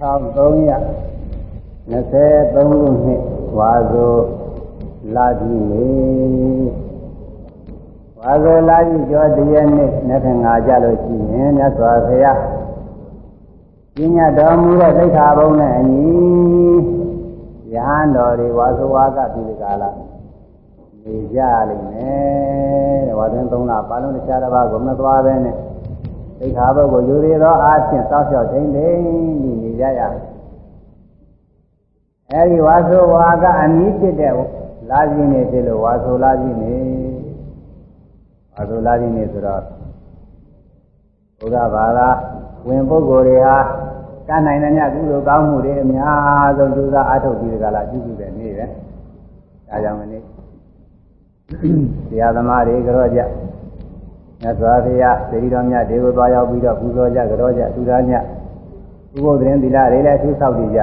1323ခုနှစ်ဝါဆိုလာပြီနေဝါဆိုလာပြီကျော်တရနေ့နှစ်ခငါကြလို့ရှိရင်မြတ်စွာဘုရားပညာတော်မူတဲ့သိက္ခာပုဒ်နဲ့အညီယဟန်တော်တွေဝါဆိုဝါကပြည်ကလာနေကြလိမ့်မယ်တဲ့ဝါသင်းသုံးလပါလုံးတရားတစ်ပါးကိုမသွားပဲနဲ့ သိက္ခာပုဒ်ကိုယူရသောအားဖြင့်စောင့်ရှောက်ထိန်ထိန်နေကြရအဲဒီဝါဆိုဝါကအနည်းဖြစ်တဲ့လာခြင်းနေဖြစ်လို့ဝါဆိုလာခြင်းနေဝါဆိုလာခြင်းနေဆိုတော့ဘုရားဘာသာဝင်ပုဂ္ဂိုလ်တွေဟာကနိုင်တဲ့ညကုသိုလ်ကောင်းမှုတွေအများဆုံးကြိုးစားအားထုတ်ပြီးကြလားပြုစုတဲ့နေ့ပဲဒါကြောင့်မနေ့တရားသမားတွေကြောကြ မြတ်စွာဘုရားသတိတော်မြတ်တွေကိုသွားရောက်ပြီးတော့ပူဇော်ကြကြောကြသူသားမြတ်ဥပုသ်ရင်သီလတွေလည်းအထူးဆောက်တည်ကြ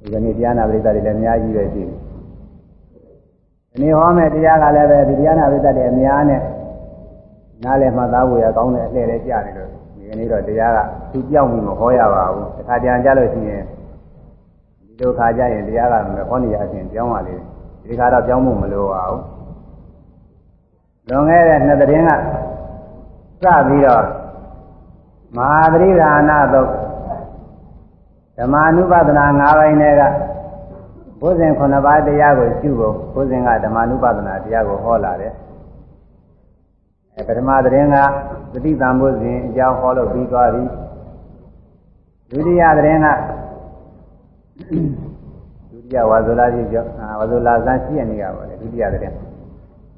ဒီကနေ့တရားနာပရိသတ်တွေလည်းအများကြီးပဲရှိတယ်ဒီနေ့ဟောမယ့်တရားကလည်းပဲဒီတရားနာပရိသတ်တွေအများနဲ့နားလည်မှသားဖို့ရကောင်းတဲ့အလှည့်လေးကြားနေလို့ဒီကနေ့တော့တရားကသူပြောင်းပြီးမဟောရပါဘူးတစ်ခါတည်းကြလို့ရှိရင်ဒီလိုခါကြရင်တရားကမဟောနေရအချင်းပြောင်းပါလေဒီခါတော့ပြောင်းဖို့မလိုပါဘူး လွန်ခဲ့တဲ့နှစ်သတင်းကစပြီးတော့မဟာပရိဒါနသုတ်ဓမ္မ ानु ပဒနာ၅ပိုင်းတွေကဘုဇင်9ပါးတရားကိုရှုဖို့ဘုဇင်ကဓမ္မ ानु ပဒနာတရားကိုဟောလာတယ်အဲပထမသတင်းကသတိတံဘုဇင်အကြောင်းဟောလို့ပြီးသွားပြီဒုတိယသတင်းကဒုတိယဝါဇုလာကြီးကျော်ဝါဇုလာဇန်ရှိရနေရပါလေဒုတိယသတင်း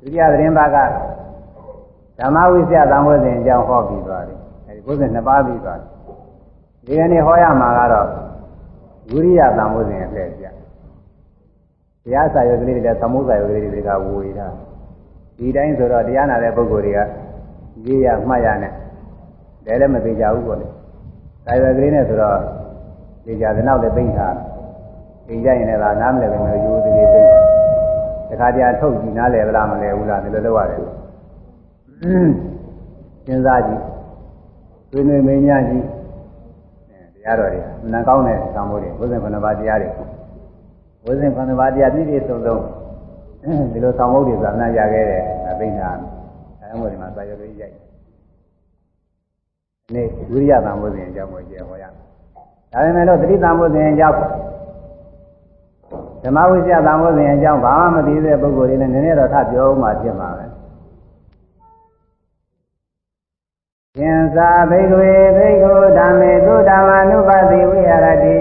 ဒုတိယသတင်းပါကဓမ္မဝိဇ္ဇသံဝေဇင်အကြောင်းဟောပြီးသွားပြီအဲဒီဘုဇင်နှစ်ပါးပြီးသွားပြီဒီကနေ့ဟောရမှာကတော့ဝိရိယသံဝေဇင်အလှည့်ပြတရားစာရုပ်ကလေးတွေသမုစာရုပ်ကလေးတွေကဝေထားဒီတိုင်းဆိုတော့တရားနာတဲ့ပုဂ္ဂိုလ်တွေကရေးရမှတ်ရနဲ့လည်းလည်းမသိကြဘူးပေါ့လေစာရုပ်ကလေးနဲ့ဆိုတော့သိကြတဲ့နောက်လည်းသိထားသိကြရင်လည်းနားမလည်ပဲမျိုးရိုးသေးသေးသိ တခါတည်းထုတ်ကြည့်နားလည်ဗလားမလည်ဘူးလားဒီလိုလုပ်ရတယ်စဉ်းစားကြည့်ဆွေးနွေးမင်းများကြည့်တရားတော်တွေနံကောင်းတဲ့သံဃာတွေဘုဇင်ခဏပါတရားတွေဝိဇင်ခန္ဓာပါတရားပြည့်ပြည့်စုံစုံဒီလိုဆောင်မုတ်တွေသာနာရခဲ့တယ်အသိနာအဲမို့ဒီမှာသာရလေးရိုက်နေ့ဝိရိယသံဃာစဉ်အကြောင်းကိုကျေဟောရဒါပေမဲ့လို့သတိသံဃာစဉ်အကြောင်း ဓမ္မဝိဇ္ဇသံဃာစဉ်အကြောင်းဘာမှမသိတဲ့ပုဂ္ဂိုလ်တွေနဲ့နည်းနည်းတော့ထပြောမှဖြစ်မှာပဲသင်္သာဘိက္ခွေဘိက္ခုဓမ္မေသုဓမ္မ ानु ပတိဝိရတိ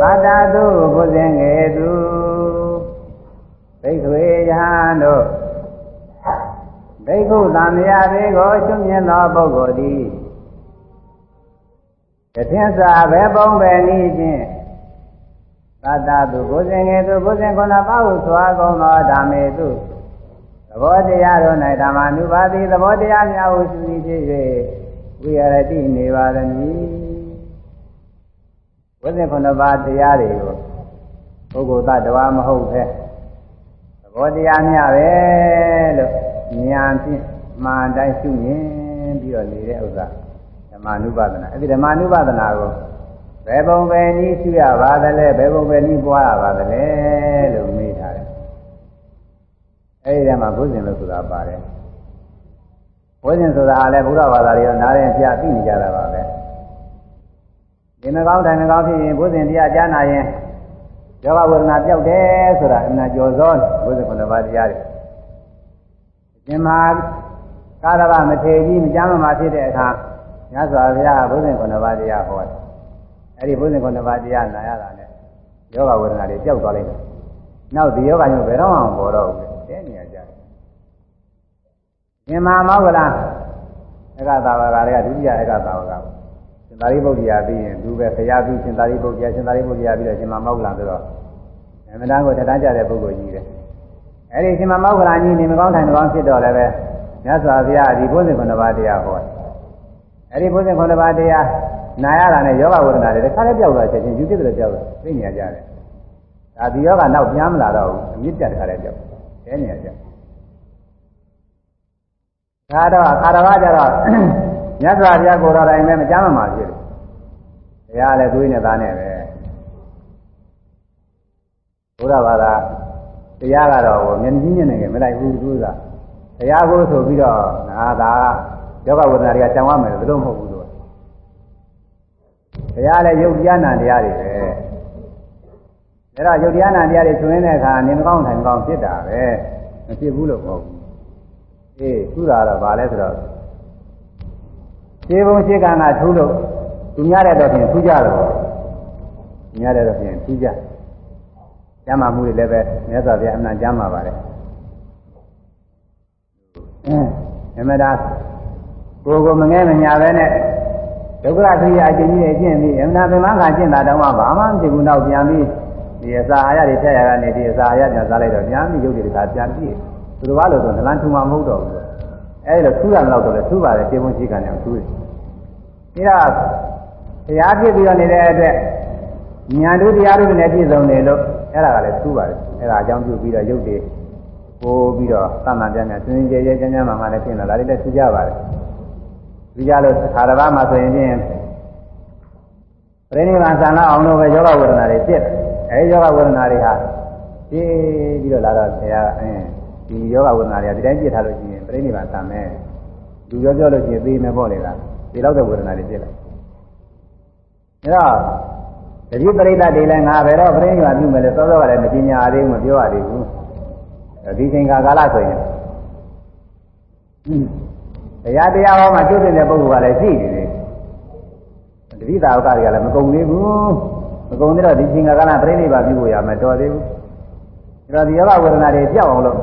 ပါတာသူဘုဇင်ငယ်သူဘိက္ခွေယဟန်တို့ဘိက္ခုသံဃာဘေကိုကျွမြင်သောပုဂ္ဂိုလ်သည်တထင်းစာပဲပုံပဲနည်းဖြင့် ပါတာသူဘုဇင်ငယ်သူဘုဇင်ခုနပါဟုစွာကုန်သောဓမ္မေသူသဘောတရားတို့၌ဓမ္မ ानु ပါတိသဘောတရားများဟုရှိသည်ဖြစ်၍ဝိရတိနေပါသည်ဝိဇ္ဇခုနှစ်ပါးတရားတွေကိုပုဂ္ဂိုလ်သတ္တဝါမဟုတ်ပဲသဘောတရားများပဲလို့ဉာဏ်ဖြင့်မှန်တိုင်းရှုမြင်ပြီးတော့နေတဲ့ဥစ္စာဓမ္မ ानु ပါဒနာအဲ့ဒီဓမ္မ ानु ပါဒနာကို ဘယ်ပုံပဲနည်းရှုရပါသလဲဘယ်ပုံပဲနည်းပွားရပါသလဲလို့မေးထားတယ်အဲ့ဒီထဲမှာဘုဇင်လို့ဆိုတာပါတယ်ဘုဇင်ဆိုတာလည်းဘုရားဘာသာတွေရောနားရင်ပြသိနေကြတာပါပဲဒီနှကောင်းတိုင်းနှကောင်းဖြစ်ရင်ဘုဇင်တရားကြားနာရင်ယောဂဝေဒနာပြောက်တယ်ဆိုတာအမှန်ကြော်စောဘုဇင်ခုနှစ်ပါးတရားတွေအရှင်မကာရဗမထေကြီးမကြမ်းမမှာဖြစ်တဲ့အခါညစွာဘုရားဘုဇင်ခုနှစ်ပါးတရားဟောတယ် အဲ့ဒီဘုဇင်ခုနှစ်ပါးတရားနာရတာနဲ့ယောဂဝေဒနာတွေပြောက်သွားလိမ့်မယ်နောက်ဒီယောဂညဘယ်တော့မှမပေါ်တော့ဘူးတဲ့နေရာကြတယ်ရှင်မမောကလားဧကသာဝကတွေကဒုတိယဧကသာဝကရှင်သာရိပုတ္တရာပြီးရင်သူပဲဆရာပြီးရှင်သာရိပုတ္တရာရှင်သာရိပုတ္တရာပြီးတော့ရှင်မမောက္ကလဆိုတော့အမှန်တန်ကိုတန်းကြတဲ့ပုဂ္ဂိုလ်ကြီးတယ်အဲ့ဒီရှင်မမောက္ကလကြီးနေမကောင်းထိုင်မကောင်းဖြစ်တော့လည်းပဲမြတ်စွာဘုရားဒီဘုဇင်ခုနှစ်ပါးတရားဟောတယ်အဲ့ဒီဘုဇင်ခုနှစ်ပါးတရား နာရတာနဲ့ယောဂဝေဒနာတွေတစ်ခါလေးပြောက်သွားချက်ချင်းယူဖြစ်တယ်ပြောက်တယ်သိနေကြတယ်ဒါဒီယောဂနောက်ပြန်မလာတော့ဘူးအမြင့်ပြတ်တစ်ခါလေးပြောက်တယ်နေရကြဒါတော့အခါတော်ကကြတော့မြတ်စွာဘုရားကိုယ်တော်တိုင်ပဲမကြမ်းမမှာဖြစ်တယ်တရားလည်းသွေးနဲ့သားနဲ့ပဲဘုရားဘာသာတရားကတော့မျက်နှာကြီးညနေကမလိုက်ဘူးသူကတရားကိုဆိုပြီးတော့ငါသာယောဂဝိဒနာတွေကကြောင်ရမယ်ဘယ်လိုမဟုတ်ဘူးသူ တရားလည်းယုတ်တရားနာတရားတွေပဲဒါတော့ယုတ်တရားနာတရားတွေဆွေးနေတဲ့အခါနေမကောင်းထိုင်မကောင်းဖြစ်တာပဲမဖြစ်ဘူးလို့မဟုတ်ဘူးအေးသူ့တာတော့ဗာလဲဆိုတော့ခြေပုံခြေကံကထူးလို့သူများတဲ့တော့ဖြင့်ထူးကြတော့သူများတဲ့တော့ဖြင့်ထူးကြကျမ်းမာမှုတွေလည်းပဲမြတ်စွာဘုရားအမှန်ကျမ်းမာပါတယ်အင်းအမဒါကိုယ်ကိုမငဲမညာပဲနဲ့ ဒုက္ခသိရအချင်းကြီးရဲ့ကျင့်ပြီးအမှန်ပင်မခါကျင့်တာတော့မှဘာမှမဖြစ်ဘူးနောက်ပြန်ပြီးဒီအစာအာရတွေထက်ရကနေဒီအစာအာရပြန်စားလိုက်တော့ပြန်ပြီးရုပ်တွေတခါပြန်ပြီးသူတို့ဘာလို့ဆိုနလန်ထူမှမဟုတ်တော့ဘူးအဲဒီလိုထူရမလို့တော့လေထူပါတယ်ခြေပုံခြေကံနဲ့ထူတယ်ဒါတရားဖြစ်ပြီးတော့နေတဲ့အတွက်ဉာဏ်တို့တရားတို့နဲ့ပြည့်စုံနေလို့အဲ့ဒါကလည်းထူပါတယ်အဲ့ဒါအကြောင်းပြုပြီးတော့ရုပ်တွေပို့ပြီးတော့သမှန်ပြန်ပြန်စင်စင်ကြဲကြဲကျမ်းကျမ်းမှမှလည်းဖြစ်လာဒါတွေလည်းထူကြပါတယ် ထူကြလို့ခါတစ်ပါးမှာဆိုရင်ချင်းပြိဋိဘံဆန္ဒအောင်လို့ပဲယောဂဝေဒနာတွေဖြစ်တယ်အဲဒီယောဂဝေဒနာတွေဟာပြည့်ပြီးတော့လာတော့ဆရာအင်းဒီယောဂဝေဒနာတွေကဒီတိုင်းပြစ်ထားလို့ရှိရင်ပြိဋိဘံဆံမယ်လူပြောပြောလို့ရှိရင်သိနေပေါ့လေလားဒီလောက်တဲ့ဝေဒနာတွေဖြစ်လာဒါတော့တတိပရိသတ်တွေလည်းငါဘယ်တော့ပြိဋိဘံပြုမယ်လဲစောစောကလည်းမပညာသေးဘူးမပြောရသေးဘူးဒီချိန်ကာလဆိုရင် တရားတရားဟောမှကျွတ်တဲ့ပုဂ္ဂိုလ်ကလည်းရှိနေတယ်တတိသာဥက္ကတွေကလည်းမကုန်သေးဘူးမကုန်သေးတော့ဒီချိန်ကာလပြိဋိဘံပြုဖို့ရမယ်တော်သေးဘူးဒါတော့ဒီယောဂဝေဒနာတွေပြောက်အောင်လို့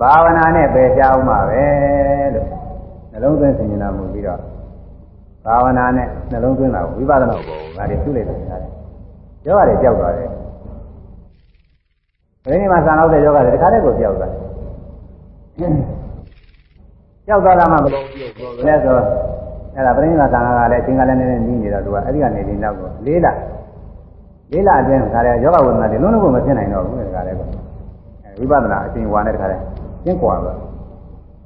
ဘာဝနာနဲ့ပယ်ချအောင်ပါပဲလို့နှလုံးသွင်းဆင်ញင်လာမှုပြီးတော့ဘာဝနာနဲ့နှလုံးသွင်းတာကိုဝိပဿနာကိုဒါတွေပြုလိုက်တယ်ခါတယ်ယောဂတွေကြောက်သွားတယ်ဘယ်နည်းမှဆံလို့တဲ့ယောဂတွေတခါတည်းကိုကြောက်သွားတယ် ကြောက်သွားတာမှမလို့ပြုတ်ဘူးလဲဆိုအဲ့ဒါပရိနိဗ္ဗာန်ဆံကလည်းအချိန်ကလည်းနည်းနည်းနီးနေတော့သူကအဲ့ဒီကနေဒီနောက်ကိုလေးလလေးလအတွင်းခါတယ်ယောဂဝေဒနာတွေလုံးလုံးမဖြစ်နိုင်တော့ဘူးတခါတည်းကဝိပဿနာအချိန်ဝါနဲ့တခါတည်းကျင့်ကွာတော့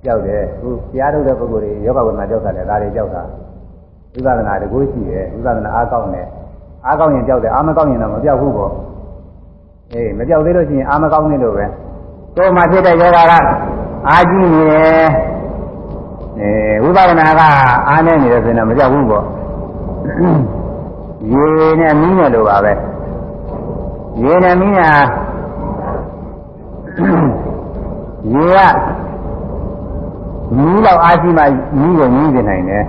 ကြောက်တယ်ခုတရားထုတ်တဲ့ပုဂ္ဂိုလ်တွေယောဂဝေဒနာကြောက်တာလည်းဒါတွေကြောက်တာဝိပဿနာတကူရှိတယ်ဝိပဿနာအားကောင်းတယ်အားကောင်းရင်ကြောက်တယ်အားမကောင်းရင်တော့မပြောက်ဘူးပေါ့အေးမပြောက်သေးလို့ရှိရင်အားမကောင်းနေလို့ပဲကိုယ်မှာဖြစ်တဲ့ယောဂကအားကြီးနေတယ် အဲဝိပဿနာကအားနေနေတယ်ဆိုရင်တော့မပြောက်ဘူးပေါ့ရေနဲ့မီးနဲ့လိုပါပဲရေနဲ့မီးနဲ့ရေကမီးတော့အားရှိမှမီးကိုမီးနေနိုင်တယ်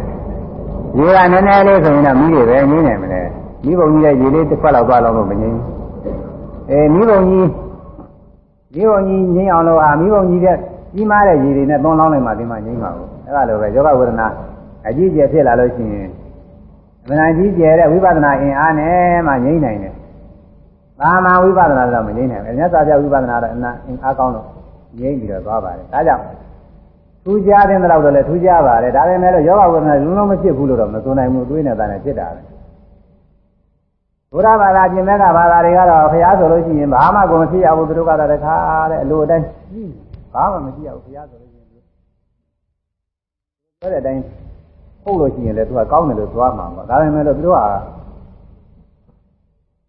ရေကနည်းနည်းလေးဆိုရင်တော့မီးတွေပဲငင်းနိုင်မလဲမီးပုံကြီးရဲ့ရေလေးတစ်ခွက်လောက်သွားလို့မငင်းအဲမီးပုံကြီးမီးပုံကြီးငင်းအောင်လို့ဟာမီးပုံကြီးတဲ့ကြီးမားတဲ့ရေတွေနဲ့သွန်းလောင်းလိုက်မှဒီမှာငင်းမှာကို အဲလိုပဲယောဂဝေဒနာအကြီးကျယ်ဖြစ်လာလို့ရှိရင်အမှန်ကြီးကျယ်တဲ့ဝိပဿနာအင်အားနဲ့မှငြိမ့်နိုင်တယ်။သာမန်ဝိပဿနာတော့မငြိမ့်နိုင်ဘူး။မြတ်စွာဘုရားဝိပဿနာတော့အနာအင်အားကောင်းတော့ငြိမ့်ပြီးတော့သွားပါတယ်။ဒါကြောင့်ထူးခြားတဲ့တော့လည်းထူးခြားပါတယ်။ဒါပေမဲ့လို့ယောဂဝေဒနာလုံးလုံးမဖြစ်ဘူးလို့တော့မဆိုနိုင်ဘူး။သွေးနဲ့သားနဲ့ဖြစ်တာပဲ။ဘုရားဘာသာပြင်မဲ့ကဘာသာတွေကတော့ဘုရားဆိုလို့ရှိရင်ဘာမှကိုမဖြစ်ရဘူးသူတို့ကတော့တခါတဲ့အလိုအတိုင်းဘာမှမဖြစ်ရဘူးဘုရားဆိုလို့ရှိရင် ဆိုတဲ့အတိုင်းဟုတ်လို့ရှိရင်လည်းသူကကောင်းတယ်လို့သွားမှာပေါ့ဒါပေမဲ့လို့သူတို့က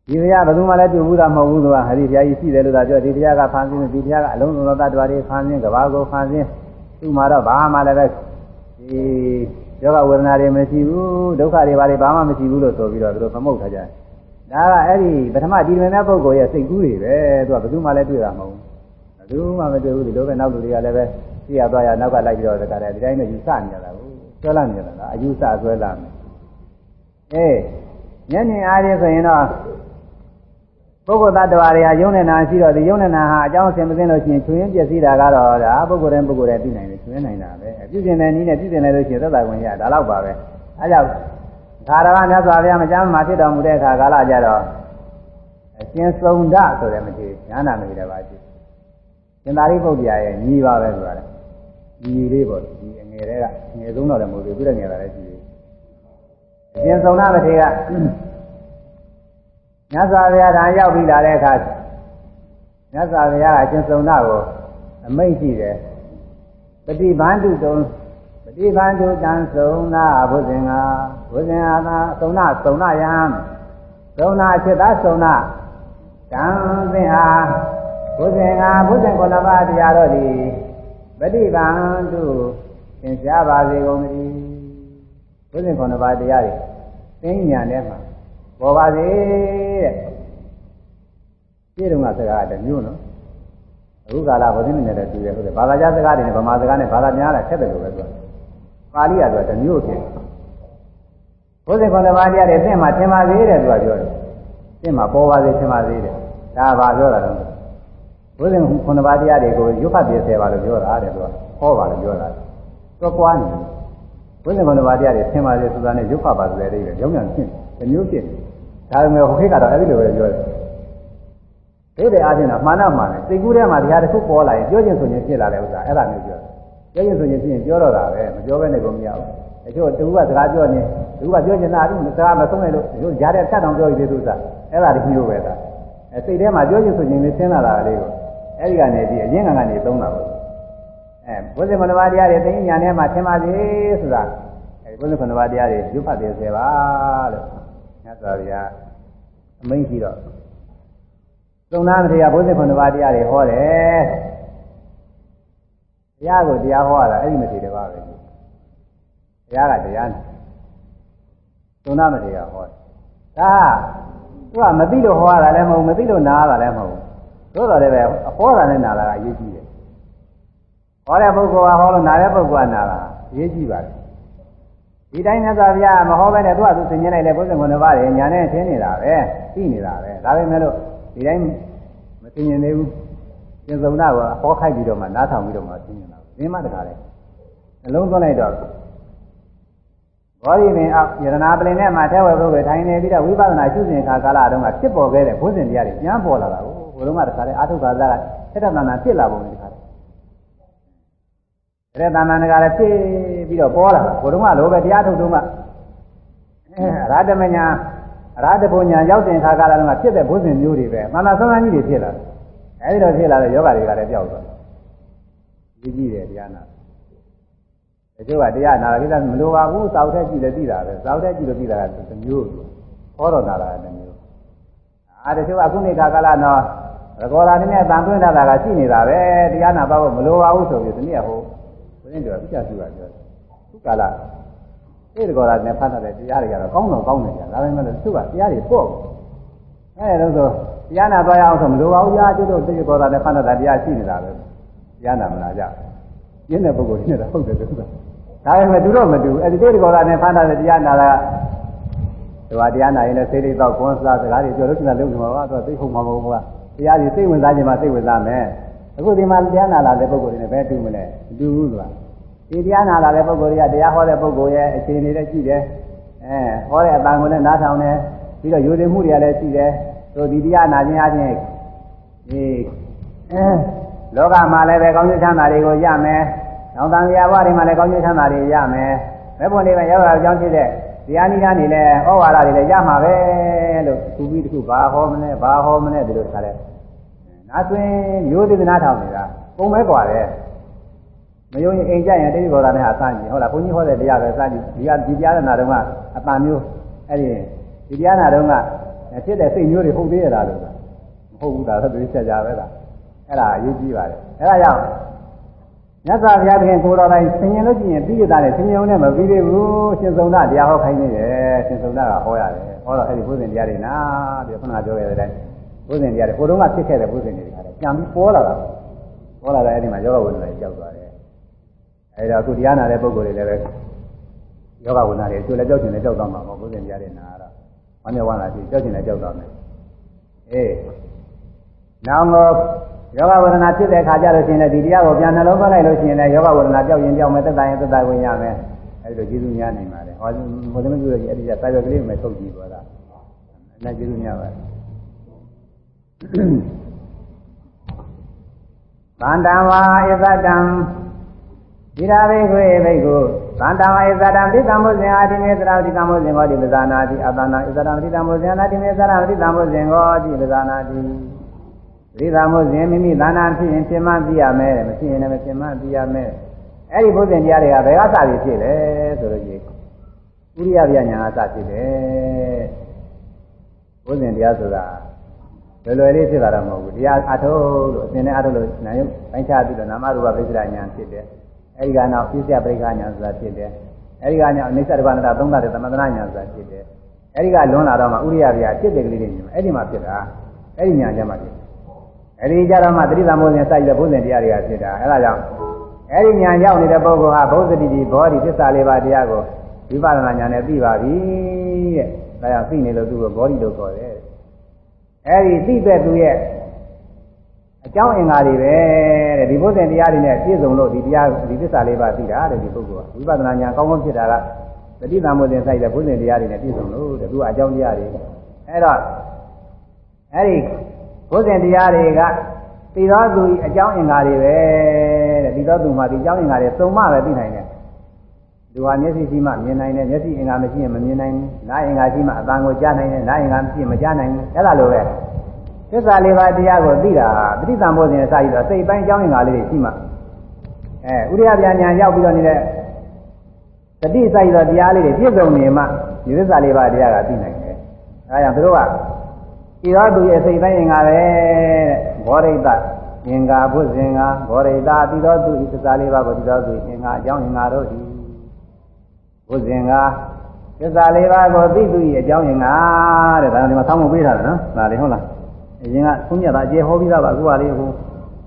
ဒီဘုရားဘယ်သူမှလည်းတွေ့ဘူးတာမဟုတ်ဘူးသူကဟရိဘုရားကြီးရှိတယ်လို့သာပြောဒီဘုရားကဖန်ဆင်းဒီဘုရားကအလုံးစုံသောတ attva တွေဖန်ဆင်းကဘာကိုဖန်ဆင်းသူ့မှာတော့ဘာမှလည်းပဲဒီယောဂဝေဒနာတွေမရှိဘူးဒုက္ခတွေဘာတွေဘာမှမရှိဘူးလို့ဆိုပြီးတော့သူတို့သမုတ်ထားကြတယ်ဒါကအဲ့ဒီပထမဒီမဲ့တဲ့ပုဂ္ဂိုလ်ရဲ့စိတ်ကူးတွေပဲသူကဘယ်သူမှလည်းတွေ့တာမဟုတ်ဘူးဘယ်သူမှမတွေ့ဘူးဒီလိုပဲနောက်လူတွေကလည်းပဲ ကြည့်ရသွားရနောက်ကလိုက်ပြီးတော့တခါတည်းဒီတိုင်းနဲ့ယူဆနေကြတာကိုဆွဲလာနေကြတာအယူဆဆွဲလာမယ်အေးညနေအားဖြင့်ဆိုရင်တော့ပုဂ္ဂိုလ်သတ္တဝါတွေကယုံနေနာရှိတော့ဒီယုံနေနာဟာအကြောင်းဆင်မသိလို့ရှိရင်ချွေရင်ပြည့်စည်တာကတော့ဒါပုဂ္ဂိုလ်တိုင်းပုဂ္ဂိုလ်တိုင်းသိနိုင်တယ်ချွေနိုင်တာပဲပြုကျင်တဲ့နည်းနဲ့ပြုကျင်လိုက်လို့ရှိရင်သက်သာဝင်ရဒါတော့ပါပဲအဲကြောင့်သာရကမြတ်စွာဘုရားမကြမ်းမှာဖြစ်တော်မူတဲ့အခါကာလကြတော့အရှင်စုံဒဆိုတဲ့မထေညာနာမေတယ်ပါရှိရှင်သာရိပုတ္တရာရဲ့ညီပါပဲဆိုတာ ညီလေးပေါ့ဒီအငယ်တွေကငယ်ဆုံးတော့လည်းမဟုတ်ဘူးပြည့်တဲ့ငယ်တာလည်းရှိတယ်အရှင်စုံဒမထေကမြတ်စွာဘုရားထံရောက်ပြီးလာတဲ့အခါမြတ်စွာဘုရားအရှင်စုံဒကိုအမိန့်ရှိတယ်ပฏิဗန္ဓုတုံပฏิဗန္ဓုတံစုံနာဘုဇင်္ဂဘုဇင်္ဂသာစုံနာစုံနာယံသုံးနာအဖြစ်သားသုံးနာတံသင်ဟာဘုဇင်ကဘုဇင်ခုနပါးတရားတော်သည် ပฏิပန်တုသင်ရှားပါစေကုန်သတည်းဘုဇင်ခုနပါးတရားတွေသိဉာဏ်ထဲမှာပေါ်ပါစေတဲ့ပြည့်တုံကစကားတမျိုးနော်အခုကာလဘုဇင်နဲ့လည်းတူတယ်ဟုတ်တယ်ဘာသာကြားစကားတွေနဲ့ဗမာစကားနဲ့ဘာသာများတာဆက်တယ်လို့ပဲပြောပါဠိကတော့တမျိုးဖြစ်ဘုဇင်ခုနပါးတရားတွေသင်မှာသင်ပါစေတဲ့သူကပြောတယ်သင်မှာပေါ်ပါစေသင်ပါစေတဲ့ဒါဘာပြောတာလဲ ဘုရင်ခုနှစ်ပါးတရားတွေကိုရုပ်ဖတ်ပြဆယ်ပါလို့ပြောတာတဲ့သူကဟောပါလို့ပြောတာတော့ကွာနေဘုရင်ခုနှစ်ပါးတရားတွေသင်ပါစေဆိုတာနဲ့ရုပ်ဖတ်ပါဆိုတဲ့အိဗယ်ကြောင်းကြောင်ဖြစ်တမျိုးဖြစ်ဒါပေမဲ့ဟိုခေတ်ကတော့အဲ့ဒီလိုပဲပြောတယ်ဒိဋ္ဌိအားဖြင့်တော့မှန်တော့မှန်တယ်စိတ်ကူးထဲမှာတရားတစ်ခုပေါ်လာရင်ပြောခြင်းဆိုရင်ဖြစ်လာတဲ့ဥစ္စာအဲ့ဒါမျိုးပြောတယ်ပြောခြင်းဆိုရင်ဖြစ်ရင်ပြောတော့တာပဲမပြောဘဲနဲ့ကိုမရဘူးအချို့တူကစကားပြောနေတူကပြောချင်တာအခုစကားမဆုံးနိုင်လို့တို့ကြားတဲ့တတ်တော်ပြောရသေးသူစားအဲ့ဒါတည်းမျိုးပဲဒါအဲစိတ်ထဲမှာပြောခြင်းဆိုရင်လည်းသင်လာတာလေးကို အဲ့ဒီကနေပြီးအရင်ကကနေသုံးတာပေါ့အဲဘုဇင်မနဘာတရားတွေသိညာထဲမှာသင်ပါစေဆိုတာအဲဒီဘုဇင်မနဘာတရားတွေရုပ်ဖတ်သေးစေပါလို့မြတ်စွာဘုရားအမိန့်ရှိတော့သုံးနာမတရားဘုဇင်မနဘာတရားတွေဟောတယ်တရားကိုတရားဟောရတာအဲ့ဒီမထေတပါပဲတရားကတရားနဲ့သုံးနာမတရားဟောတယ်ဒါသူကမသိလို့ဟောရတာလည်းမဟုတ်မသိလို့နားရတာလည်းမဟုတ် သို့တော်လည်းပဲအဟောတာနဲ့နာတာကအရေးကြီးတယ်ဟောတဲ့ပုဂ္ဂိုလ်ကဟောလို့နာတဲ့ပုဂ္ဂိုလ်ကနာတာအရေးကြီးပါတယ်ဒီတိုင်းနဲ့သာဗျာမဟောပဲနဲ့သူကသူသင်ကျင်လိုက်လေဘုရားကုဏဘာတွေညာနဲ့သင်နေတာပဲသိနေတာပဲဒါပေမဲ့လို့ဒီတိုင်းမသင်ကျင်သေးဘူးပြင်စုံနာကအဟောခိုက်ပြီးတော့မှနားထောင်ပြီးတော့မှသင်ကျင်တာသင်မှတခါလေအလုံးသွင်းလိုက်တော့ဘောဓိပင်အောက်ယရနာပလင်ထဲမှာထဲဝဲပုဂ္ဂိုလ်ထိုင်နေပြီးတော့ဝိပဿနာရှုစဉ်ခါကာလတုန်းကဖြစ်ပေါ်ခဲ့တဲ့ဘုဇင်တရားတွေပြန်ပေါ်လာတာကို ဘုလုံးကတခါလေအာထုခါသာကသက်တနာဖြစ်လာပုံနဲ့တခါလေသက်တနာကလည်းဖြစ်ပြီးတော့ပေါ်လာတာဘုလုံးကလိုပဲတရားထုတ်တုန်းကရာထမညာရာထဘုံညာရောက်တဲ့ခါကာလတုန်းကဖြစ်တဲ့ဘုဇင်မျိုးတွေပဲမာနဆုံးမ်းကြီးတွေဖြစ်လာတယ်အဲဒီတော့ဖြစ်လာတဲ့ယောဂတွေကလည်းပျောက်သွားတယ်ကြီးကြီးတယ်တရားနာတချို့ကတရားနာတာကိစ္စမလိုပါဘူးစောက်တဲ့ကြည့်လည်းသိတာပဲစောက်တဲ့ကြည့်လို့သိတာကတစ်မျိုးဟောတော်နာတာကတစ်မျိုးအာတချို့ကခုနေခါကာလတော့ ရကောရာနဲ့တန်သွင်းတာကရှိနေတာပဲတရားနာပါဖို့မလိုပါဘူးဆိုပြီးဒီနေ့ဟိုဘုရင်တို့ကပြချစုတာပြောတယ်ခုကာလဧရကောရာနဲ့ဖတ်တဲ့တရားတွေကတော့ကောင်းတော့ကောင်းတယ်ကြာဒါပေမဲ့လို့သူကတရားတွေပေါ့အဲဒါဆိုတရားနာသွားရအောင်ဆိုမလိုပါဘူးကြာကျွတ်တို့ဧရကောရာနဲ့ဖတ်တဲ့တရားရှိနေတာပဲတရားနာမလားကြာရင်းတဲ့ပုဂ္ဂိုလ်နဲ့တော့ဟုတ်တယ်သူကဒါပေမဲ့သူတော့မတူအဲ့ဒီတေတကောလာနဲ့ဖမ်းတာတဲ့တရားနာတာဒီဟာတရားနာရင်လည်းစိတ်လေးတော့ကွန်းစားစကားတွေပြောလို့ရှိရင်လုံးမှာပါတော့သိခုံမှာမဟုတ်ဘူးက တရားကြီးစိတ်ဝင်စားခြင်းမှာစိတ်ဝင်စားမယ်အခုဒီမှာတရားနာလာတဲ့ပုဂ္ဂိုလ်တွေနဲ့ဘယ်တူမလဲမတူဘူးသူကဒီတရားနာလာတဲ့ပုဂ္ဂိုလ်တွေကတရားဟောတဲ့ပုဂ္ဂိုလ်ရဲ့အခြေအနေတွေရှိတယ်အဲဟောတဲ့အတန်ကိုလည်းနားထောင်တယ်ပြီးတော့ယူသိမှုတွေကလည်းရှိတယ်တို့ဒီတရားနာခြင်းအချင်းဒီအဲလောကမှာလည်းပဲကောင်းကျိုးချမ်းသာတွေကိုရမယ်။နောက်တန်ရာဘဝတွေမှာလည်းကောင်းကျိုးချမ်းသာတွေရမယ်။မဲ့ပုံတွေမှာရောက်ရောက်ကြောင်းဖြစ်တဲ့ တရားနိဒာနေလဲဩဝါဒတွေလည်းရမှာပဲလို့သူပြီးတခုဘာဟောမလဲဘာဟောမလဲဒီလိုထားတယ်။နာသွင်းမျိုးသေနာထောင်နေတာပုံမဲกว่าတယ်။မယုံရင်အိမ်ကြရင်တိတိဘောဓာနဲ့အစမ်းကြီးဟုတ်လားဘုန်းကြီးဟောတဲ့တရားပဲစမ်းကြီးဒီကဒီတရားနာတော့ကအပန်မျိုးအဲ့ဒီဒီတရားနာတော့ကဖြစ်တဲ့စိတ်မျိုးတွေဟုတ်သေးရတာလို့မဟုတ်ဘူးဒါဆိုသူချက်ကြပဲလားအဲ့ဒါအရေးကြီးပါတယ်အဲ့ဒါကြောင့် မြတ်စွာဘုရားသခင်ကိုတော်တိုင်ဆင်ញင်လို့ရှိရင်ပြီးရတာလေဆင်ញင်ုံနဲ့မပြီးသေးဘူးရှင်စုံနာတရားဟောခိုင်းနေတယ်ရှင်စုံနာကဟောရတယ်ဟောတော့အဲ့ဒီဘုဇင်တရားတွေနာပြီးခုနကပြောခဲ့တဲ့အတိုင်းဘုဇင်တရားတွေဟိုတုန်းကဖြစ်ခဲ့တဲ့ဘုဇင်တွေကလည်းပြန်ပြီးပေါ်လာတာပေါ်လာတဲ့အဲ့ဒီမှာယောဂဝိနည်းကြောက်သွားတယ်အဲ့ဒါအခုတရားနာတဲ့ပုဂ္ဂိုလ်တွေလည်းပဲယောဂဝိနည်းတွေအကျိုးလည်းကြောက်ချင်လည်းကြောက်သွားမှာပေါ့ဘုဇင်တရားတွေနာတော့ဝမ်းမြောက်ဝမ်းသာရှိကြောက်ချင်လည်းကြောက်သွားမယ်အေးနောက်တော့ ယောဂဝေဒနာဖြစ်တဲ့အခါကျလို့ရှိရင်လည်းဒီတရားကိုပြန်နှလုံးသွင်းလိုက်လို့ရှိရင်လည်းယောဂဝေဒနာပြောက်ရင်ပြောက်မယ်သက်သာရင်သက်သာဝင်ရမယ်အဲဒီလိုကျေးဇူးများနိုင်ပါတယ်ဟောဘုရားမပြုရကြီးအဲ့ဒီကစာရွက်ကလေးမှထုတ်ကြည့်သွားတာအဲ့ဒါကျေးဇူးများပါတယ်ဗန္တံဝါဣသတံဒီရာဘိခွေဘိကုဗန္တံဝါဣသတံတိတံဘုဇင်အာတိမေသရာတိတံဘုဇင်ဟောတိပဇာနာတိအတနာဣသတံတိတံဘုဇင်အာတိမေသရာတိတံဘုဇင်ဟောတိပဇာနာတိပ ရိသာမို့စဉ်မိမိသာနာဖြစ်ရင်ဖြစ်မှသိရမယ်မဖြစ်ရင်လည်းမဖြစ်မှသိရမယ်အဲ့ဒီဘုဇင်တရားတွေကဘယ်ကစပြီးဖြစ်လဲဆိုလို့ရှိရင်ဥရိယပြညာကစဖြစ်တယ်ဘုဇင်တရားဆိုတာလွယ်လွယ်လေးဖြစ်တာတော့မဟုတ်ဘူးတရားအထုတ်လို့အစဉ်နဲ့အထုတ်လို့နာယုပိုင်းခြားပြီးတော့နာမရူပပိစ္ဆရာညာဖြစ်တယ်အဲဒီကနောက်ပြည့်စက်ပရိက္ခညာဆိုတာဖြစ်တယ်အဲဒီကနောက်အိစ္ဆရဘာနတာသုံးတာတဲ့သမထနာညာဆိုတာဖြစ်တယ်အဲဒီကလွန်လာတော့မှဥရိယဗျာဖြစ်တဲ့ကလေးတွေမြင်အဲ့ဒီမှာဖြစ်တာအဲ့ဒီညာကျမှဖြစ် အဲဒီကြတော့မှတတိသမုဇ္ဇဉ်စိုက်တဲ့ဘုဇင်တရားတွေကဖြစ်တာအဲဒါကြောင့်အဲ့ဒီညာရောက်နေတဲ့ပုဂ္ဂိုလ်ဟာဘုဇ္ဇတိတိဘောဓိသစ္စာလေးပါးတရားကိုဝိပဿနာဉာဏ်နဲ့သိပါပြီတဲ့။ဒါကြောင့်သိနေလို့သူ့ကိုဘောဓိလို့ခေါ်တယ်။အဲ့ဒီသိတဲ့သူရဲ့အကြောင်းအင်္ဂါတွေပဲတဲ့ဒီဘုဇင်တရားတွေနဲ့ပြည့်စုံလို့ဒီတရားဒီသစ္စာလေးပါးသိတာတဲ့ဒီပုဂ္ဂိုလ်ကဝိပဿနာဉာဏ်ကောင်းကောင်းဖြစ်တာကတတိသမုဇ္ဇဉ်စိုက်တဲ့ဘုဇင်တရားတွေနဲ့ပြည့်စုံလို့တဲ့သူကအကြောင်းတရားတွေအဲ့တော့အဲ့ဒီ ဘုဇင်တရားတွေကသိသောသူအကြောင်းအင်္ဂါတွေပဲတဲ့သိသောသူမှာဒီအကြောင်းအင်္ဂါတွေသုံးမှပဲသိနိုင်တယ်လူဟာမျက်စိရှိမှမြင်နိုင်တယ်မျက်စိအင်္ဂါမရှိရင်မမြင်နိုင်ဘူးနားအင်္ဂါရှိမှအသံကိုကြားနိုင်တယ်နားအင်္ဂါမရှိရင်မကြားနိုင်ဘူးအဲ့ဒါလိုပဲသစ္စာလေးပါးတရားကိုသိတာပဋိသံဘောဇဉ်အစကြီးတော့စိတ်ပိုင်းအကြောင်းအင်္ဂါလေးတွေရှိမှအဲဥရိယပြညာရောက်ပြီးတော့နေတဲ့တတိစိုက်သောတရားလေးတွေပြည့်စုံနေမှဒီသစ္စာလေးပါးတရားကသိနိုင်တယ်အဲဒါကြောင့်သူတို့က ဤသောသူရဲ့စိတ်ပိုင်းအင်္ဂါပဲတဲ့ဘောရိတအင်္ဂါဘုဇင်္ဂါဘောရိတဤသောသူဤသစ္စာလေးပါးကိုဤသောသူအင်္ဂါအကြောင်းအင်္ဂါတို့သည်ဘုဇင်္ဂါသစ္စာလေးပါးကိုသိသူ၏အကြောင်းရင်းကတဲ့ဒါကဒီမှာဆောင်းမပေးထားတယ်နော်ဒါလေးဟုတ်လားအရင်ကသုံးမြတ်တာအကျေဟောပြီးသားပါအခုကလေးဟို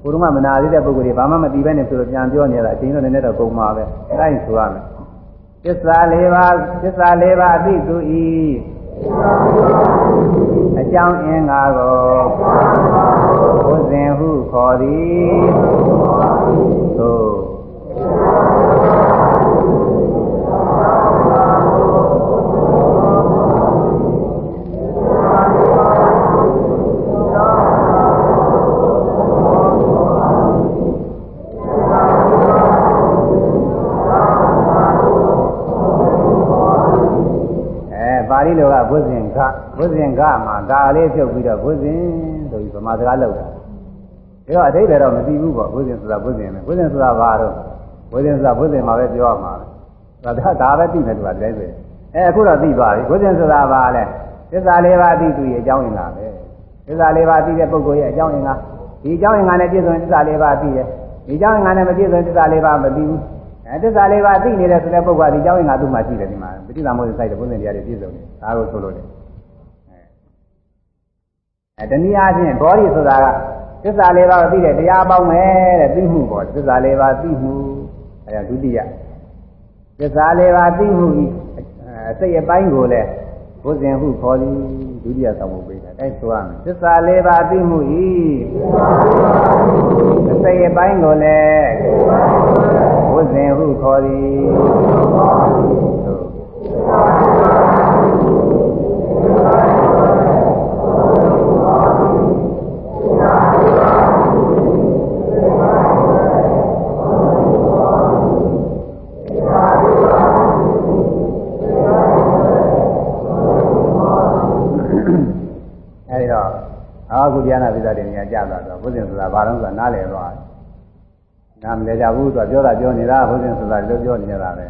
ဘုရုမမနာသေးတဲ့ပုဂ္ဂိုလ်တွေဘာမှမသိပဲနဲ့ဆိုတော့ပြန်ပြောနေတာအချိန်တော့နည်းနည်းတော့ကုန်ပါပဲအဲဒါဆိုရမယ်သစ္စာလေးပါးသစ္စာလေးပါးသိသူ၏ အကြောင်းအင်္ဂါကိုဘုဇင်ဟုခေါ်သည်သို့ ပါဠိလိုကဘုဇင်ကဘုဇင်ကမှာကာလေးဖြုတ်ပြီးတော့ဘုဇင်ဆိုပြီးဗမာစကားလောက်တာဒါတော့အတိတ်တော့မသိဘူးပေါ့ဘုဇင်ဆိုတာဘုဇင်ပဲဘုဇင်ဆိုတာဘာတော့ဘုဇင်ဆိုတာဘုဇင်မှာပဲပြောရမှာပဲဒါဒါပဲသိမယ်သူကတည်းဆိုအဲအခုတော့သိပါပြီဘုဇင်ဆိုတာဘာလဲသစ္စာလေးပါးသိသူရဲ့အကြောင်းအင်္ဂါပဲသစ္စာလေးပါးသိတဲ့ပုဂ္ဂိုလ်ရဲ့အကြောင်းအင်္ဂါဒီအကြောင်းအင်္ဂါနဲ့ပြည့်စုံသစ္စာလေးပါးသိတယ်ဒီအကြောင်းအင်္ဂါနဲ့မပြည့်စုံသစ္စာလေးပါးမသိဘူး အဲသစ္စာလေးပါးသိနေတဲ့ဆိုတဲ့ပုဂ္ဂိုလ်ကဒီအကြောင်းအင်္ဂါသူ့မှာရှိတယ်ဒီမှာပဋိသမုပ္ပါဒ်စိုက်တဲ့ဘုဇင်တရားတွေပြည့်စုံတယ်ဒါကိုဆိုလို့တယ်အဲတနည်းအားဖြင့်ဘောဓိဆိုတာကသစ္စာလေးပါးကိုသိတဲ့တရားပေါင်းပဲတဲ့သိမှုပေါ့သစ္စာလေးပါးသိမှုအဲဒါဒုတိယသစ္စာလေးပါးသိမှုဤအစိတ်အပိုင်းကိုလည်းဘုဇင်ဟုခေါ်သည်ဒုတိယဆောင်ဖို့ပေးတာအဲဆိုရမယ်သစ္စာလေးပါးသိမှုဤအစိတ်အပိုင်းကိုလည်းဘု ဇင်ဟုခေါ်သည်အခုတရားနာပိသတဲ့နေရာကြာသွားတော့ဘုဇင်ဆိုတာဘာလို့ဆိုတာနားလည်သွားတ ဒါမလဲကြဘူးသူကပြောတာပြောနေတာဘုရင်ဆိုတာလည်းပြောနေတာပဲ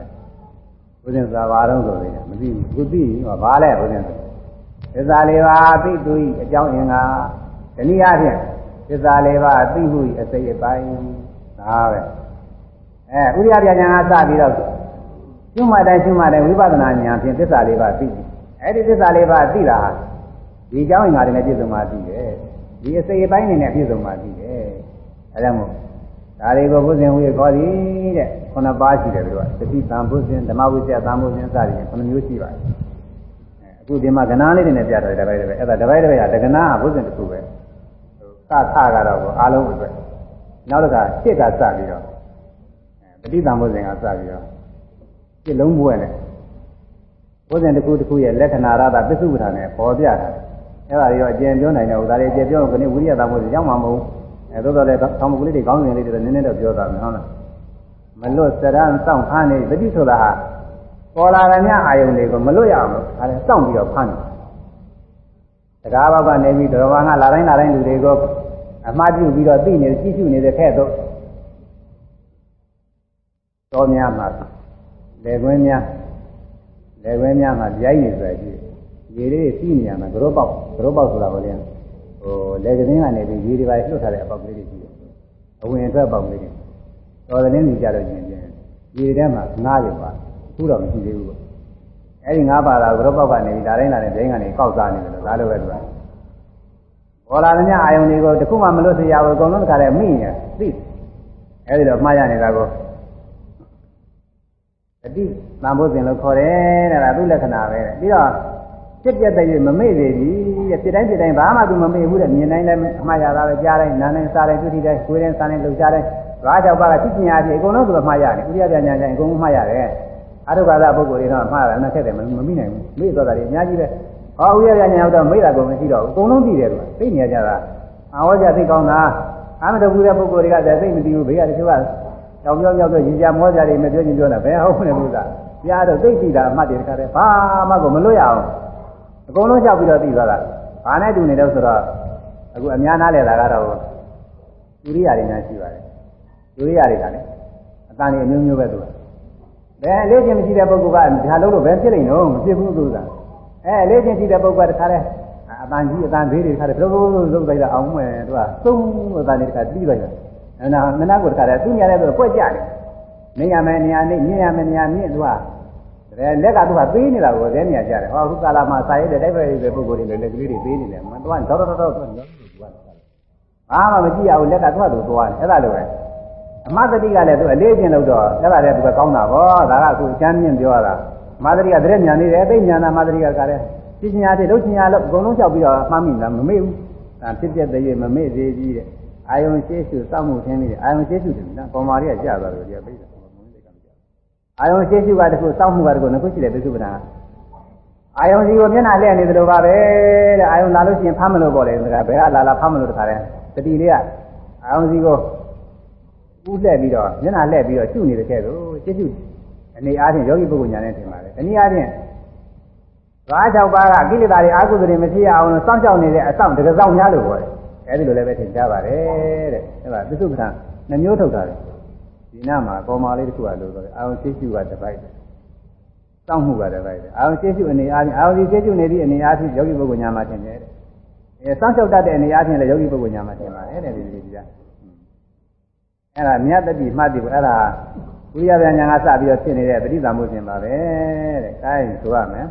ဘုရင်ဆိုတာဘာလို့ဆိုလဲမသိဘူးသူသိဘာလဲဘုရင်ဆိုတာသစ္စာလေးပါးသိသူ၏အကြောင်းအင်္ဂါတနည်းအားဖြင့်သစ္စာလေးပါးသိမှု၏အစိတ်အပိုင်းဒါပဲအဲဥရိယပြညာကစပြီးတော့ကျွမှတိုင်းကျွမှတိုင်းဝိပဿနာဉာဏ်ဖြင့်သစ္စာလေးပါးသိတယ်အဲဒီသစ္စာလေးပါးသိတာဒီအကြောင်းအင်္ဂါတွေနဲ့ပြည့်စုံမှသိတယ်ဒီအစိတ်အပိုင်းတွေနဲ့ပြည့်စုံမှသိတယ်အဲဒါမို့ ဒါတွေကိုဘုဇင်ဝေခေါ်သည်တဲ့ခုနှစ်ပါးရှိတယ်သူကတတိတံဘုဇင်ဓမ္မဝိဇ္ဇာသံဘုဇင်စသည်ခုနှစ်မျိုးရှိပါတယ်အခုဒီမှာကဏ္ဍလေးတွေနဲ့ပြတယ်တပိုင်းတစ်ပိုင်းအဲ့ဒါတပိုင်းတစ်ပိုင်းကတက္ကနာဘုဇင်တစ်ခုပဲစသကတော့အားလုံးအတွက်နောက်တစ်ခါရှစ်ကစပြီးတော့တတိတံဘုဇင်ကစပြီးတော့ရှစ်လုံးပွဲနဲ့ဘုဇင်တစ်ခုတစ်ခုရဲ့လက္ခဏာရတာပစ္စုပ္ပန်နဲ့ပေါ်ပြတာအဲ့ဒါတွေတော့အကျဉ်ပြောနိုင်တယ်ဟိုဒါတွေအကျဉ်ပြောခဏဝိရိယသားမှုတွေရောက်မှာမဟုတ် အဲသို့တော်လည်းဆောင်းမကူလေးတွေကောင်းစဉ်လေးတွေနည်းနည်းတော့ပြောတာမယ်ဟုတ်လားမလွတ်စရန်စောင့်ဖမ်းနေတတိဆိုတာဟာပေါ်လာတဲ့မြအာယုန်တွေကိုမလွတ်ရအောင်လို့ဒါလည်းစောင့်ပြီးတော့ဖမ်းတယ်တကားဘောက်ကနေပြီးတော်ဘာကလာတိုင်းလာတိုင်းလူတွေကိုအမှားပြုပြီးတော့သိနေကြည့်ရှုနေတဲ့ခဲ့တော့တော်များမှာလေခွင်းများလေခွင်းများမှာကြိုက်နေဆိုကြည့်ရေလေးစီးနေရမှာကြောပေါက်ကြောပေါက်ဆိုတာကိုလည်း ဟိုလက်ကင်းကနေပြီးရေတွေပါလွတ်ထားတဲ့အပေါက်ကလေးတွေရှိတယ်အဝင်အတွက်ပေါက်လေးတွေတော်တယ်နေကြလို့ရှင်ပြန်ရေထဲမှာငားရပါအခုတော့မရှိသေးဘူးပေါ့အဲ့ဒီငါးပါးသာကြောပေါက်ကနေပြီးဒါတိုင်းလာတဲ့ဒိန်းကနေကောက်စားနေတယ်လို့ဒါလိုပဲသူကဘောလာသမျှအာယုန်တွေကိုတခုမှမလွတ်စေရဘူးအကုန်လုံးတခါတည်းမိနေသိအဲ့ဒီတော့မှားရနေတာကိုအတိတန်ဖို့စဉ်လို့ခေါ်တယ်တဲ့ဒါသူ့လက္ခဏာပဲပြီးတော့ ပြက်ပြက်တည်းမမေ့သေးဘူးတဲ့ပြတိုင်းပြတိုင်းဘာမှသူမမေ့ဘူးတဲ့မြင်တိုင်းလည်းအမှားရတာပဲကြားတိုင်းနားတိုင်းစားတိုင်းတွေ့ထိတိုင်းကိုယ်တိုင်းစားတိုင်းလှုပ်ရှားတိုင်းဘာကြောင့်ပါကသိပညာအဖြစ်အကုန်လုံးသူကမှားရတယ်ဥရိယပြညာညာအကုန်လုံးမှားရတယ်အရုပ်ကာသပုဂ္ဂိုလ်တွေတော့မှားတာနဲ့ဆက်တယ်မမိနိုင်ဘူးမေ့သွားတာတွေအများကြီးပဲဟောဥရိယပြညာတော့မေ့တာကုန်မရှိတော့ဘူးအကုန်လုံးသိတယ်သူကသိနေကြတာအဝါကြသိကောင်းတာအာမတဘူးတဲ့ပုဂ္ဂိုလ်တွေကသိမသိဘူးဘေးကတချို့ကတောင်ပြောင်းပြောင်းဆိုရင်ကြာမောကြတယ်မပြောချင်းပြောတာဘယ်ဟုတ်လဲလို့သာကြားတော့သိသိတာအမှတ်တွေတခါတည်းဘာမှကိုမလွတ်ရအောင် အကုန်လုံးလျှောက်ပြီးတော့သိသွားတာဘာနဲ့တူနေတော့ဆိုတော့အခုအများနားလဲတာကတော့ဒုရိယာတွေများရှိပါတယ်ဒုရိယာတွေကလည်းအတန်တွေအမျိုးမျိုးပဲသူကဘယ်လေးချင်းမရှိတဲ့ပုဂ္ဂိုလ်ကဒါလို့လို့ဘယ်ဖြစ်နေတော့မဖြစ်ဘူးသူကအဲလေးချင်းရှိတဲ့ပုဂ္ဂိုလ်ကတခါတည်းအတန်ကြီးအတန်ဘေးတွေတခါတည်းဘလို့လို့လုံးလိုက်တာအောင်မယ်သူကသုံးအတန်တွေတခါပြီးလိုက်တာအဲနာမနာကိုတခါတည်းသူညာတဲ့ဆိုပွက်ကြတယ်နေရမယ်နေရာနေမြင်ရမယ်နေရာမြင်သူက အဲလက်ကသူကသေးနေတာကိုလဲနေရကြတယ်ဟောအခုကာလာမှာစာရိုက်တဲ့တိုက်ပွဲတွေပုဂ္ဂိုလ်တွေလည်းလက်ကလေးတွေသေးနေတယ်မတော်တော့တော့တော့တော့ဘာမှမကြည့်ရဘူးလက်ကသူ့ဟာသူသွားတယ်အဲ့ဒါလိုပဲအမသတိကလည်းသူအလေးကျင့်လို့တော့အဲ့ဒါလည်းသူကကောင်းတာဗောဒါကအခုအချမ်းမြင့်ပြောတာမသတိကတရက်ညာနေတယ်သိညာနာမသတိကကလည်းပြညာတဲ့လို့ညာလို့အကုန်လုံးလျှောက်ပြီးတော့မှတ်မိလားမမေ့ဘူးဒါဖြစ်ပြတဲ့ရေမမေ့သေးကြီးတဲ့အာယုံရှိစုစောင့်မှုသင်နေတယ်အာယုံရှိစုတယ်နော်ပေါ်မာရီကကြာသွားတယ်ဒီကပြိဿ အာယုံရှိရှိကတခုစောင့်မှုကတခုနှစ်ခုရှိတယ်ပြစုပ္ပနာအာယုံစီကိုမျက်နှာလဲနေသလိုပါပဲတဲ့အာယုံလာလို့ရှိရင်ဖမ်းမလို့ပေါ့လေဒါကဘယ်ကလာလာဖမ်းမလို့တခါလဲတတိလေးကအာယုံစီကိုဥလှက်ပြီးတော့မျက်နှာလှက်ပြီးတော့ရှုနေတဲ့ကဲတော့ရှင်းရှုအနေအားဖြင့်ယောဂီပုဂ္ဂိုလ်ညာနဲ့ထင်ပါတယ်တနည်းအားဖြင့်ဘာ၆ပါးကကိလေသာတွေအာဟုတွေမဖြစ်အောင်စောင့်ရှောက်နေတဲ့အဆောင်တကယ်ဆောင်များလို့ပြောတယ်အဲဒီလိုလည်းပဲထင်ရှားပါတယ်တဲ့အဲဒါပြစုပ္ပနာနှမျိုးထုတ်တာတယ် ဒီနာမှာကောမာလေးတစ်ခုကလို့ဆိုတယ်အာရုံရှိရှိကတစ်ပိုက်တယ်စောင့်မှုကတစ်ပိုက်တယ်အာရုံရှိရှိအနေအားဖြင့်အာရုံရှိရှိနေသည့်အနေအားဖြင့်ယောဂီပုဂ္ဂိုလ်ညာမှာထင်တယ်တဲ့အဲစောင့်ရှောက်တတ်တဲ့အနေအားဖြင့်လည်းယောဂီပုဂ္ဂိုလ်ညာမှာထင်ပါတယ်တဲ့ဒီလိုဒီကအဲ့ဒါမြတ်တတိမှတ်ပြီအဲ့ဒါဝိရဗျာညာကစပြီးတော့ဖြစ်နေတဲ့ပဋိသမုပ္ပင်ပါပဲတဲ့အဲဒါဆိုရမယ်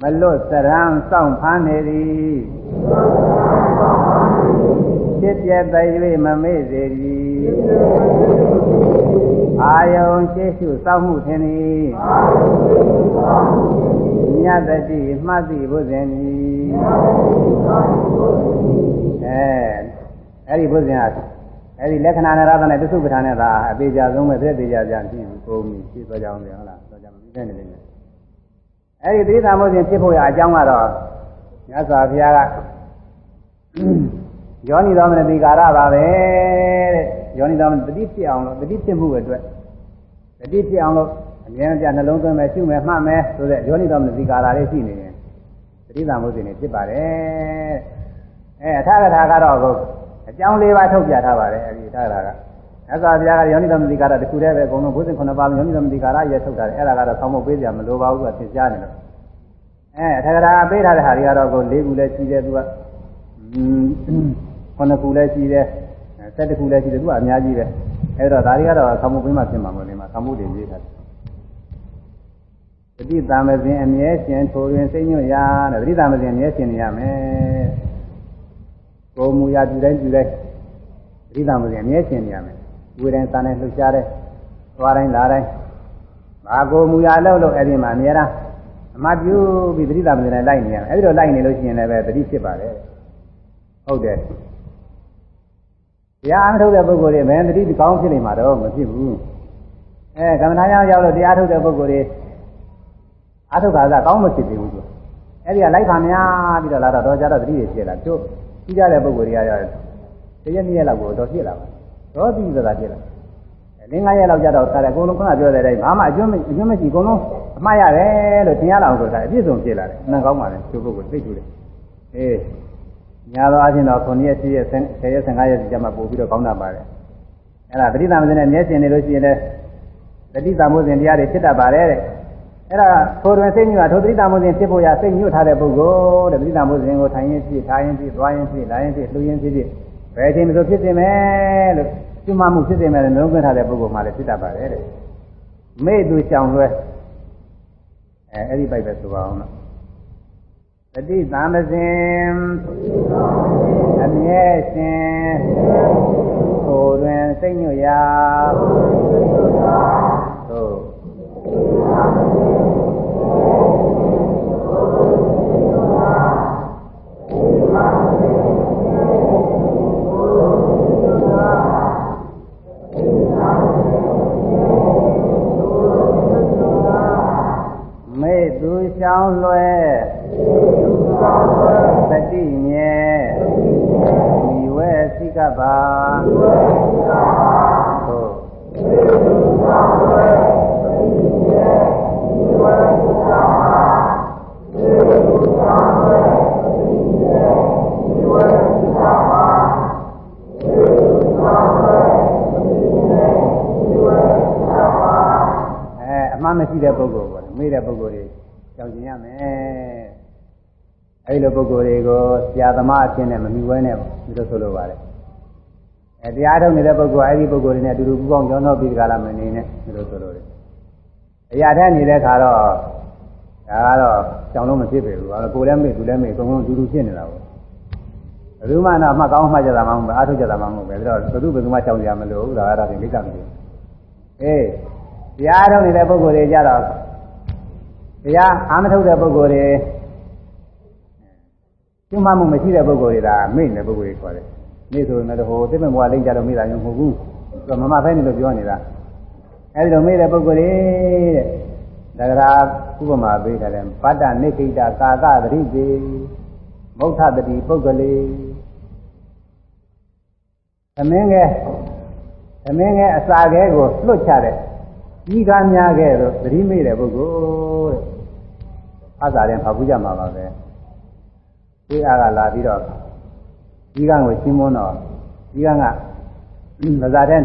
မလွတ်စရံစောင့်ဖမ်းနေသည်ဖြစ်ပြတဲ့၍မမေ့စေသည် အာယုံရှိရှုစောင့်မှုထင်သည်ညတတိမှတ်သည်ဘုဇင်သည်အဲအဲ့ဒီဘုဇင်ကအဲ့ဒီလက္ခဏာနဲ့ရသနဲ့တသုပ္ပဌာနဲ့သာအသေးကြဆုံးပဲသက်သေးကြကြဖြစ်ပြီးကိုယ်မူဖြစ်သွားကြအောင်လေဟုတ်လားတော့ကြမပြီးတဲ့နေလိမ့်မယ်အဲ့ဒီသီသမုဒ္ဒင်ဖြစ်ဖို့ရအကြောင်းကတော့မြတ်စွာဘုရားကယောနိသောမနတိကာရပါပဲတဲ့ ယောနိသောမနတတိဖြစ်အောင်လို့တတိဖြစ်မှုအတွက်တတိဖြစ်အောင်လို့အမြဲတမ်းနှလုံးသွင်းမယ်ရှုမယ်မှတ်မယ်ဆိုတဲ့ယောနိသောမနတိကာရလေးရှိနေရင်တတိသမုဒ္ဒင်နေဖြစ်ပါတယ်အဲအထာကထာကတော့အကြောင်း၄ပါးထုတ်ပြထားပါတယ်အဲဒီအထာကထာကမြတ်စွာဘုရားကယောနိသမတိကာရတခုတည်းပဲအကုန်လုံးဘုဇင်ခုနှစ်ပါးယောနိသမတိကာရရဲ့ထုတ်တာတယ်အဲ့ဒါကတော့ဆောင်းမပေးကြမလိုပါဘူးသူကသင်ကြားနေလို့အဲအထကရာပေးထားတဲ့ဟာတွေကတော့ကို၄ခုလည်းရှိတယ်သူကခုနှစ်ခုလည်းရှိတယ် ဆက်တစ်ခုလည်းရှိတယ်သူကအများကြီးပဲအဲ့တော့ဒါတွေကတော့ဆောင်းမပေးမှဖြစ်မှာမဟုတ်လေမှာဆောင်းမှုတွေရေးထားတယ်တတိတံမဇင်အမြဲရှင်ထိုတွင်စိတ်ညွတ်ရာတဲ့တတိတံမဇင်အမြဲရှင်နေရမယ်ကိုမူရာပြုတိုင်းပြုတိုင်းတတိတံမဇင်အမြဲရှင်နေရမယ်ဝေတိုင်းစားတိုင်းလှုပ်ရှားတဲ့သွားတိုင်းလာတိုင်းဘာကိုမူရလို့လို့အဲ့ဒီမှာအများအားအမပြုပြီးသတိသမဏေလိုက်နေရအဲ့ဒီတော့လိုက်နေလို့ရှိရင်လည်းပဲသတိဖြစ်ပါတယ်ဟုတ်တယ် တရားအားထုတ်တဲ့ပုဂ္ဂိုလ်တွေဘယ်သတိကောင်းဖြစ်နေမှာတော့မဖြစ်ဘူးအဲကမ္မထာကြောင့်ရောက်လို့တရားထုတ်တဲ့ပုဂ္ဂိုလ်တွေအားထုတ်ခါသာကောင်းမဖြစ်သေးဘူးသူအဲ့ဒီကလိုက်ပါများပြီးတော့လာတော့တော့ကြတော့သတိတွေဖြစ်လာတို့ကြီးကြတဲ့ပုဂ္ဂိုလ်တွေရရတရက်နှစ်ရက်လောက်ကိုတော့ဖြစ်လာပါတော့ပြီးသလားဖြစ်လာလင်း၅ရက်လောက်ကြတော့ခါတယ်အကုန်လုံးခဏပြောတဲ့အတိုင်းဘာမှအကျွမ်းအကျွမ်းမရှိအကုန်လုံးအမှားရတယ်လို့သင်ရလောက်ဆိုတာအပြည့်စုံဖြစ်လာတယ်အမှန်ကောင်းပါလေသူပုဂ္ဂိုလ်သိကျူတယ်အေး ညာတော့အချင်းတော့9ရက်10ရက်10ရက်15ရက်ကြာမှပို့ပြီးတော့ကောင်းတာပါတယ်အဲ့ဒါပဋိသမဇ္ဇနဲ့မျက်စင်နေလို့ရှိရင်လည်းပဋိသမုဇ္ဇင်တရားတွေဖြစ်တတ်ပါတယ်တဲ့အဲ့ဒါထိုတွင်စိတ်ညွတ်တာထိုသတိတမှုစဉ်ဖြစ်ဖို့ရစိတ်ညွတ်ထားတဲ့ပုဂ္ဂိုလ်တဲ့သတိတမှုစဉ်ကိုထိုင်ရင်ဖြစ်ထားရင်ဖြစ်သွားရင်ဖြစ်လာရင်ဖြစ်လှူရင်ဖြစ်ဖြစ်ဘယ်အချိန်မှဆိုဖြစ်နေမယ်လို့ကျွမ်းမှုဖြစ်နေမယ်လို့နှလုံးသွင်းထားတဲ့ပုဂ္ဂိုလ်မှလည်းဖြစ်တတ်ပါတယ်တဲ့မေ့သူရှောင်လွဲအဲအဲ့ဒီပိုက်ပဲဆိုပါအောင်နော် တတိသံသစဉ်အမြဲရှင်ကိုယ်တွင်စိတ်ညွတ်ရာသို့မေ့သူရှောင်းလွဲသ စိကပါသို့အဲအမှန်မရှိတဲ့ပုဂ္ဂိုလ်ပေါ့လေမေ့တဲ့ပုဂ္ဂိုလ်တွေကြောက်ကျင်ရမယ်အဲဒီလိုပုဂ္ဂိုလ်တွေကိုဆရာသမားအဖြစ်နဲ့မမီဝဲနဲ့ဒီလိုဆိုလိုပါတယ် အဲတရားထုတ်နေတဲ့ပုဂ္ဂိုလ်အဲဒီပုဂ္ဂိုလ်တွေနဲ့အတူတူပူပေါင်းကြောင်းတော့ပြီးကြလားမနေနဲ့ဒီလိုဆိုလိုတယ်အရာထက်နေတဲ့ခါတော့ဒါကတော့ကြောင်လို့မဖြစ်ပေဘူးအဲကိုယ်လည်းမေ့သူလည်းမေ့အကုန်လုံးအတူတူဖြစ်နေတာပေါ့ဘယ်သူမှတော့အမှတ်ကောင်းမှတ်ကြတာမှမဟုတ်ဘူးအားထုတ်ကြတာမှမဟုတ်ပဲဒါတော့ဘယ်သူဘယ်သူမှကြောင်ကြမလို့ဘူးဒါကတော့ဒီကိစ္စမဖြစ်ဘူးအေးတရားထုတ်နေတဲ့ပုဂ္ဂိုလ်တွေကြတော့တရားအာမထုတ်တဲ့ပုဂ္ဂိုလ်တွေကျွမ်းမမှုမရှိတဲ့ပုဂ္ဂိုလ်တွေဒါမိတ်တဲ့ပုဂ္ဂိုလ်တွေခေါ်တယ်။ မိဆိုရင်လည်းဟိုသိမဲ့ဘဝလိမ့်ကြတော့မိတာမျိုးမဟုတ်ဘူး။သူကမမဖဲနေလို့ပြောနေတာ။အဲဒီလိုမိတဲ့ပုဂ္ဂိုလ်တွေတဲ့။ဒါကရာဥပမာပေးထားတယ်ဗတ္တနိခိတကာကသတိပေမௌထတတိပုဂ္ဂလေသမင်းငယ်သမင်းငယ်အစာခဲကိုလွတ်ချတဲ့ကြီးကားများခဲ့တော့သတိမိတဲ့ပုဂ္ဂိုလ်တဲ့။အစာရင်ဖာဘူးကြမှာပါပဲ။ဒီအားကလာပြီးတော့ ကြီးကံကိုရှင်းမွန်းတော့ကြီးကံကမဇာတဲ့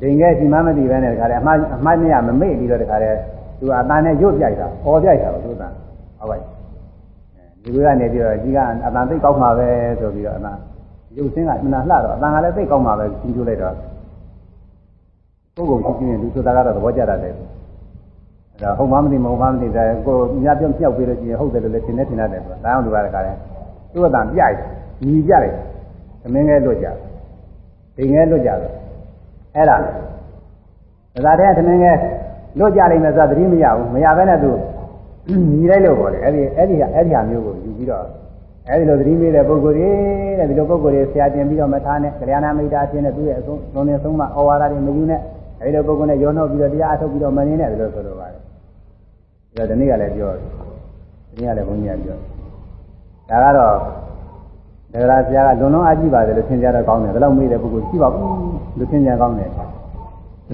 ဒိန်ခဲ့ရှိမှမသိပဲနဲ့တခါတည်းအမှားအမှားမရမမေ့ပြီးတော့တခါတည်းသူအတန်နဲ့ရွတ်ပြိုက်တာ။အော်ပြိုက်တာသူကဟုတ်ပါ့။ဒီလိုကနေပြီးတော့ကြီးကအတန်သိကောက်မှာပဲဆိုပြီးတော့အတန်ရုပ်စင်းကမနာလှတော့အတန်ကလည်းသိကောက်မှာပဲရှင်းပြလိုက်တော့ပုဂ္ဂိုလ်ရှိချင်းလူဆိုတာကတော့သဘောကျတတ်တယ်။အဲဒါဟုတ်မှမသိမဟုတ်မှမသိတယ်ကိုညပြုံးဖြောက်ပြီးလို့ရှိရင်ဟုတ်တယ်လို့လည်းသင်နေသင်ရတယ်ဆိုတာ။ဒါအောင်ဒီပါတခါတည်းသူ့အတန်ပြိုက်ညီကြတယ်။ သမင်းငယ်လွတ်ကြ။ဒိန်ငယ်လွတ်ကြတယ်။အဲ့ဒါဒါတဲ့သမင်းငယ်လွတ်ကြလိမ့်မယ်ဆိုတာသတိမရဘူး။မရဘဲနဲ့သူညီလိုက်လို့ပေါ့လေ။အဲ့ဒီအဲ့ဒီအဲ့ဒီဟာမျိုးကိုယူပြီးတော့အဲဒီလိုသတိမေးတဲ့ပုဂ္ဂိုလ်တွေတဲ့ဒီလိုပုဂ္ဂိုလ်တွေဆရာတင်ပြီးတော့မထားနဲ့ကြရဏမိတ်တာအချင်းနဲ့သူ့ရဲ့အဆုံးသုံးနေဆုံးမဩဝါဒတွေမယူနဲ့အဲဒီလိုပုဂ္ဂိုလ်နဲ့ရောနှောပြီးတော့တရားအထုတ်ပြီးတော့မနေနဲ့ဒီလိုဆိုလိုပါတယ်။ဒါဒီနေ့ကလည်းပြောတယ်။ဒီနေ့ကလည်းဘုန်းကြီးကပြောတယ်။ဒါကတော့ ဒဂရာဆရာကလွန်လွန်အားကြီးပါတယ်လို့သင်ကြတော့ကောင်းတယ်။ဒါတော့မေးတဲ့ပုဂ္ဂိုလ်ရှိပါဘူးလို့သင်ကြကောင်းတယ်။ဒါ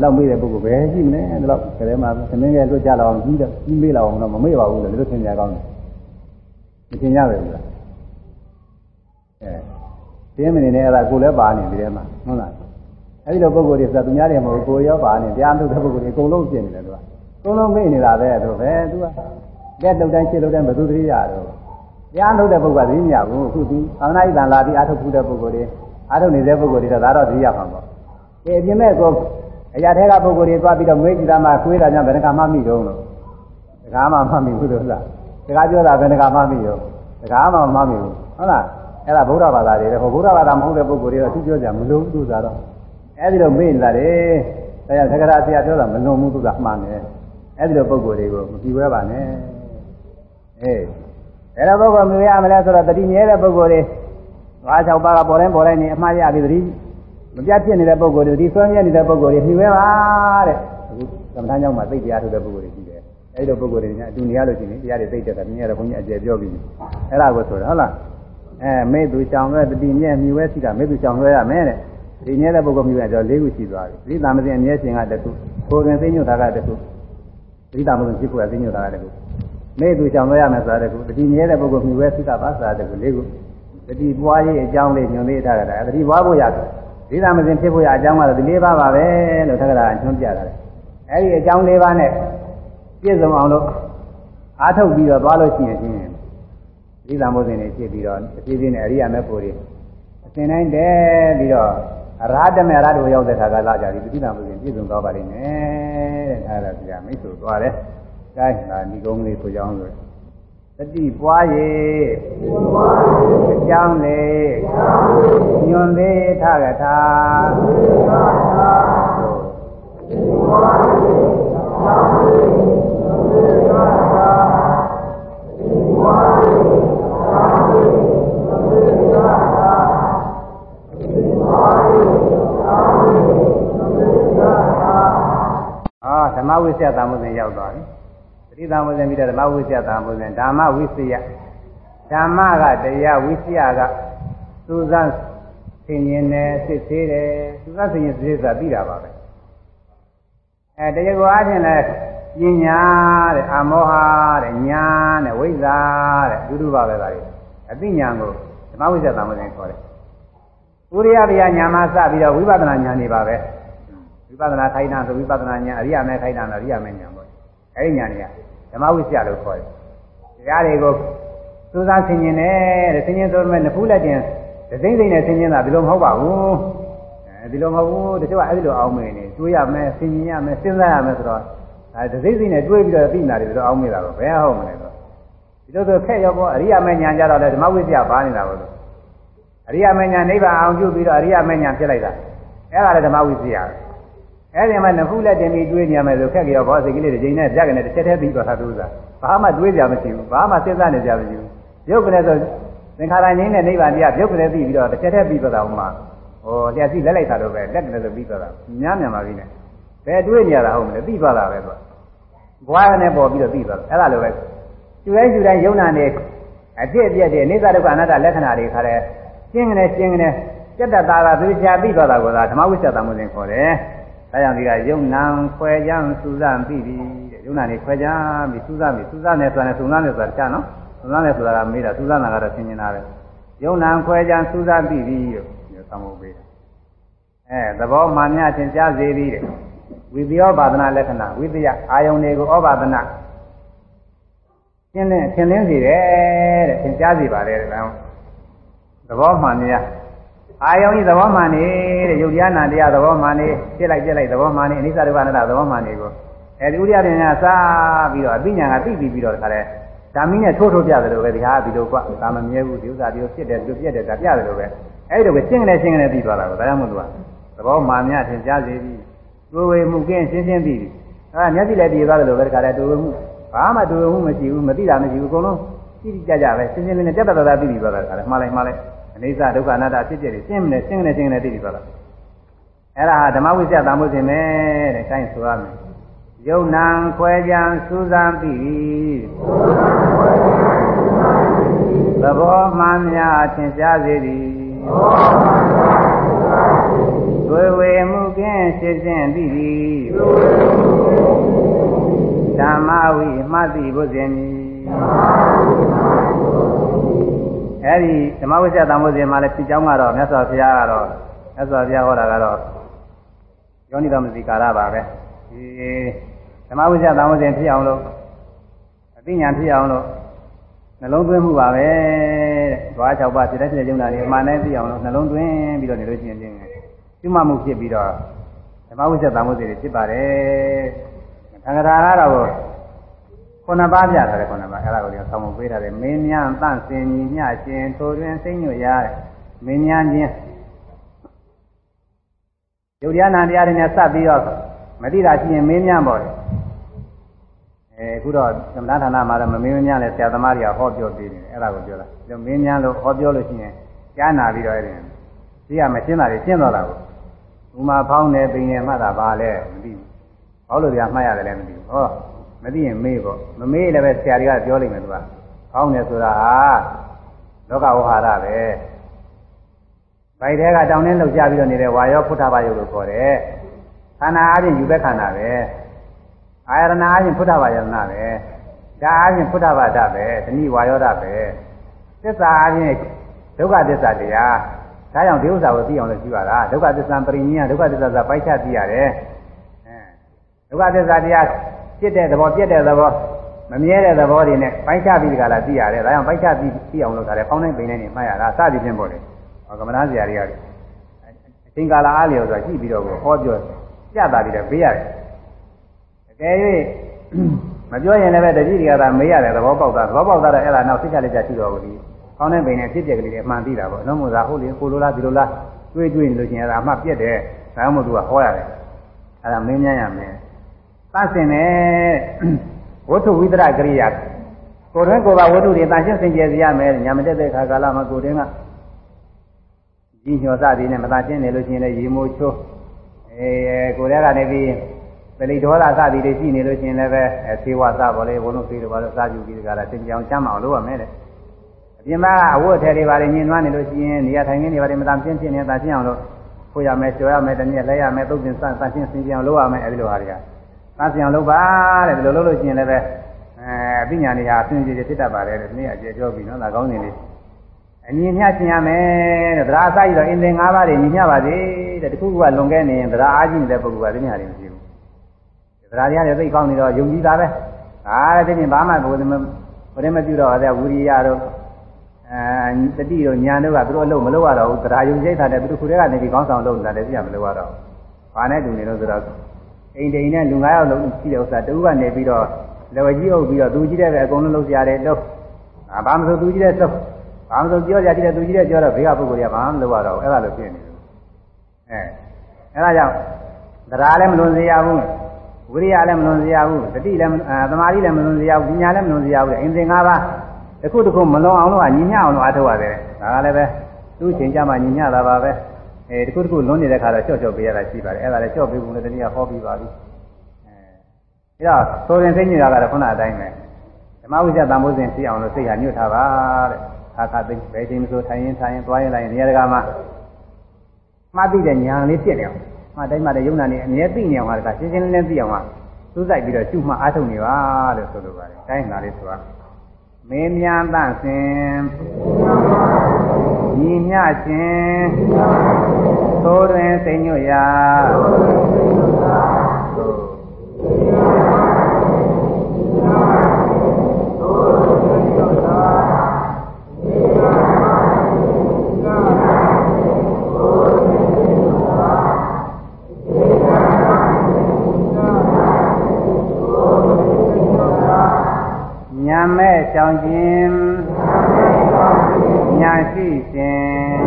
တော့မေးတဲ့ပုဂ္ဂိုလ်ပဲရှိမလဲ။ဒါတော့ခရဲမှာသမင်းကလွတ်ကြလောက်အောင်ကြီးတော့ကြီးမေးလောက်အောင်တော့မမေ့ပါဘူးလို့လို့သင်ကြကောင်းတယ်။မသင်ကြပဲဘူးလား။အဲတင်းမနေနဲ့အဲ့ဒါကိုလည်းပါနေဒီထဲမှာဟုတ်လားအဲ့ဒီလိုပုံကိုယ်တွေဆိုသူများတွေမဟုတ်ကိုရောပါနေတရားထုတ်တဲ့ပုံကိုယ်တွေအကုန်လုံးပြင်နေတယ်သူကအကုန်လုံးမိနေတာပဲသူပဲသူကလက်တုတ်တိုင်းရှင်းလို့တိုင်းဘယ်သူသတိရတော့ တရားထုတ်တဲ့ပုံကသတိမရဘူးအခုဒီအာမနာဣတန်လာပြီးအာထုတ်ခုတဲ့ပုံကိုယ်တွေအာထုတ်နေတဲ့ပုံကိုယ်တွေဒါတော့သတိရမှာပေါ့ဒီအပြင်မဲ့ကိုအရာထဲကပုံကိုယ်တွေသွားပြီးတော့ငွေကြည့်တာမှခွေးတာကြောင့်ဘယ်နှခါမှမိတော့လို့တကားမှမမိဘူးလို့လားတကားပြောတာဘယ်နှခါမှမိရောတကားမှမမိဘူးဟုတ်လားအဲ့ဒါဗုဒ္ဓဘာသာတွေတဲ့ဟိုဗုဒ္ဓဘာသာမဟုတ်တဲ့ပုဂ္ဂိုလ်တွေတော့သူပြောကြမလို့သူစားတော့အဲ့ဒီလိုမေ့လာတယ်တရားသက္ကရာဆရာပြောတာမလွန်ဘူးသူကမှန်တယ်အဲ့ဒီလိုပုဂ္ဂိုလ်တွေကိုမကြည့်ဝဲပါနဲ့အေး အဲ့ဒါပုဂ္ဂိုလ်မြင်ရမလဲဆိုတော့တတိမြဲတဲ့ပုဂ္ဂိုလ်တွေငါး၆ပါးကပေါ်တိုင်းပေါ်တိုင်းနေအမှားရပြီးတတိမပြတ်ဖြစ်နေတဲ့ပုဂ္ဂိုလ်တွေဒီဆွဲမြဲနေတဲ့ပုဂ္ဂိုလ်တွေမြင်ဝဲပါတဲ့အခုသမထမ်းကြောင့်မှသိတရားထုတ်တဲ့ပုဂ္ဂိုလ်တွေရှိတယ်အဲ့ဒီလိုပုဂ္ဂိုလ်တွေကအတူနေရလို့ရှိရင်တရားတွေသိတဲ့ကမြင်ရတော့ဘုန်းကြီးအကျေပြောပြီးအဲ့ဒါကိုဆိုတော့ဟုတ်လားအဲမေသူချောင်လွဲတတိမြဲမြည်ဝဲရှိတာမေသူချောင်လွဲရမယ်တဲ့ဒီမြဲတဲ့ပုဂ္ဂိုလ်မြည်ဝဲတော့၄ခုရှိသွားပြီဒီသာမစဉ်အမြဲရှင်ကတခုကိုယ်တွင်သိညွတ်တာကတခုဒီသာမစဉ်ဖြစ်ဖို့ကသိညွတ်တာကတခု မေသူချောင်လွဲရမယ်ဆိုတာတခုတတိမြဲတဲ့ပုဂ္ဂိုလ်မြည်ဝဲရှိတာပါဆိုတာတခု၄ခုတတိပွားရေးအကြောင်းလေးညွှန်သေးထားကြတာတတိပွားဖို့ရတယ်ဒီသာမစဉ်ဖြစ်ဖို့ရအကြောင်းကတော့ဒီ၄ပါးပါပဲလို့ထက်ကရာညွှန်ပြတာလေအဲဒီအကြောင်း၄ပါးနဲ့ပြည့်စုံအောင်လို့အားထုတ်ပြီးတော့သွားလို့ရှိရင်ချင်းဒီသံမိုးစဉ်တွေဖြစ်ပြီးတော့အပြည့်ပြည့်နဲ့အရိယာမေဖို့တွေအစဉ်တိုင်းတည်းပြီးတော့အရာတမေအရာတို့ရောက်တဲ့ခါကလာကြပြီပဋိသံမိုးစဉ်ပြည့်စုံသွားပါလိမ့်မယ်တဲ့အဲဒါပြမိတ်ဆွေသွားတယ်။ ဒါကဒီကုန်းလေးကိုကြောင်းလို့တတိပွားရေအကြောင်းလေညွန်သေးထကထာအာဓမ္မဝိသယသမုဇ္ဇဉ်ရောက်သွားပြီ တိသမောဇဉ်ပြီးတော့ဓမ္မဝိသယသမောဇဉ်ဓမ္မဝိသယဓမ္မကတရားဝိသယကစူးစမ်းဆင်ញင်တယ်စစ်သေးတယ်စူးစမ်းဆင်ញင်စစ်သေးဆိုတာပြီးတာပါပဲအဲတရားကိုအားဖြင့်လည်းပညာတဲ့အာမောဟတဲ့ညာတဲ့ဝိဇ္ဇာတဲ့အတူတူပါပဲဒါတွေအသိဉာဏ်ကိုဓမ္မဝိသယသမောဇဉ်ခေါ်တယ်ဥရိယဗျာညာမှာစပြီးတော့ဝိပဿနာဉာဏ်တွေပါပဲဝိပဿနာခိုင်းတာဆိုဝိပဿနာဉာဏ်အရိယာမဲခိုင်းတာဆိုအရိယာမဲဉာဏ်ပေါ့အဲဒီဉာဏ်တွေက ဓမ္မဝိဇ္ဇာလို့ခေါ်တယ်။တရားတွေကိုစူးစမ်းဆင်ခြင်တယ်တဲ့ဆင်ခြင်ဆိုမဲ့နဖူးလက်တင်ဒသိမ့်သိမ့်နဲ့ဆင်ခြင်တာဒီလိုမဟုတ်ပါဘူး။အဲဒီလိုမဟုတ်ဘူးတချို့ကအဲဒီလိုအောင်းမေနေတွေးရမယ်ဆင်ခြင်ရမယ်စဉ်းစားရမယ်ဆိုတော့အဲဒသိမ့်သိမ့်နဲ့တွေးပြီးတော့သိနေတာတွေဆိုအောင်းမေတာတော့ဘယ်ဟုတ်မလဲဆိုဒီလိုဆိုခက်ရောပေါ့အရိယာမဉာဏ်ကြတော့လေဓမ္မဝိဇ္ဇာပါနေတာပေါ့အရိယာမဉာဏ်နိဗ္ဗာန်အောင်ပြုပြီးတော့အရိယာမဉာဏ်ဖြစ်လိုက်တာအဲ့ဒါလည်းဓမ္မဝိဇ္ဇာပဲ အဲ့ဒီမှာနဖူးလက်တင်ပြီးတွေးနေရမယ်ဆိုခက်ကြောဘောစိတ်ကလေးတစ်ချိန်နဲ့ပြက်ကနေတစ်ချက်တည်းပြီးတော့သာသူစားဘာမှတွေးကြမရှိဘူးဘာမှစဉ်းစားနေကြမရှိဘူးရုပ်ကလေးဆိုသင်္ခါရငြိမ်းတဲ့နိဗ္ဗာန်တရားရုပ်ကလေးပြီးပြီးတော့တစ်ချက်တည်းပြီးတော့မှဟိုလျှက်စီလက်လိုက်တာတော့ပဲလက်ကလေးဆိုပြီးတော့များမြန်ပါပြီနဲ့ဘယ်တွေးနေရတာဟုတ်မလဲပြီးသွားတာပဲသူဘွားနဲ့ပေါ်ပြီးတော့ပြီးသွားတယ်အဲ့ဒါလိုပဲယူတိုင်းယူတိုင်းယုံနာနေအပြည့်အပြည့်တဲ့အိသဒုက္ခအနတ္တလက္ခဏာတွေခါတဲ့ရှင်းကနေရှင်းကနေစက်တတာကသူချာပြီးသွားတာကိုသာဓမ္မဝိသတ္တမှုစဉ်ခေါ်တယ် ဒါကြောင့်ဒီကယုံနာခွဲကြမ်းစူးစမ်းပြီးပြီတဲ့ယုံနာနေခွဲကြမ်းပြီးစူးစမ်းပြီးစူးစမ်းနေဆိုရင်စူးစမ်းနေဆိုတာတခြားနော်စူးစမ်းနေဆိုတာကမေးတာစူးစမ်းတာကတော့သင်ញင်တာပဲယုံနာခွဲကြမ်းစူးစမ်းပြီးပြီလို့သံဖို့ပေးတယ်အဲသဘောမှန်များသင်ကြားစေသည်တဲ့ဝိပယောဘာဒနာလက္ခဏာဝိတယအာယုန်တွေကိုဩဘာဒနာရှင်းလင်းသင်လင်းစေတယ်တဲ့သင်ကြားစေပါတယ်တဲ့သဘောမှန်များ အာယုံဤသဘောမှန်နေတဲ့ယုတ်တရားနာတရားသဘောမှန်နေပြစ်လိုက်ပြစ်လိုက်သဘောမှန်နေအနိစ္စဒုက္ခအနတ္တသဘောမှန်နေကိုအဲဒီဥရိယပညာစားပြီးတော့အသိဉာဏ်ကသိပြီးပြီးတော့တခါလဲဓာမီနဲ့ထိုးထိုးပြတယ်လို့ပဲဒီဟာဒီလိုကဒါမမြဲဘူးဒီဥစ္စာဒီလိုဖြစ်တယ်ဒီလိုပြက်တယ်ဒါပြတယ်လို့ပဲအဲဒီတော့ပဲရှင်းနေရှင်းနေပြီးသွားတာကိုဒါကြောင့်မို့လို့သဘောမှန်များထင်ရှားစေပြီးတွေ့ဝေမှုကင်းရှင်းရှင်းပြီးပြီအဲမျက်စိလည်းတည်သွားတယ်လို့ပဲတခါလဲတွေ့ဝေမှုဘာမှတွေ့ဝေမှုမရှိဘူးမသိတာမရှိဘူးအကုန်လုံးသိသိကြကြပဲရှင်းရှင်းလင်းလင်းပြတ်တတ်တာပြီးပြီးသွားတာတခါလဲမှားလိုက်မှားလိုက် အနိစ္စဒုက္ခအနတ္တဖြစ်ဖြစ်တွေရှင်းမနေရှင်းနေရှင်းနေသိပြီပါလားအဲ့ဒါဓမ္မဝိဇ္ဇာသံဖို့ရှင်ပဲတဲ့ခိုင်းဆိုရမယ်ယုံနာခွဲကြံစူးစမ်းပြီးသဘောမှန်များသင်ရှားစေသည်တွေ့ဝေမှုကင်းရှင်းရှင်းပြီးသည်ဓမ္မဝိမှတ်သိဖို့စဉ်မည် အဲဒီဓမ္မဝိဇ္ဇသံဃောဇဉ်မှာလည်းဖြစ်ကြောင်းကတော့မြတ်စွာဘုရားကတော့မြတ်စွာဘုရားဟောတာကတော့ယောနိတော်မစီကာရပါပဲဒီဓမ္မဝိဇ္ဇသံဃောဇဉ်ဖြစ်အောင်လို့အသိဉာဏ်ဖြစ်အောင်လို့နှလုံးသွင်းမှုပါပဲတဲ့။ဓွား၆ပါးဖြစ်တဲ့ဖြစ်တဲ့ယုံနာတွေအမှန်တိုင်းသိအောင်လို့နှလုံးသွင်းပြီးတော့နေလို့ရှိရင်ချင်းကျွမမှုဖြစ်ပြီးတော့ဓမ္မဝိဇ္ဇသံဃောဇဉ်ဖြစ်ပါတယ်။သံဃာကတော့ ခုနပါးပြတယ်ခုနပါးအဲ့ဒါကိုလည်းဆောင်းမပေးထားတယ်မင်းများတန့်စင်ညီမျှရှင်ထိုတွင်စိတ်ညွတ်ရမင်းများချင်းယုတ်တရားနာတရားတွေနဲ့စပ်ပြီးတော့မတိတာရှိရင်မင်းများပေါ့လေအဲအခုတော့သမဏဌာနမှာတော့မမင်းများလဲဆရာသမားတွေကဟောပြောပေးနေတယ်အဲ့ဒါကိုပြောတာဒီမင်းများလို့ဟောပြောလို့ရှိရင်ကြားနာပြီးတော့အဲ့ဒီသိရမရှင်းတာတွေရှင်းတော့တာကိုဥမာဖောင်းနေပင်နေမှတာပါလဲမသိဘူးဟောလို့ပြမှတ်ရတယ်လည်းမသိဘူးဟော မသိရင်မေးပေါ့မမေးလည်းပဲဆရာတွေကပြောလိမ့်မယ်သူကကောင်းတယ်ဆိုတာဟာလောကဝဟာရပဲဗိုက်တဲကတောင်းနှင်းလောက်ကြပြီးတော့နေတဲ့ဝါရောဖုထဘာယုလို့ခေါ်တယ်ခန္ဓာအချင်းယူပဲခန္ဓာပဲအာရဏအချင်းဖုထဘာယရဏပဲဒါအချင်းဖုထဘာဒပဲတဏိဝါယောဒပဲသစ္စာအချင်းဒုက္ခသစ္စာတရားဒါကြောင့်ဒီဥစ္စာကိုသိအောင်လို့ကြည့်ပါလားဒုက္ခသစ္စာပရိညာဒုက္ခသစ္စာဆိုပိုက်ချသိရတယ်အဲဒုက္ခသစ္စာတရား ပြစ်တဲ့သဘောပြစ်တဲ့သဘောမမြဲတဲ့သဘောတွေနဲ့ပိုင်းခြားပြီးကြလားသိရတယ်ဒါကြောင့်ပိုင်းခြားပြီးသိအောင်လုပ်တာလေဖောင်းတိုင်းပိန်တိုင်းနေမှတ်ရတာစသည်ဖြင့်ပေါ့လေဟောကမ္မနာစရာတွေကအချိန်ကာလအားလျော်ဆိုတာကြည့်ပြီးတော့ဟောပြောကြတာပြီးတော့ပေးရတယ်အကယ်၍မပြောရင်လည်းပဲတတိတွေကသာမေးရတယ်သဘောပေါက်တာသဘောပေါက်တာတော့အဲ့ဒါနောက်သိချလက်ချရှိတော့ဘူးဒီဖောင်းတိုင်းပိန်တိုင်းဖြစ်ပြက်ကလေးတွေအမှန်သိတာပေါ့လုံးမို့သာဟုတ်လေကိုလိုလားဒီလိုလားတွေးတွေးနေလို့ရှိရင်အဲ့ဒါအမှပြက်တယ်ဒါမှမဟုတ်သူကဟောရတယ်အဲ့ဒါမင်းမြန်းရမယ်သ တ်စင်တယ်ဝတ္ထုဝိသရကရိယာကိုယ်တွင်ကိုယ်ပါဝတ္ထုတွေတန်ရှင်းစင်ကြယ်စေရမယ်ညာမတက်တဲ့ခါကာလမှာကိုယ်တွင်ကကြီးညှော်စသည်နဲ့မတန်ရှင်းနေလို့ရှိရင်လည်းရေမိုးချိုးအဲကိုယ်ထဲကနေပြီးပလိဒေါသစသည်တွေရှိနေလို့ရှိရင်လည်းပဲသေဝစပေါ်လေဘုံလုံးသေးတယ်ဘာလို့စားကြည့်ပြီးကြလားတင်ကြောင်ချမ်းမအောင်လုပ်ရမယ်တဲ့အပြင်မှာအဝတ်ထဲတွေပါလေညင်သွားနေလို့ရှိရင်နေရာထိုင်ခင်းတွေပါလေမတန်ရှင်းဖြစ်နေတာရှင်းအောင်လို့ဖို့ရမယ်ကျော်ရမယ်တနည်းလဲရမယ်သုတ်တင်စစရှင်းစင်ကြအောင်လုပ်ရမယ်အဲဒီလိုဟာတွေက သတ်ဆောင်လုပ်ပါတဲ့ဒီလိုလုပ်လို့ရှိရင်လည်းပဲအဲအပညာတွေဟာအစဉ်ပြေဖြစ်တတ်ပါတယ်တဲ့နေ့အကျေပြောပြီးနော်ဒါကောင်းနေလေအမြင်မျှရှင်းရမယ်တဲ့တရားအစကြီးတော့အင်းသင်၅ပါးတွေမြင်မျှပါစေတဲ့တခုခုကလွန်ခဲ့နေရင်တရားအားကြီးနေတဲ့ပုဂ္ဂိုလ်ကသိညာတွေမရှိဘူးတရားတရားတွေသိကောင်းနေတော့ယုံကြည်တာပဲဟာတဲ့ပြင်ဘာမှဘုရားမဘုရားမပြုတော့တဲ့ဝိရိယတို့အဲတတိတို့ညာတို့ကသူတို့အလုပ်မလုပ်ရတော့ဘူးတရားယုံကြည်တာတဲ့သူတို့ခုတည်းကနေဒီကောင်းဆောင်လုပ်နေတာလည်းသိရမလို့ရတော့ဘာနဲ့တူနေလို့ဆိုတော့ အိမ်တိန်နဲ့လူ9ယောက်လုံးရှိတဲ့ဥစ္စာတူကနေပြီးတော့လက်ဝကြီးအုပ်ပြီးတော့သူကြီးတဲ့ပဲအကုန်လုံးလုပ်ကြရတယ်တော့ဘာမှမဆိုသူကြီးတဲ့သုတ်ဘာမှမဆိုပြောကြကြည့်တဲ့သူကြီးတဲ့ပြောတော့ဘေးကပုဂ္ဂိုလ်တွေကဘာမှမလုပ်ရတော့ဘူးအဲ့ဒါလိုဖြစ်နေတယ်အဲအဲ့ဒါကြောင့်တရားလည်းမလွန်စေရဘူးဝိရိယလည်းမလွန်စေရဘူးတတိလည်းသမာဓိလည်းမလွန်စေရဘူးဉာဏ်လည်းမလွန်စေရဘူးအင်းသင်၅ပါးတစ်ခုတစ်ခုမလွန်အောင်လို့ကညီညအောင်လို့အားထုတ်ရတယ်ဒါကလည်းပဲသူ့ချိန်ကြမှာညီညတာပါပဲ အဲတခုတခုလွန်နေတဲ့ခါတော့ချော့ချော့ပေးရတာရှိပါတယ်အဲ့ဒါလည်းချော့ပေးဖို့လည်းတနည်းဟောပြီးပါပြီအဲဒါဆိုရင်သိညတာကတော့ခုနအတိုင်းပဲဓမ္မဝိဇ္ဇတန်ဖိုးစဉ်သိအောင်လို့စိတ်ဟာညွတ်ထားပါတဲ့ခါခါသိဘယ်ချိန်ဆိုထိုင်ရင်ထိုင်ရင်သွားရင်လိုက်ရင်နေရာတကာမှာမှတ်သိတဲ့ဉာဏ်လေးဖြစ်နေအောင်မှတ်တိုင်းမှတဲ့ယုံနာနေအမြဲသိနေအောင်ဟာကရှင်းရှင်းလင်းလင်းသိအောင်ဟာစူးစိုက်ပြီးတော့ကျุမှအားထုတ်နေပါလို့ဆိုလိုပါတယ်။တိုင်းနာလေးဆိုတာမင်းများတန့်စင် ညီမြခြင်းသိုးတွင်စိတ်ညွတ်ရာညာမဲ့ကြောင်ခြင်း ညာရှိခြင်း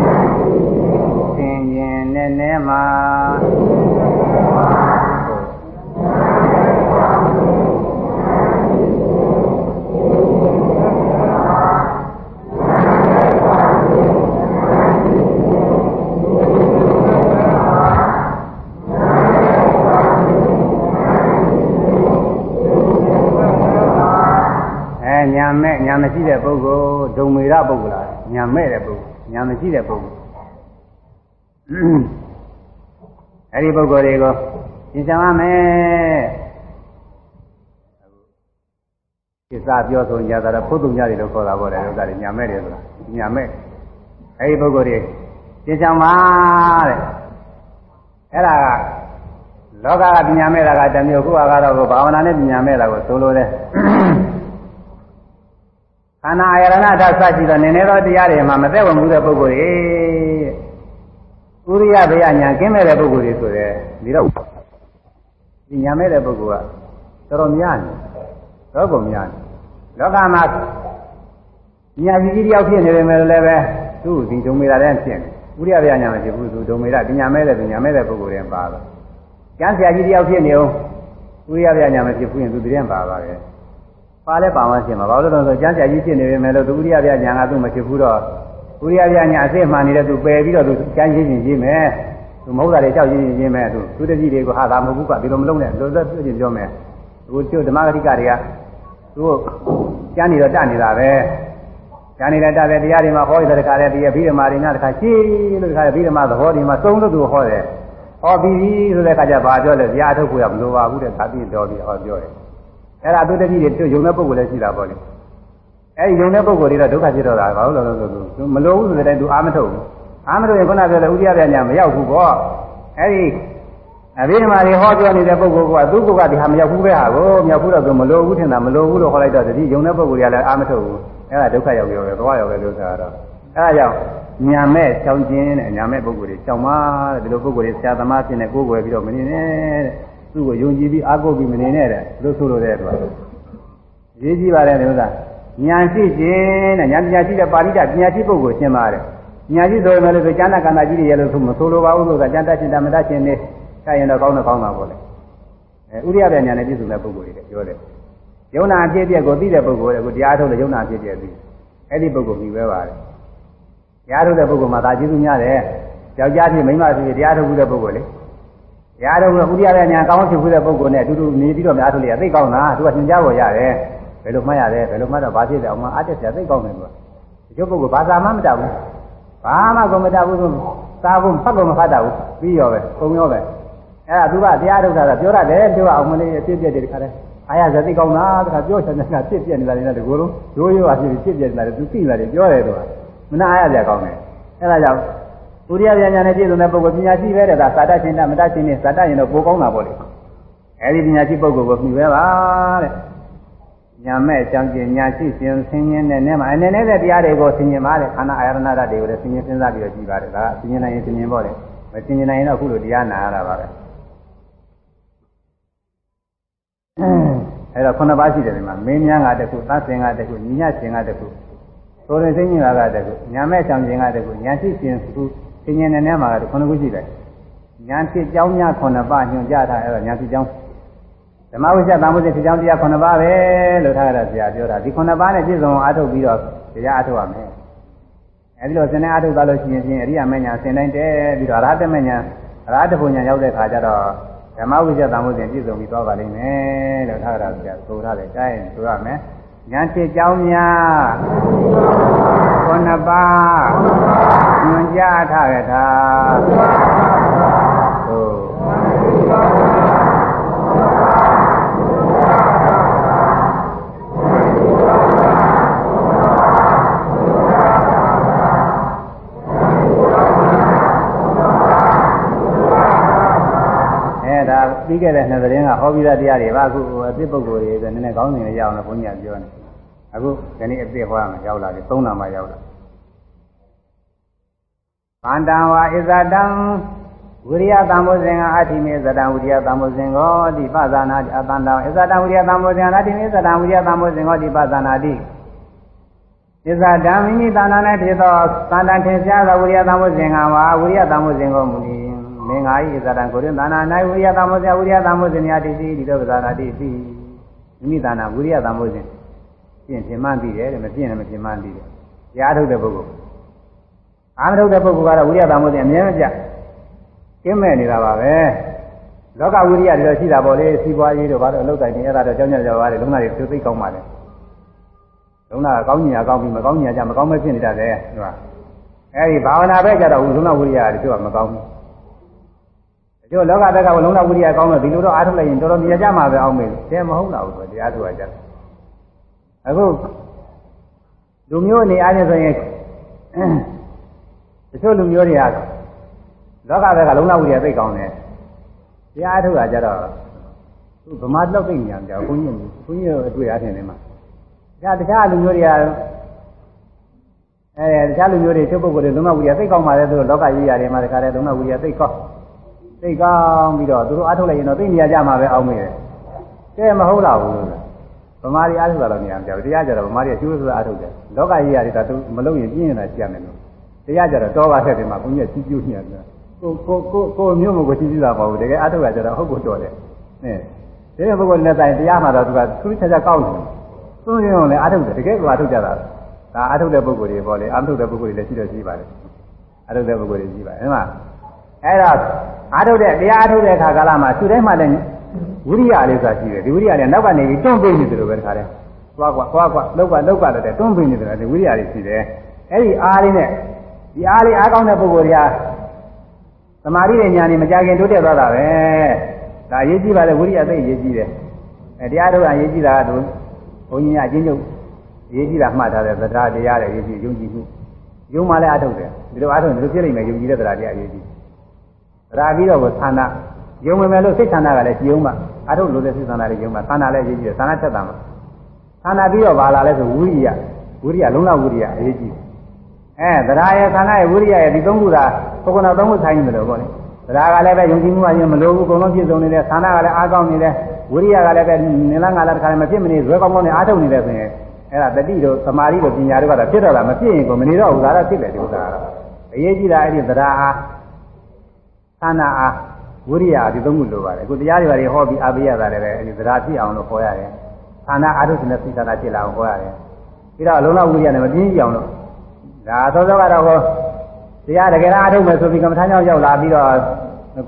သင်ရင်နဲ့နဲ့မှာညာမဲ့ညာမရှိတဲ့ပုဂ္ဂိုလ်ဒုံမေရပုဂ္ဂိုလ်လား ညာမဲ့တဲ့ပုဂ္ဂိုလ်ညာမရှိတဲ့ပုဂ္ဂိုလ်အဲဒီပုဂ္ဂိုလ်တွေကိုသင်္ချာရမယ်ကိစ္စပြောဆိုကြတာတော့ဖုတ်တုံကြတယ်လို့ခေါ်တာပေါ့လေဥစ္စာတွေညာမဲ့တယ်ဆိုတာညာမဲ့အဲဒီပုဂ္ဂိုလ်တွေသင်္ချာမှာတဲ့အဲ့ဒါကလောကကပညာမဲ့တာကတမျိုးခုကတော့ဘာဝနာနဲ့ပညာမဲ့တာကိုဆိုလိုတယ် ခန္ဓာအာရဏဓာတ်စရှိတော့နည်းနည်းသောတရားတွေမှာမသက်ဝင်မှုတဲ့ပုဂ္ဂိုလ်တွေဥရိယဘေယညာကင်းမဲ့တဲ့ပုဂ္ဂိုလ်တွေဆိုတဲ့ဒီတော့ဒီညာမဲ့တဲ့ပုဂ္ဂိုလ်ကတော်တော်များနေတော့ကုန်များနေလောကမှာညာကြီးကြီးတယောက်ဖြစ်နေတယ်မယ်လည်းပဲသူ့ဒီဒုံမေတာတဲ့ဖြစ်နေဥရိယဘေယညာမရှိဘူးသူဒုံမေတာဒီညာမဲ့တဲ့ဒီညာမဲ့တဲ့ပုဂ္ဂိုလ်တွေပါတော့ကျမ်းဆရာကြီးတယောက်ဖြစ်နေအောင်ဥရိယဘေယညာမရှိဘူးရင်သူတည်းပါပါပဲ ပါလဲပါမှရှင်းမှာဘာလို့လဲဆိုကျမ်းစာကြီးဖြစ်နေပြီမဲ့လို့သူဥရိယပြညာကသူ့မဖြစ်ဘူးတော့ဥရိယပြညာအစ်စ်မှန်နေတဲ့သူပယ်ပြီးတော့သူကျမ်းရှင်းရှင်းရေးမယ်သူမဟုတ်တာတွေကြောက်ရှင်းရှင်းရေးမယ်သူသူတကြီးတွေကိုဟာသာမဟုတ်ဘူးကဒီလိုမလုပ်နဲ့လို့သက်ပြည့်ပြောမယ်သူတို့ဓမ္မဂတိကတွေကသူတို့ကျမ်းနေတော့တတ်နေတာပဲကျမ်းနေတဲ့တတ်တဲ့တရားတွေမှာဟောရတဲ့တခါတည်းဒီဘိဓမ္မာတွေနဲ့တခါရှင်းလို့တခါဘိဓမ္မာသဘောတွေမှာသုံးလို့သူဟောတယ်ဟောပြီးပြီဆိုတဲ့အခါကျဘာပြောလဲဇာအထုတ်ကိုရမလိုပါဘူးတဲ့ဒါပြီးတော်ပြီးဟောပြောတယ် အဲ့ဒါသူတတိတွေသူယုံတဲ့ပုဂ္ဂိုလ်လည်းရှိတာပေါ့လေအဲ့ဒီယုံတဲ့ပုဂ္ဂိုလ်တွေတော့ဒုက္ခဖြစ်တော့တာဘာလို့လဲဆိုတော့သူမလိုဘူးဆိုတဲ့တိုင်သူအာမထုတ်ဘူးအာမထုတ်ရင်ခုနပြောတဲ့ဥဒိယပြညာမရောက်ဘူးပေါ့အဲ့ဒီအဘိဓမ္မာတွေဟောပြောနေတဲ့ပုဂ္ဂိုလ်ကသူ့ကိုယ်ကဒီဟာမရောက်ဘူးပဲဟာကိုမရောက်ဘူးတော့သူမလိုဘူးထင်တာမလိုဘူးလို့ဟောလိုက်တော့တတိယုံတဲ့ပုဂ္ဂိုလ်တွေကလည်းအာမထုတ်ဘူးအဲ့ဒါဒုက္ခရောက်ရောပဲသွားရောက်ပဲလို့ဆိုတာတော့အဲ့ဒါကြောင့်ညာမဲ့ချောင်းခြင်းတဲ့ညာမဲ့ပုဂ္ဂိုလ်တွေချောင်းပါတဲ့ဒီလိုပုဂ္ဂိုလ်တွေဆရာသမားဖြစ်နေကိုယ်ွယ်ပြီးတော့မနေနဲ့တဲ့ သူ့ကိုယုံကြည်ပြီးအားကိုးပြီးမနေနဲ့တဲ့လို့ဆိုလို့တဲ့သူကရေးကြည့်ပါတယ်ဒီဥစ္စာညာရှိခြင်းတဲ့ညာပညာရှိတဲ့ပါဠိတပညာရှိပုဂ္ဂိုလ်ရှင်းပါတယ်ညာရှိဆိုရင်လည်းဆိုကျမ်းနာကန္တာကြီးတွေရလို့ဆိုမဆိုလိုပါဘူးလို့ကကျမ်းတတ်ရှင်တမတတ်ရှင်နေခိုင်ရင်တော့ကောင်းတော့ကောင်းတာပေါ့လေအဲဥရိယပြညာနဲ့ပြည့်စုံတဲ့ပုဂ္ဂိုလ်တွေပြောတယ်ယုံနာအဖြစ်အပျက်ကိုသိတဲ့ပုဂ္ဂိုလ်တွေကိုတရားထုတ်လို့ယုံနာအဖြစ်အပျက်သိအဲ့ဒီပုဂ္ဂိုလ်ပြီးပဲပါတယ်တရားထုတ်တဲ့ပုဂ္ဂိုလ်မှာဒါကျေးဇူးများတယ်ယောက်ျားဖြစ်မိန်းမဖြစ်တရားထုတ်တဲ့ပုဂ္ဂိုလ်လေတ ရားထုတ်လို့ဥရိယပြညာကောင်းဖြစ်တဲ့ပုဂ္ဂိုလ်နဲ့အတူတူနေပြီးတော့များထုတ်လိုက်ရသိကောင်းတာသူကသင်ကြားပေါ်ရတယ်ဘယ်လိုမှတ်ရတယ်ဘယ်လိုမှတ်တော့ဘာဖြစ်လဲအောင်မအားတက်စရာသိကောင်းတယ်သူကဒီကျုပ်ပုဂ္ဂိုလ်ဘာသာမှမတတ်ဘူးဘာမှကိုမတတ်ဘူးဆိုသာဖို့ဖတ်ကုန်မဖတ်တတ်ဘူးပြီးရောပဲပုံရောပဲအဲ့ဒါသူကတရားထုတ်တာကပြောရတယ်ပြောအောင်မလေးအဖြစ်ပြက်တယ်တခါတည်းအားရဇတိကောင်းတာတခါပြောချင်တဲ့ကဖြစ်ပြက်နေတာလည်းတကူလုံးရိုးရိုးအဖြစ်ဖြစ်ပြက်နေတာလည်းသူသိလာတယ်ပြောတယ်သူကမနာအားရကြကောင်းတယ်အဲ့ဒါကြောင့် ဥရိယဉာဏ်နဲ့ပြည့်စုံတဲ့ပုဂ္ဂိုလ်ပညာရှိပဲတဲ့ဒါသာတရှင်တမတရှင်နဲ့သာတရင်တော့ပိုကောင်းတာပေါ့လေအဲ့ဒီပညာရှိပုဂ္ဂိုလ်ကိုမြှပဲပါတဲ့ညာမဲ့အကြောင်းကျင်ညာရှိရှင်ဆင်းရဲတဲ့နဲ့မှာအနေနဲ့တဲ့တရားတွေကိုဆင်ញင်ပါတဲ့ခန္ဓာအာရဏဓာတ်တွေကိုလည်းဆင်ញင်စဉ်းစားပြီးတော့ကြည့်ပါတယ်ဒါဆင်ញင်နိုင်ရင်ဆင်ញင်ပေါ့လေမဆင်ញင်နိုင်ရင်တော့အခုလိုတရားနာရတာပါပဲအဲ့တော့ခုနှစ်ပါးရှိတယ်ဒီမှာမင်းများကတခုသတ်စင်ကတခုညီညရှင်ကတခုသိုးရင်သိဉ္ဇာကတခုညာမဲ့ချောင်ရှင်ကတခုညာရှိရှင်ခု သင်ញင်တဲ့နေမှာကခုနှစ်ခုရှိတယ်ညာဖြစ်ကြောင်းများခုနှစ်ပါးညွှန်ကြားထားအဲ့တော့ညာဖြစ်ကြောင်းဓမ္မဝိဇ္ဇသံဃုစိဖြစ်ကြောင်းတရားခုနှစ်ပါးပဲလို့ထားရတာဆရာပြောတာဒီခုနှစ်ပါးနဲ့ပြည့်စုံအားထုတ်ပြီးတော့တရားအားထုတ်ရမယ်အဲဒီလိုစနေအားထုတ်သွားလို့ရှိရင်အရိယာမညာစင်တိုင်းတဲပြီးတော့အရဟတမညာအရဟတဘုံညာရောက်တဲ့ခါကျတော့ဓမ္မဝိဇ္ဇသံဃုစိပြည့်စုံပြီးသွားပါလိမ့်မယ်လို့ထားရတာဆရာဆိုထားတယ်အဲဒါဆိုရမယ် ညာဖြစ်ကြောင်းများခုနှစ်ပါးညွန်ကြားထားရတာဟုတ်ပြီးခဲ့တဲ့နှစ်သတင်းကဟောပြီးသားတရားတွေပါအခု အစ်ပုဂ္ဂိုလ်တွေပဲနည်းနည်းကောင်းနေရအောင်လို့ဘုန်းကြီးကပြောနေအခုဒီနေ့အစ်ဟောရမှာရောက်လာပြီသုံးနာမှရောက်လာဗန္တံဝါဣဇတံဝိရိယသံဃောဇင်ကအဋ္ဌိမေဇတံဝိရိယသံဃောဇင်ကိုဒီပဇာနာအတန္တံဣဇတံဝိရိယသံဃောဇင်အဋ္ဌိမေဇတံဝိရိယသံဃောဇင်ကိုဒီပဇာနာတိဣဇတံမိမိတဏ္ဍာနဲ့ဖြစ်သောသန္တန်ထင်ရှားသောဝိရိယသံဃောဇင်ကဝါဝိရိယသံဃောဇင်ကိုမူလီ မင်္ဂာဤသတ္တံကိုရင်သာနာ၌ဝိရိယသမောဇဝိရိယသမောဇင်များတည်ရှိဒီလိုပဇာနာတည်ရှိမိမိသာနာဝိရိယသမောဇင်ပြင့်ပြင်းမှန်းပြီးတယ်မပြင့်လည်းမပြင်းမှန်းပြီးတယ်ရားထုတ်တဲ့ပုဂ္ဂိုလ်အာမထုတ်တဲ့ပုဂ္ဂိုလ်ကတော့ဝိရိယသမောဇင်အမြဲမပြတ်ကင်းမဲ့နေတာပါပဲလောကဝိရိယတွေတော့ရှိတာပေါ့လေစီးပွားရေးတို့ဘာလို့အလုပ်တိုင်းနေရတာတော့ကြောင်းကြကြပါလေလုံးသားတွေသိသိကောင်းပါလေလုံးသားကောင်းညာကောင်းပြီးမကောင်းညာကြမကောင်းမဖြစ်နေတတ်တယ်ဟုတ်ပါအဲဒီဘာဝနာပဲကြတော့လုံးသားဝိရိယတွေသူကမကောင်းဘူး ကျို့လောကတက်ကလုံးဝဝိရိယကောင်းတော့ဒီလိုတော့အားထုတ်လိုက်ရင်တော်တော်မြင်ကြမှာပဲအောင်မေးတယ်မဟုတ်လားဘူးဆိုတရားထုတ်ရကြအခုလူမျိုးအနေအားဖြင့်ဆိုရင်တချို့လူမျိုးတွေကလောကတက်ကလုံးဝဝိရိယသိကောင်းတယ်တရားထုတ်ရကြတော့သူဗမာလောက်သိညာကြောက်ဘုန်းကြီးဘုန်းကြီးတို့အတွေ့အထင်တွေမှာဒါတခြားလူမျိုးတွေကအဲတခြားလူမျိုးတွေချုပ်ပုဂ္ဂိုလ်တွေလုံးဝဝိရိယသိကောင်းပါလေသူတို့လောကကြီးရတယ်မှာတခါတည်းလုံးဝဝိရိယသိကောင်း သိကောင်းပြီးတော့သူတို့အားထုတ်လိုက်ရင်တော့သိနေရကြမှာပဲအောင်မေးတယ်။ကဲမဟုတ်လားဘူးလို့ဗမာရီအားထုတ်တာတော့နေရာမပြောဘူးတရားကြတော့ဗမာရီအကျိုးဆိုတာအားထုတ်တယ်။လောကကြီးရတယ်ဒါသူမလုပ်ရင်ပြင်းနေတာရှိရမယ်လို့တရားကြတော့တောပါတဲ့တင်မှာဘုန်းကြီးကကြီးကျိုးနေတယ်။ကိုကိုကိုကိုမျိုးမကိုကြီးကြီးတာပေါ့တကယ်အားထုတ်ရကြတော့ဟုတ်ကိုတော်တယ်။နဲ့ဒီပုဂ္ဂိုလ်နဲ့တိုင်တရားမှာတော့သူကသူချာချာကောက်တယ်။သုံးရင်လည်းအားထုတ်တယ်တကယ်ကအားထုတ်ကြတာ။ဒါအားထုတ်တဲ့ပုဂ္ဂိုလ်တွေပေါ့လေအားထုတ်တဲ့ပုဂ္ဂိုလ်တွေလည်းရှိတော့ရှိပါတယ်။အားထုတ်တဲ့ပုဂ္ဂိုလ်တွေရှိပါတယ်။အဲ့မှာအဲ့တော့ အားထုတ်တဲ့တရားအားထုတ်တဲ့အခါကာလမှာသူတိုင်းမှလည်းဝိရိယလေးဆိုတာရှိတယ်ဒီဝိရိယလေးနောက်ကနေပြီးတွန်းပေးနေတယ်လို့ပဲတခါတည်းသွားကွာသွားကွာလောက်ကလောက်ကလည်းတွန်းပေးနေတယ်ဒီဝိရိယလေးရှိတယ်အဲ့ဒီအားလေးနဲ့ဒီအားလေးအားကောင်းတဲ့ပုဂ္ဂိုလ်တွေကသမာဓိနဲ့ဉာဏ်နဲ့မကြခင်တိုးတက်သွားတာပဲဒါအရေးကြီးပါလေဝိရိယသိအရေးကြီးတယ်အဲတရားထုတ်အရေးကြီးတာကတို့ဘုန်းကြီးကအချင်းချုပ်အရေးကြီးတာမှတ်ထားတယ်သဒ္ဓါတရားတွေအရေးကြီးယုံကြည်မှုယုံမှလည်းအထုတ်တယ်ဒီလိုအထုတ်ဒီလိုဖြစ်နေမယ်ယုံကြည်တဲ့သဒ္ဓါတရားအရေးကြီး ရာပြီးတော့ကိုသန္တာယုံမယ်လို့စိတ်ခန္ဓာကလည်းကြည်ုံမှအထုလို့တဲ့စိတ်ခန္ဓာလည်းယုံမှခန္ဓာလည်းရေးကြည့်တယ်ခန္ဓာထက်တာမှာခန္ဓာပြီးတော့ဘာလာလဲဆိုဝိရိယဝိရိယလုံးလောက်ဝိရိယအရေးကြီးအဲသရာရဲ့ခန္ဓာရဲ့ဝိရိယရဲ့ဒီသုံးခုသာပုဂ္ဂိုလ်သုံးခုဆိုင်နေတယ်လို့ပေါ့လေသရာကလည်းပဲယုံကြည်မှုအရင်မလိုဘူးအကုန်လုံးပြည့်စုံနေတယ်ခန္ဓာကလည်းအားကောင်းနေတယ်ဝိရိယကလည်းပဲနင်လားငါလားတခါလည်းမဖြစ်မနေဇွဲကောင်းကောင်းနဲ့အားထုတ်နေတယ်ဆိုရင်အဲ့ဒါတတိတို့သမာဓိတို့ပညာတို့ကတော့ဖြစ်တော့တာမဖြစ်ရင်ကိုမနေတော့ဘူးဒါတော့ဖြစ်တယ်ဒီဥစ္စာကတော့အရေးကြီးတာအဲ့ဒီသရာအား ခန္ဓာအားဝိရိယဒီသုံးခုလိုပါတယ်အခုတရားတွေဘာတွေဟောပြီးအားပေးရတာလည်းပဲအဲ့ဒီသရာဖြစ်အောင်လို့ခေါ်ရတယ်ခန္ဓာအားထုတ်တဲ့စိတ်ဓာတ်ဖြစ်လာအောင်ခေါ်ရတယ်ပြီးတော့အလုံးလောက်ဝိရိယနဲ့မပြင်းကြအောင်လို့ဒါသောသောကတော့ဟောတရားတကယ်အားထုတ်မယ်ဆိုပြီးကမ္မထာကြောင့်ရောက်လာပြီးတော့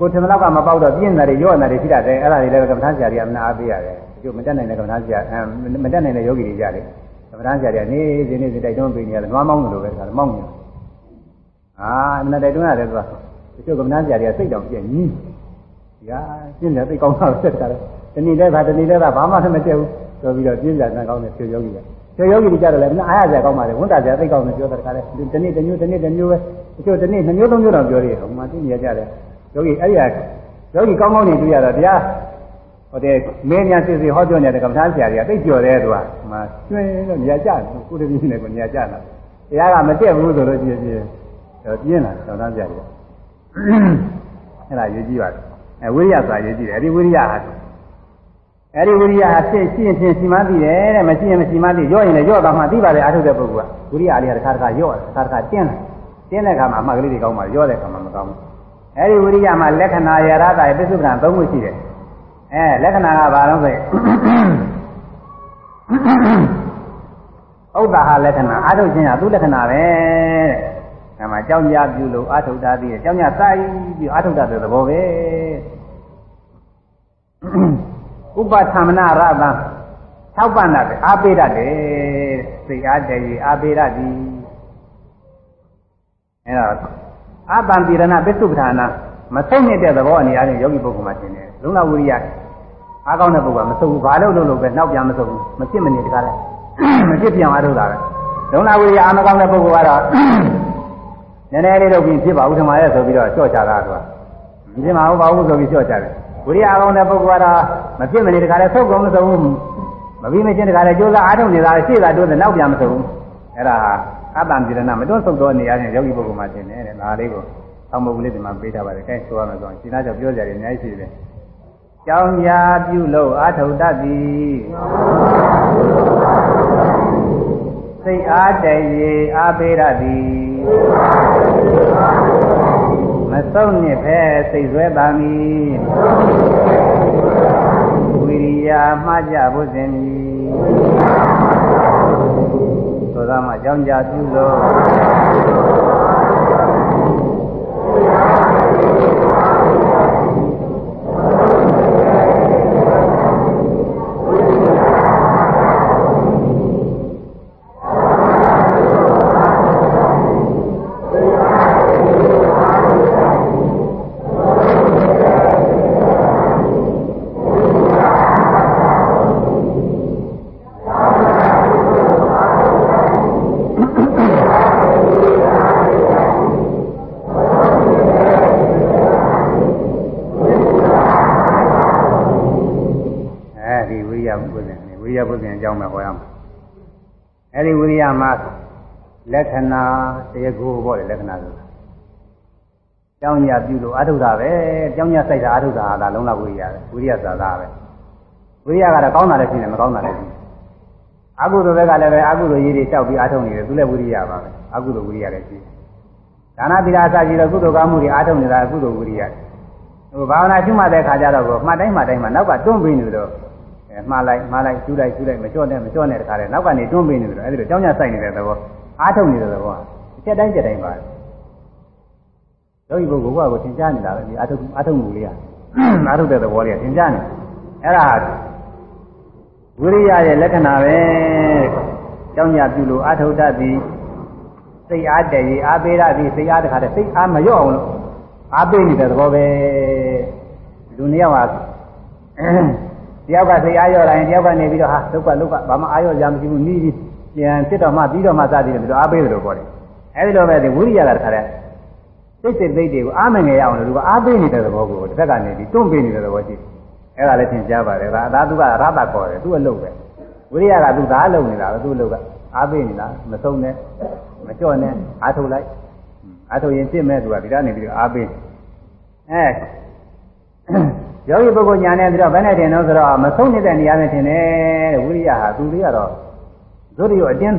ကိုထင်တဲ့လောက်ကမပေါက်တော့ပြင်းတာတွေရော့နေတာတွေရှိတတ်တယ်အဲ့ဒါတွေလည်းကမ္မထာဆရာကြီးကမနာအားပေးရတယ်ကျို့မတက်နိုင်တဲ့ကမ္မထာဆရာမတက်နိုင်တဲ့ယောဂီတွေကြတယ်ကမ္မထာဆရာကြီးကနေစဉ်နေစဉ်တိုက်တွန်းပေးနေရတယ်နွားမောင်းလို့ပဲဒါမောင်းနေအာမနာတိုက်တွန်းရတယ်သူက တချို့ကမ္မထာဆရာကြီးကစိတ်တောင်ပြည့်ကြီးဒီကပြင်းတယ်သိကောင်းတာဆက်တာလေတဏီလည်းသာတဏီလည်းသာဘာမှမတက်ဘူးဆိုပြီးတော့ပြင်းကြတဲ့ကောင်းတဲ့ဖြေယောဂီကဖြေယောဂီတွေကြတော့လည်းအားရစရာကောင်းပါလေဝန်တာစရာသိကောင်းတယ်ပြောတဲ့ခါလဲတနေ့တစ်မျိုးတနေ့တစ်မျိုးပဲတချို့တနေ့နှစ်မျိုးသုံးမျိုးတော့ပြောရတယ်ဟိုမှာသိနေရကြတယ်ယောဂီအဲ့ဒီယောဂီကောင်းကောင်းနေတွေ့ရတော့တရားဟိုတဲ့မင်းများစစ်စစ်ဟောပြောနေတဲ့ကမ္ဘာဆရာကြီးကသိကြော်တယ်သူကမှကျွင်းတော့နေရာကျတယ်ကိုတပည့်နဲ့ကိုနေရာကျတာတရားကမတက်ဘူးဆိုလို့ပြင်းပြင်းတော့ပြင်းလာကမ္ဘာဆရာကြီး အဲ့ဒါရေးကြည့်ပါအဲဝိရိယဆိုတာရေးကြည့်တယ်အဲ့ဒီဝိရိယဟာအဲ့ဒီဝိရိယဟာဖြစ်ရှိရင်ဖြစ်ရှိမှသိတယ်တဲ့မရှိရင်မရှိမှသိရော့ရင်လည်းရော့သွားမှသိပါတယ်အထုတဲ့ပုဂ္ဂိုလ်ကဝိရိယလေးကတစ်ခါတစ်ခါရော့တစ်ခါတစ်ခါတင်းတယ်တင်းတဲ့အခါမှာအမှတ်ကလေးတွေကောင်းပါရော့တဲ့အခါမှာမကောင်းဘူးအဲ့ဒီဝိရိယမှာလက္ခဏာရရတာပစ္စုပ္ပန်၃ခုရှိတယ်အဲလက္ခဏာကဘာလို့ဆိုဥဒ္ဒါဟလက္ခဏာအာထုတ်ခြင်းကသူ့လက္ခဏာပဲတဲ့။ ဒါမှကြောင်းကြပြုလို့အာထုတ်တာသိတယ်။ကြောင်းကြစိုက်ပြီးအာထုတ်တာတဲ့သဘောပဲ။ဥပသမ္မနာရတံထောက်ပံ့တာပဲအာပေတတ်တယ်။စိတ်အားတည်းအာပေတတ်သည်။အဲတော့အပံပိရဏပစ္စုပ္ပထာနာမဆုံးနေတဲ့သဘောအနေအချင်းယောဂီပုဂ္ဂိုလ်မှာသင်တယ်လုံလဝိရိယအားကောင်းတဲ့ပုဂ္ဂိုလ်ကမဆုံးဘူးဘာလို့လို့လို့ပဲနောက်ပြန်မဆုံးဘူးမဖြစ်မနေတကားလဲမဖြစ်ပြန်အားထုတ်တာပဲလုံလဝိရိယအားမကောင်းတဲ့ပုဂ္ဂိုလ်ကတော့ နည်းနည်းလေးတော့ပြင်ဖြစ်ပါဦးထမရဲ့ဆိုပြီးတော့ကြော့ချတာသူကမဖြစ်မှာဘာဘူးဆိုပြီးကြော့ချတယ်ဝိရိယအားကောင်းတဲ့ပုဂ္ဂိုလ်ကတော့မဖြစ်မနေတကားလဲဆုတ်ကုန်မဆုံးဘူးမပြီးမချင်းတကားလဲကြိုးစားအားထုတ်နေတာရှေ့ကတိုးတယ်နောက်ပြန်မဆုံးဘူးအဲ့ဒါအတ္တံပြေရဏမတွန်းဆုတ်သောနေရာချင်းယောဂီပုဂ္ဂိုလ်မှာသင်တယ်တဲ့ဒါလေးကိုဆောင်းမုတ်လေးဒီမှာပေးထားပါတယ်။အဲဆိုရမယ်ဆိုရင်ရှင်းသားကြောင့်ပြောကြရတယ်အများကြီးရှိတယ်။ကြောင်းရာပြုလို့အာထုတတ်သည်စိတ်အားတရေအာပေရသည် မဆုံးနှစ်ဖဲစိတ်ဆွဲပါမည်ဝိရိယမှားကြဖို့စဉ်မည်ဆိုတော့မှကြောင်းကြပြုလို့ မှာလက္ခဏာတရားကိုပေါ့လေလက္ခဏာဆိုတာကြောင်းညာပြုလို့အာထုတာပဲကြောင်းညာစိုက်တာအာထုတာဟာဒါလုံးလောက်ဝိရိယပဲဝိရိယသာသာပဲဝိရိယကတော့ကောင်းတာလည်းရှိတယ်မကောင်းတာလည်းရှိတယ်အကုသိုလ်ဘက်ကလည်းပဲအကုသိုလ်ရေးတွေတောက်ပြီးအာထုနေတယ်သူလည်းဝိရိယပါပဲအကုသိုလ်ဝိရိယလည်းရှိတယ်ဒါနသီလအစရှိတော့ကုသိုလ်ကောင်းမှုတွေအာထုနေတာအကုသိုလ်ဝိရိယဟိုဘာဝနာကျွမှတ်တဲ့ခါကျတော့မှတ်တိုင်းမှတ်တိုင်းမှာနောက်ကတွန်းပြီးနေတော့ အဲမှားလိုက်မှားလိုက်ကျူးလိုက်ကျူးလိုက်မကြော့နဲ့မကြော့နဲ့တခါတည်းနောက်ကနေတွန်းပေးနေတယ်အဲဒီလိုကြောင်းကြဆိုင်နေတဲ့သဘောအားထုတ်နေတဲ့သဘောအချက်တိုင်းချက်တိုင်းပါယောဂီပုဂ္ဂိုလ်ကကိုသင်ကြားနေတာပဲဒီအားထုတ်အားထုတ်မှုလေးကအားထုတ်တဲ့သဘောလေးကသင်ကြားနေအဲ့ဒါဝိရိယရဲ့လက္ခဏာပဲကြောင်းကြပြုလို့အားထုတ်တတ်သည်စိတ်အားတည်းအားပေးရသည်စိတ်အားတခါတည်းစိတ်အားမလျော့အောင်လို့အားပေးနေတဲ့သဘောပဲလူနှစ်ယောက်ဟာ တယောက်ကစိတ်အားရောလာရင်တယောက်ကနေပြီးတော့ဟာလုတ်ကလုတ်ကဘာမှအားရောကြမရှိဘူးနီးပြီးပြန်ဖြစ်တော့မှပြီးတော့မှစသည်တယ်ပြီးတော့အားပေးတယ်လို့ပြောတယ်အဲဒီလိုပဲဒီဝိရိယကတခါတည်းစိတ်စိတ်သိတွေကိုအားမငယ်ရအောင်လို့သူကအားပေးနေတဲ့သဘောကိုတစ်ခါကနေပြီးတွန့်ပေးနေတဲ့သဘောရှိအဲ့ဒါလည်းသင်ကြားပါတယ်ဒါဒါသူကရတာခေါ်တယ်သူ့အလုပ်ပဲဝိရိယကသူဒါအလုပ်နေတာပဲသူ့အလုပ်ကအားပေးနေတာမဆုံးနဲ့မကြော့နဲ့အားထုတ်လိုက်အားထုတ်ရင်ပြစ်မဲ့သူကဒီကနေပြီးအားပေးအဲ ယောဂီပုဂ္ဂိုလ်ညာနဲ့ပြီးတော့ဘယ်နဲ့တင်တော့ဆိုတော့မဆုံးနေတဲ့နေရာနဲ့တင်တယ်တဲ့ဝိရိယဟာသူလေးကတော့ဇုရိယအတင်း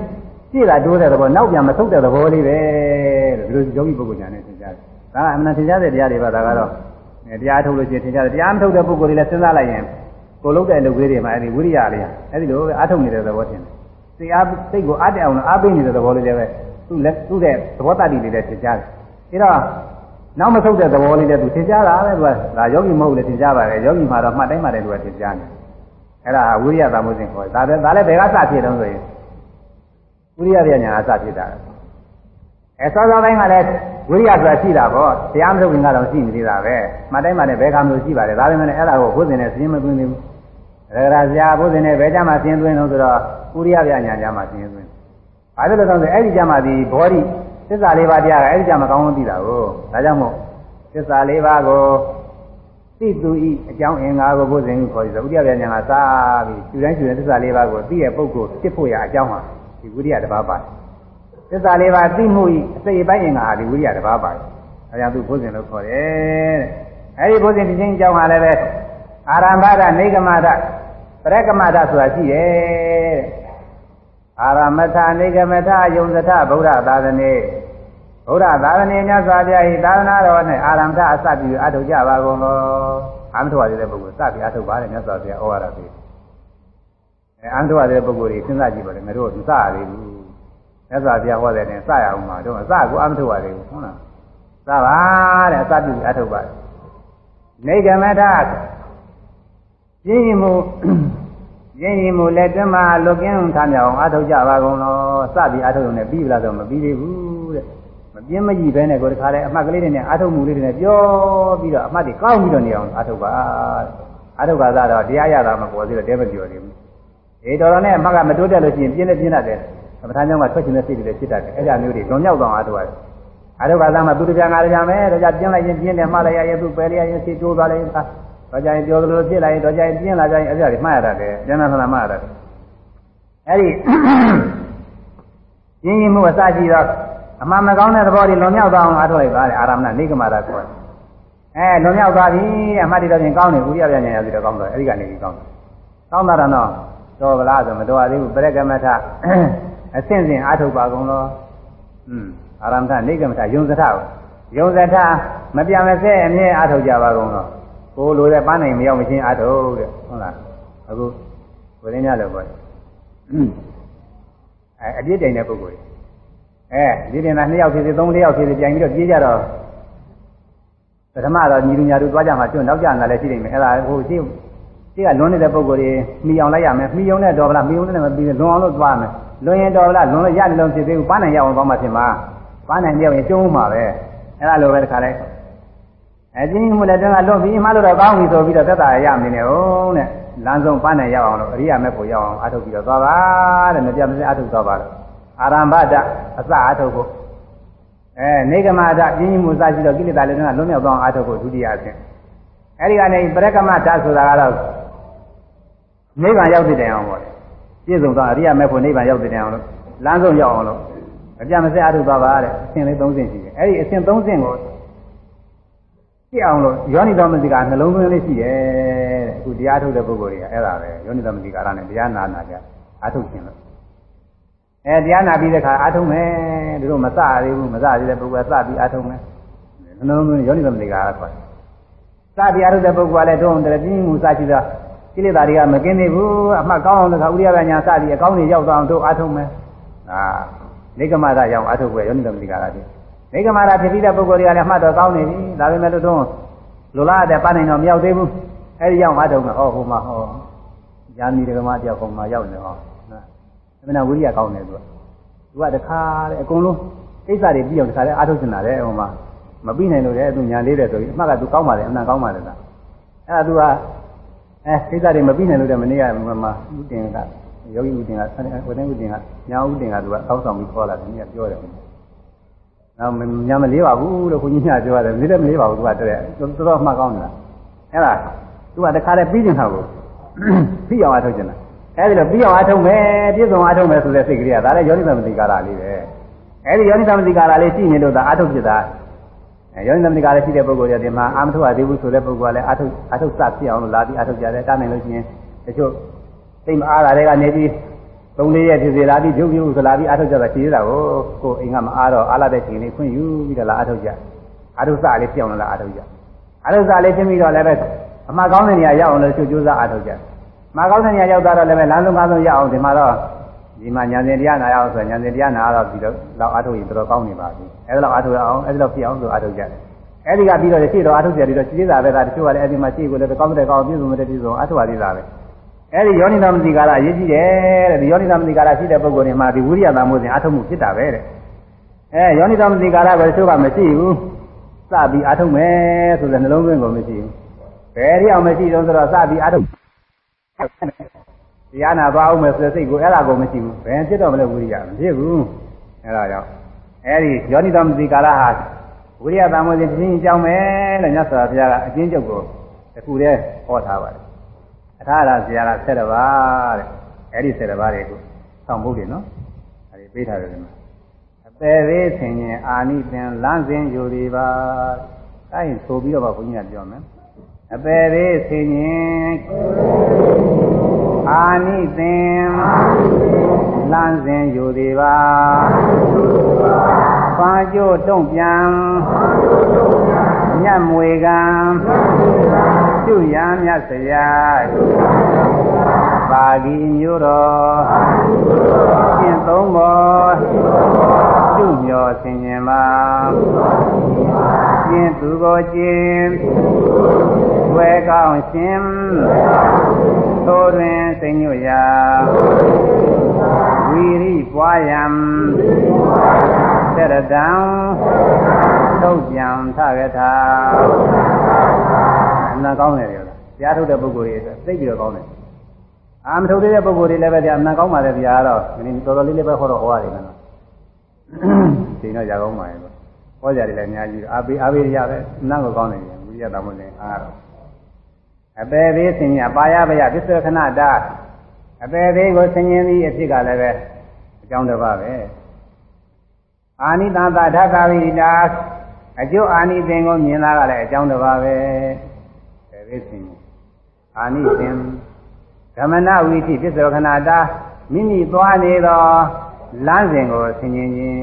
ကြည့်တာတိုးတဲ့သဘောနောက်ပြန်မဆုတ်တဲ့သဘောလေးပဲတဲ့ဒီလိုယောဂီပုဂ္ဂိုလ်ညာနဲ့သင်ကြားတယ်ဒါကအမှန်သင်ကြားတဲ့တရားတွေပါဒါကတော့တရားထုတ်လို့ရှိရင်သင်ကြားတယ်တရားမထုတ်တဲ့ပုဂ္ဂိုလ်တွေလည်းစဉ်းစားလိုက်ရင်ကိုလုံးတဲ့လုပ်လေးတွေမှာအဲဒီဝိရိယလေးအဲဒီလိုအားထုတ်နေတဲ့သဘောတင်တယ်စိတ်အားစိတ်ကိုအားတက်အောင်အားပေးနေတဲ့သဘောလေးလည်းပဲသူ့လက်သူ့တဲ့သဘောတတ္တိလေးလည်းသင်ကြားတယ်ဒါတော့ နောက်မဆုတ်တဲ့သဘောလေးလည်းသူသင်ကြားတာပဲသူကဒါယောဂီမဟုတ်လည်းသင်ကြားပါတယ်ယောဂီမှာတော့မှတ်တိုင်းမှတ်တိုင်းသူကသင်ကြားတယ်အဲ့ဒါဝိရိယသမုစဉ်ခေါ်တယ်ဒါလည်းဒါလည်းဘယ်ကစဖြစ်တုံးဆိုရင်ဝိရိယပြညာအစဖြစ်တာအဲစောစောတိုင်းကလည်းဝိရိယဆိုတာရှိတာပေါ့တရားမထုတ်ခင်ကတော့ရှိနေသေးတာပဲမှတ်တိုင်းမှလည်းဘယ်ကမျိုးရှိပါတယ်ဒါပေမဲ့အဲ့ဒါကိုဘုဇင်နဲ့စင်းမသွင်းသေးဘူးရဂရာဇာဘုဇင်နဲ့ဘယ်ကြမှာစင်းသွင်းလို့ဆိုတော့ဝိရိယပြညာကြမှာစင်းသွင်းဘာလို့လဲဆိုတော့အဲ့ဒီကြမှာဒီဘောဓိ သစ္စာလေးပါးတရားကအဲ့ဒီကြမှာကောင်းကောင်းသိတာကိုဒါကြောင့်မို့သစ္စာလေးပါးကိုသိသူဤအကြောင်းအင်္ဂါကိုဘုဇင်ကိုခေါ်ပြီးဆိုဥရိယပြညာကစားပြီးသူတိုင်းသူတိုင်းသစ္စာလေးပါးကိုသိတဲ့ပုဂ္ဂိုလ်ဖြစ်ဖို့ရအကြောင်းဟာဒီဝိရိယတစ်ပါးပါတယ်သစ္စာလေးပါးသိမှုဤအစိတ်ပိုင်းအင်္ဂါဟာဒီဝိရိယတစ်ပါးပါတယ်အဲကြောင့်သူဘုဇင်လို့ခေါ်တယ်တဲ့အဲဒီဘုဇင်ဒီချင်းအကြောင်းဟာလည်းပဲအာရမ္ဗဒနေကမဒပရကမဒဆိုတာရှိတယ် အာရမထနေကမထယုံသထဗုဒ္ဓသာသနေဗုဒ္ဓသာသနေမြတ်စွာဘုရားဤသာသနာတော်၌အာရမထအစပြုအထုတ်ကြပါကုန်သောအာမထဝရတဲ့ပုဂ္ဂိုလ်စပြီးအထုတ်ပါတယ်မြတ်စွာဘုရားဩဝါဒပေးအဲအာမထဝရတဲ့ပုဂ္ဂိုလ်တွေစဉ်းစားကြည့်ပါလေငါတို့မစရသေးဘူးမြတ်စွာဘုရားဟောတဲ့နဲ့စရအောင်မှာတော့အစကိုအာမထဝရသေးဘူးဟုတ်လားစပါတဲ့အစပြုအထုတ်ပါတယ်နေကမထပြင်းရင်မူ ရင်းရင်မူလက်တွင်းမှာလွတ်ကင်းထားမြောင်အထုတ်ကြပါကုန်လောစပြီးအထုတ်ရုံနဲ့ပြီးပြီလားဆိုမပြီးသေးဘူးတဲ့မပြင်းမကြီးပဲနဲ့ကိုတခါလဲအမှတ်ကလေးတွေနဲ့အထုတ်မှုလေးတွေနဲ့ပြောပြီးတော့အမှတ်တွေကောင်းပြီးတော့နေအောင်အထုတ်ပါအထုတ်ပါတော့တရားရတာမပေါ်သေးတော့တဲမပြောသေးဘူးအေးတော်တော်နဲ့အမှတ်ကမတိုးတက်လို့ရှိရင်ပြင်းနေပြင်းတတ်တယ်သမထမ်းကြောင့်ကထွက်ချင်တဲ့စိတ်တွေလည်းဖြစ်တတ်တယ်အဲ့ဒါမျိုးတွေလွန်မြောက်သွားအထုတ်ရတယ်အထုတ်ပါသားမှာသူတပြားငါတပြားမဲတော့ကြပြင်းလိုက်ရင်ပြင်းတယ်မှားလိုက်ရရင်သူပယ်လိုက်ရင်စိတ်တိုးသွားလိုက်ရင် တော့ကြရင်ပြောသလိုဖြစ်လာရင်တော့ကြရင်ပြင်းလာကြရင်အဲ့ဒါတွေမှားရတတ်တယ်ကျန်တာမှမှားရတတ်တယ်အဲ့ဒီရင်းရင်မှုအစရှိတော့အမှန်မကောင်းတဲ့သဘောတွေလွန်မြောက်သွားအောင်အားထုတ်လိုက်ပါလေအာရမဏနိကမတာခေါ်တယ်အဲလွန်မြောက်သွားပြီအမှတ်တည်းတော့ပြင်ကောင်းတယ်ဥရိယပြညာရပြီးတော့ကောင်းတယ်အဲ့ဒီကနေပြီးကောင်းတယ်ကောင်းတာတော့တော်ဗလားဆိုမတော်သေးဘူးပရကမထအဆင့်ဆင့်အားထုတ်ပါကုန်လို့อืมအာရမဏနိကမထယုံစထယုံစထမပြမစဲအမြဲအားထုတ်ကြပါကုန်လို့ ကိုလိုတဲ့ပန်းနိုင်မရောက်မချင်းအားထုတ်တဲ့ဟုတ်လားအခုကိုရင်းရလို့ပြောတယ်အဲအပြစ်တိုင်တဲ့ပုဂ္ဂိုလ်အဲဒီတင်တာ2ယောက်ဖြစ်စေ3 4ယောက်ဖြစ်စေပြန်ပြီးတော့ပြေးကြတော့ပထမတော့ညီလူညာတို့သွားကြမှာကျွန်းနောက်ကြလာလည်းရှိနေမယ်အဲ့ဒါဟိုရှိရှိကလွန်နေတဲ့ပုံကိုယ်တွေမှီအောင်လိုက်ရမယ်မှီအောင်နဲ့တော်ဗလားမှီအောင်နဲ့မပြီးလွန်အောင်လို့သွားမယ်လွန်ရင်တော်ဗလားလွန်လို့ရနေလို့ဖြစ်သေးဘူးပန်းနိုင်ရအောင်သွားမှဖြစ်မှာပန်းနိုင်ပြောင်းရင်ကျုံးမှာပဲအဲ့ဒါလိုပဲတခါလဲ အချင်းမှုလည်းတန်းကလွန်ပြီးမှလို့တော့ကောင်းပြီဆိုပြီးတော့သက်သာရမနေနဲ့ဟုတ်နဲ့လမ်းဆုံးပန်းနိုင်ရအောင်လို့အရိယာမဲ့ကိုရောက်အောင်အထုတ်ပြီးတော့သွားပါတဲ့မပြတ်မစဲအထုတ်သွားပါလို့အာရမ္ဗဒအစအထုတ်ဖို့အဲနေကမဒပြင်းမှုစရှိတော့ကိလေသာလည်းကလွတ်မြောက်သွားအောင်အထုတ်ဖို့ဒုတိယအဆင့်အဲဒီကနေပရကမဓာဆိုတာကတော့နိဗ္ဗာန်ရောက်တဲ့တိုင်အောင်ပေါ့ပြည့်စုံသွားအရိယာမဲ့ဖို့နိဗ္ဗာန်ရောက်တဲ့တိုင်အောင်လို့လမ်းဆုံးရောက်အောင်လို့အပြမစဲအထုတ်သွားပါတဲ့အဆင့်လေး၃ဆင့်ရှိတယ်အဲဒီအဆင့်၃ဆင့်ကို ကြည့်အောင်လို့ယောနိတော်မတိကနှလုံးသွင်းလေးရှိတယ်တဲ့အခုတရားထုတ်တဲ့ပုဂ္ဂိုလ်တွေကအဲ့ဒါပဲယောနိတော်မတိကာရနဲ့တရားနာနာကြအထုတ်ခြင်းလို့အဲတရားနာပြီးတဲ့ခါအာထုံးမယ်သူတို့မစသေးဘူးမစသေးတဲ့ပုဂ္ဂိုလ်ကစပြီးအာထုံးမယ်နှလုံးသွင်းယောနိသမတိကာခေါ်တယ်စပြီးအာထုံးတဲ့ပုဂ္ဂိုလ်ကလည်းတုံးတယ်ပြင်းမှုစရှိသောကိလေသာတွေကမကင်းသေးဘူးအမှတ်ကောင်းအောင်တခါဥရိယပညာစပြီးအကောင်းတွေရောက်သွားအောင်တို့အာထုံးမယ်အာနေကမသာရောက်အာထုံးွယ်ယောနိသမတိကာတ ယ်နေကမသာဖြစ်ပြီးတဲ့ပုဂ္ဂိုလ်တွေကလည်းအမှတ်တော့ကောင်းနေပြီဒါပေမဲ့လို့တော့လိုလားတဲ့ပန်းနိုင်တော့မရောက်သေးဘူးအဲဒီရောက်အာထုံးမယ်ဟောဟိုမှာဟောယာမီဒကမတယောက်ဟိုမှာရောက်နေဟောမနာဝိရိယကောင်းတယ်သူကသူကတခါတဲ့အကုန်လုံးကိစ္စတွေပြီးအောင်တခါလဲအားထုတ်နေတာလေဟိုမှာမပြီးနိုင်လို့လေသူညာလေးတယ်ဆိုပြီးအမှတ်ကသူကောင်းပါလေအမှန်ကောင်းပါလေကအဲ့ဒါသူကအဲကိစ္စတွေမပြီးနိုင်လို့တဲ့မနေ့ကမှာဥတင်ကယောဂီဥတင်ကဝိသင်းဥတင်ကညာဥတင်ကသူကအောက်ဆောင်ပြီးခေါ်လာတယ်နည်းပြောတယ် နောက်ညာမလေးပါဘူးလို့ခွန်ကြီးညပြောရတယ်မလေးလည်းမလေးပါဘူးသူကတည်းကတော်တော်မှတ်ကောင်းနေတာအဲ့ဒါသူကတခါတည်းပြီးနေတာကိုပြီးအောင်အထုတ်ကျင်တာအဲ့ဒီလိုပြီးအောင်အထုတ်မယ်ပြည့်စုံအထုတ်မယ်ဆိုတဲ့စိတ်ကလေးကဒါလည်းယောနိသမတိကာရလေးပဲအဲ့ဒီယောနိသမတိကာရလေးရှိနေလို့ဒါအထုတ်ဖြစ်တာအဲယောနိသမတိကာရရှိတဲ့ပုဂ္ဂိုလ်ရဒီမှာအာမထုတ်ရသေးဘူးဆိုတဲ့ပုဂ္ဂိုလ်ကလည်းအထုတ်အထုတ်စဖြစ်အောင်လို့လာပြီးအထုတ်ကြတယ်တားနိုင်လို့ရှိရင်တချို့သိမအားတာတွေကနေပြီး သုံးလေးရက်ဖြစ်စေလာပြီးပြုတ်ပြုတ်ဆိုလာပြီးအထုတ်ကြတာရှိသေးတာကိုကိုအိမ်ကမအားတော့အားလာတဲ့ချိန်လေးခွင့်ယူပြီးတော့လာအထုတ်ကြအထုတ်စလေးပြောင်းလာအထုတ်ကြအထုတ်စလေးဖြစ်ပြီးတော့လည်းပဲအမှားကောင်းတဲ့နေရာရောက်အောင်လို့ကျိုးကျိုးစားအထုတ်ကြမှားကောင်းတဲ့နေရာရောက်သွားတော့လည်းပဲလမ်းလုံးကားဆုံးရအောင်ဒီမှာတော့ဒီမှာညာစဉ်တရားနာရအောင်ဆိုညာစဉ်တရားနာတော့ပြီးတော့လောက်အထုတ်ရင်တော်တော်ကောင်းနေပါပြီအဲဒီလောက်အထုတ်ရအောင်အဲဒီလောက်ဖြစ်အောင်ဆိုအထုတ်ကြတယ်အဲဒီကပြီးတော့ရှေ့တော့အထုတ်ကြပြီးတော့ရှင်းသေးတာပဲဒါတချို့ကလည်းအဲဒီမှာရှေ့ကိုလည်းကောင်းတဲ့ကောင်းပြည့်စုံတဲ့ပြည့်စုံအထုတ်ရသေးတာပဲ အဲဒီယောနိသမတိကာရအရေးကြီးတယ်တဲ့ဒီယောနိသမတိကာရရှိတဲ့ပုဂ္ဂိုလ်တွေမှာဒီဝိရိယသာမို့စဉ်အထုတ်မှုဖြစ်တာပဲတဲ့အဲယောနိသမတိကာရပဲတချို့ကမရှိဘူးစပြီးအထုတ်မယ်ဆိုတဲ့နှလုံးသွင်းကိုမရှိဘူးဘယ်ဒီအောင်မရှိတော့ဆိုတော့စပြီးအထုတ်တရားနာသွားအောင်မယ်ဆိုတဲ့စိတ်ကိုအဲ့ဒါကိုမရှိဘူးဘယ်ဖြစ်တော့မလဲဝိရိယမဖြစ်ဘူးအဲ့ဒါကြောင့်အဲဒီယောနိသမတိကာရဟာဝိရိယသာမို့စဉ်ပြင်းကြောင်းမယ်လို့မြတ်စွာဘုရားကအကျဉ်းချုပ်ကိုတခုတည်းဟောထားပါတယ် အထာရဆရာက7ပါးတဲ့အဲ့ဒီ7ပါးတွေကိုစောင့်ဖို့တယ်နော်အဲ့ဒီပေးထားတယ်ဒီမှာအပေသေးဆင်ရင်အာနိသင်လမ်းစဉ်ယူဒီပါအဲဒါဆိုပြီးတော့ဘုန်းကြီးကပြောမယ်အပေသေးဆင်ရင်အာနိသင်လမ်းစဉ်ယူဒီပါပါကျို့တုံ့ပြန်ညတ်မွေကံ ပြုရန်မြတ်စရာပါဠိမျိုးတော်ရှင်းသုံးပေါ်ပြုမြော်ဆင်ញင်မှာရှင်းသူကိုကျင်းဝဲကောင်းရှင်သိုးတွင်စိတ်ညွတ်ရာဝီရိပွားယံတရတံထုတ်ပြန်ထရထာ အနာကောင်းတယ်ပြောတာတရားထုတ်တဲ့ပုဂ္ဂိုလ်တွေသိပြီးတော့ကောင်းတယ်အာမထုတ်တဲ့ပုဂ္ဂိုလ်တွေလည်းပဲတရားအနာကောင်းပါလေဗျာတော့ဒီတော်တော်လေးလေးပဲဟောတော့ဟောရတယ်နော်ဒီတော့ကြာကောင်းပါရဲ့ဟောကြတယ်လည်းအများကြီးအာပေးအာပေးရပဲနာကိုကောင်းတယ်ဝိရိယတမလို့လည်းအားတော့အပေသေးဆင်ញပါယဘယပစ္စခဏတာအပေသေးကိုဆင်ញင်းပြီးအဖြစ်ကလည်းပဲအကြောင်းတစ်ပါးပဲအာနိတသာဓကဝိတာအကျိုးအာနိသင်ကိုမြင်လာကလည်းအကြောင်းတစ်ပါးပဲ ပဲဆင်ခြင်အာနိသင်ဂမနဝိသိပစ္စောခဏတာမိမိသွားနေသောလမ်းစဉ်ကိုဆင်ခြင်ခြင်း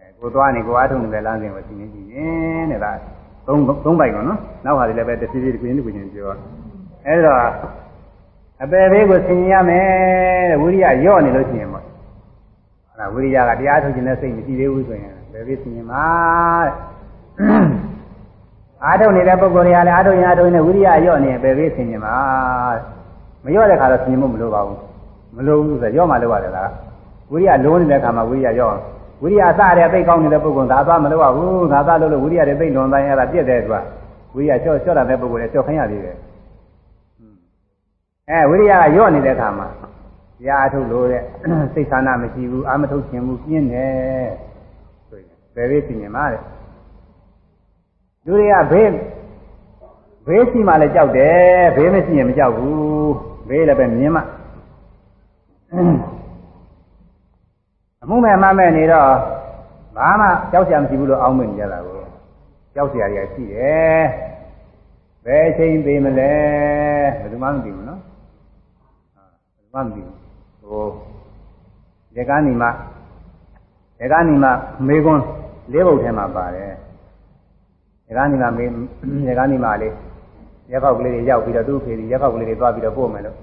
အဲကိုသွားနေကိုအားထုတ်နေတဲ့လမ်းစဉ်ကိုဆင်ခြင်ခြင်းတဲ့ဒါသုံးသုံးပိုက်ကောနော်နောက်ဟာတွေလည်းပဲတစ်ပြေးပြေးတစ်ခွင်းတစ်ခွင်းချင်းပြောအဲဒါအပေဘေးကိုဆင်ခြင်ရမယ်တဲ့ဝိရိယညော့နေလို့ရှိရင်ပေါ့အဲ့ဒါဝိရိယကတရားထုတ်ခြင်းနဲ့စိတ်မရှိသေးဘူးဆိုရင်ဘယ်ပြေးဆင်ခြင်မှာတဲ့ အာထုတ်နေတဲ့ပုဂ္ဂိုလ်တွေကလည်းအာထုတ်ရင်အာထုတ်ရင်ဝိရိယညော့နေပယ်လေးဆင်ញမှာမညော့တဲ့ခါတော့ဆင်ញမှုမလိုပါဘူးမလိုဘူးဆိုတော့ညော့မှလိုရတယ်လားဝိရိယလုံးနေတဲ့ခါမှာဝိရိယညော့ဝိရိယအစရသိကောင်းနေတဲ့ပုဂ္ဂိုလ်ဒါသွားမလို့ပါဘူးဒါသွားလို့လို့ဝိရိယတွေသိလွန်တိုင်းအဲ့ဒါပြည့်တယ်သူကဝိရိယချော့ချော့တာတဲ့ပုဂ္ဂိုလ်တွေချော့ခိုင်းရသေးတယ်အဲဝိရိယကညော့နေတဲ့အခါမှာတရားထုတ်လို့တဲ့စိတ်ဆန္ဒမရှိဘူးအာမထုတ်ခြင်းဘူးပြင်းတယ်ဆိုရင်ဘယ်လိုသိမြင်မှာလဲ လူတွေကဘေးဘေးရှိမှလည်းကြောက်တယ်ဘေးမရှိရင်မကြောက်ဘူးဘေးလည်းပဲမြင်မှအမှုမဲ့မမဲ့နေတော့ဘာမှကြောက်စရာမရှိဘူးလို့အောင်းမနေကြတာကိုကြောက်စရာတွေရှိတယ်ဘယ်အချိန်သေးမလဲဘယ်သူမှမသိဘူးနော်ဘယ်သူမှမသိဘူးဟိုဒီကနေ့မှဒီကနေ့မှမေကွန်းလေးဘုတ်ထဲမှာပါတယ် ဒီကနေ့မှမေဒီကနေ့မှလေးရက်ောက်ကလေးတွေရောက်ပြီးတော့သူ့ဖေဒီရက်ောက်ကလေးတွေသွားပြီးတော့ပို့မယ်လို့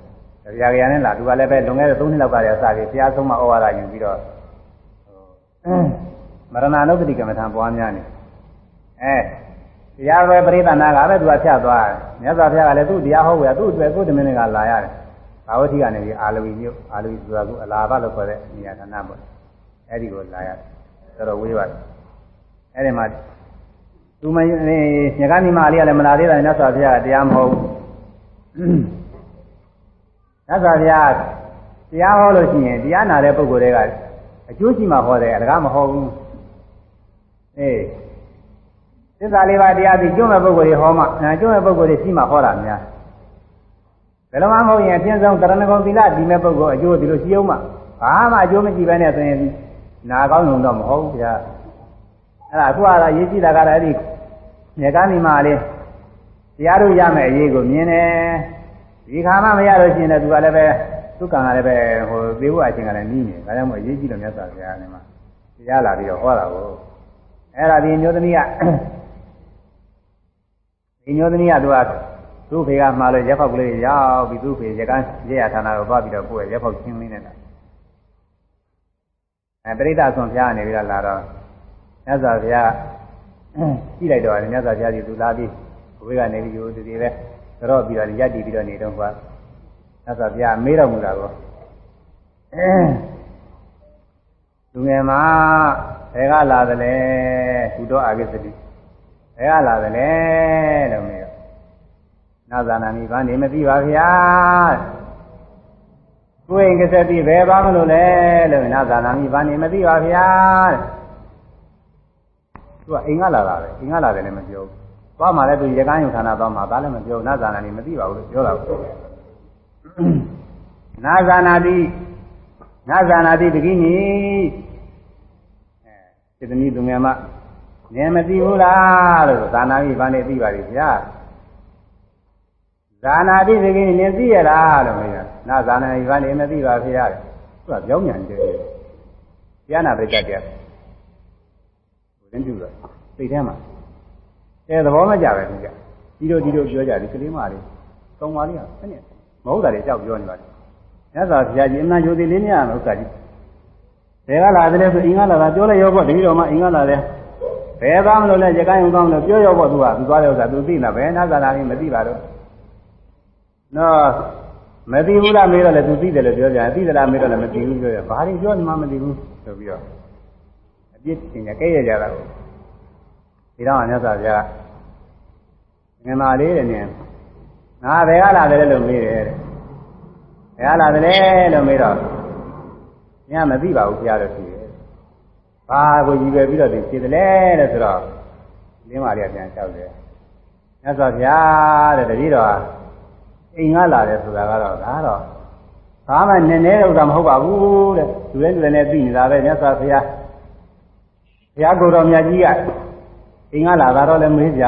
ဆရာကရနဲ့လာသူကလည်းပဲလွန်ခဲ့တဲ့3နှစ်လောက်ကတည်းကစပြီးဆရာဆုံးမဩဝါဒယူပြီးတော့မရဏနုပ္ပတိကမ္မထာပွားများနေအဲတရားပဲပရိသနာကပဲသူကဖြတ်သွားတယ်မြတ်စွာဘုရားကလည်းသူ့တရားဟောဝယ်သူ့အတွက်ကိုယ်တမင်းကလာရတယ်ဘာဝတိကနေပြီးအာလဝီမြို့အာလဝီဆိုတာကအလာဘလို့ခေါ်တဲ့နေရာဌာနပေါ့အဲ့ဒီကိုလာရတယ်တော်တော်ဝေးပါတယ်အဲ့ဒီမှာ သူမညကနေမလေးကလည်းမလာသေးတာမြတ်စွာဘုရားကတရားမဟုတ်ဘူးမြတ်စွာဘုရားတရားဟောလို့ရှိရင်တရားနာတဲ့ပုဂ္ဂိုလ်တွေကအကျိုးရှိမှဟောတယ်အလကားမဟောဘူးအေးသစ္စာလေးပါးတရားပြီးကျွမ်းမဲ့ပုဂ္ဂိုလ်တွေဟောမှကျွမ်းမဲ့ပုဂ္ဂိုလ်တွေရှိမှဟောတာများဘယ်လိုမှမဟုတ်ရင်အပြင်းဆုံးတရဏဂုံသီလဒီမဲ့ပုဂ္ဂိုလ်အကျိုးဒီလိုရှိအောင်မှဘာမှအကျိုးမရှိဘဲနဲ့ဆိုရင်နာကောင်းလုံးတော့မဟုတ်ဘူးဗျာ အဲ့ဒါအခုကတော့ရေးကြည့်တာကတော့အဲ့ဒီညကမိမာလေးတရားတို့ရမယ်အရေးကိုမြင်တယ်ဒီခါမှမရလို့ရှိရင်လည်းသူကလည်းပဲသူကံကလည်းပဲဟိုသေဖို့အချင်းကလည်းနီးနေဒါကြောင့်မို့အရေးကြီးလို့မြတ်စွာဘုရားကလည်းမှတရားလာပြီးတော့ဟောတာကိုအဲ့ဒါဒီမျိုးသမီးကဒီမျိုးသမီးကသူကသူ့ဖေကမှားလို့ရက်ဖောက်ကလေးရောက်ပြီးသူ့ဖေရကန်းရရဌာနကိုသွားပြီးတော့ကိုယ့်ရဲ့ရက်ဖောက်ချင်းလေးနဲ့အဲပရိသတ်ဆွန်ဖျားနေပြီးတော့လာတော့ မြတ်စွာဘုရားကြည့်လိုက်တော့မြတ်စွာဘုရားကြီးသူလာပြီးဘဝကနေပြီးယူတည်ပဲတော့ပြီးတော့ရက်တည်ပြီးတော့နေတော့ကွာမြတ်စွာဘုရားမေးတော်မူတာကိုလူငယ်မှာဘယ်ကလာသလဲကုတော်အာဂိသတိဘယ်ကလာသလဲလို့မေးတော့နာဇာနာမိဘာနေမသိပါဗျာကိုယ်ရင်ကစတိဘယ်ပါမလို့လဲလို့နာဇာနာမိဘာနေမသိပါဗျာ သူကအိမ်ကလာတာပဲအိမ်ကလာတယ်လည်းမပြောဘူးသွားမှလည်းသူရကန်းယုံဌာနသွားမှဒါလည်းမပြောနာဇာနာနေမသိပါဘူးလို့ပြောတာကိုနာဇာနာတိနာဇာနာတိတကိညီအဲစေတနီသူငယ်မငယ်မသိဘူးလားလို့ဇာနာမိဘာနေသိပါလိမ့်ဗျာဇာနာတိတကိညီနင်သိရလားလို့မေးတာနာဇာနာမိဘာနေမသိပါဖေရတယ်သူကပြောင်းပြန်တယ်တရားနာပိတ်တ တ်တယ်ဘုရင်ကျူတော့စိတ်ထဲမှာအဲသဘောမကြပဲခင်ဗျဒီလိုဒီလိုပြောကြတယ်ကလေးမလေးကောင်းပါလိမ့်ဆင်းနေမဟုတ်တာတွေကြောက်ပြောနေပါတယ်မြတ်စွာဘုရားကြီးအမှန်ယုံသိလေးမြတ်ဥစ္စာကြီးဘယ်ကလာတယ်လဲဆိုအင်္ဂလာလာပြောလိုက်ရောပေါ့တတိတော်မှအင်္ဂလာလဲဘယ်သားမလို့လဲရကိုင်းုံကောင်းလို့ပြောရောပေါ့သူကသူသွားတဲ့ဥစ္စာသူသိတာပဲနာဇာနာကြီးမသိပါတော့နော်မသိဘူးလားမေးတော့လေသူသိတယ်လို့ပြောကြတယ်သိသလားမေးတော့လည်းမသိဘူးပြောရဘာတွေပြောနေမှမသိဘူးဆိုပြီးတော့ အပြစ်တင်ကြကဲရကြတာကိုဒီတော့မြတ်စွာဘုရားငင်မာလေးတဲ့နင်ငါဘယ်ကလာတယ်လို့မေးတယ်တဲ့ဘယ်ကလာတယ်လို့မေးတော့ညမသိပါဘူးဘုရားလို့ရှိတယ်ဘာကိုယူခဲ့ပြီးတော့ဒီရှိတယ်လေတဲ့ဆိုတော့လင်းမာလေးကပြန်လျှောက်တယ်မြတ်စွာဘုရားတဲ့တတိတော်အိမ်ကလာတယ်ဆိုတာကတော့ဒါတော့ဘာမှနည်းနည်းဥစ္စာမဟုတ်ပါဘူးတဲ့လူလည်းလူလည်းနဲ့သိနေတာပဲမြတ်စွာဘုရား ဘုရားကိုယ်တော်မြတ်ကြီးကအိမ်ကလာတာတော့လည်းမေးကြ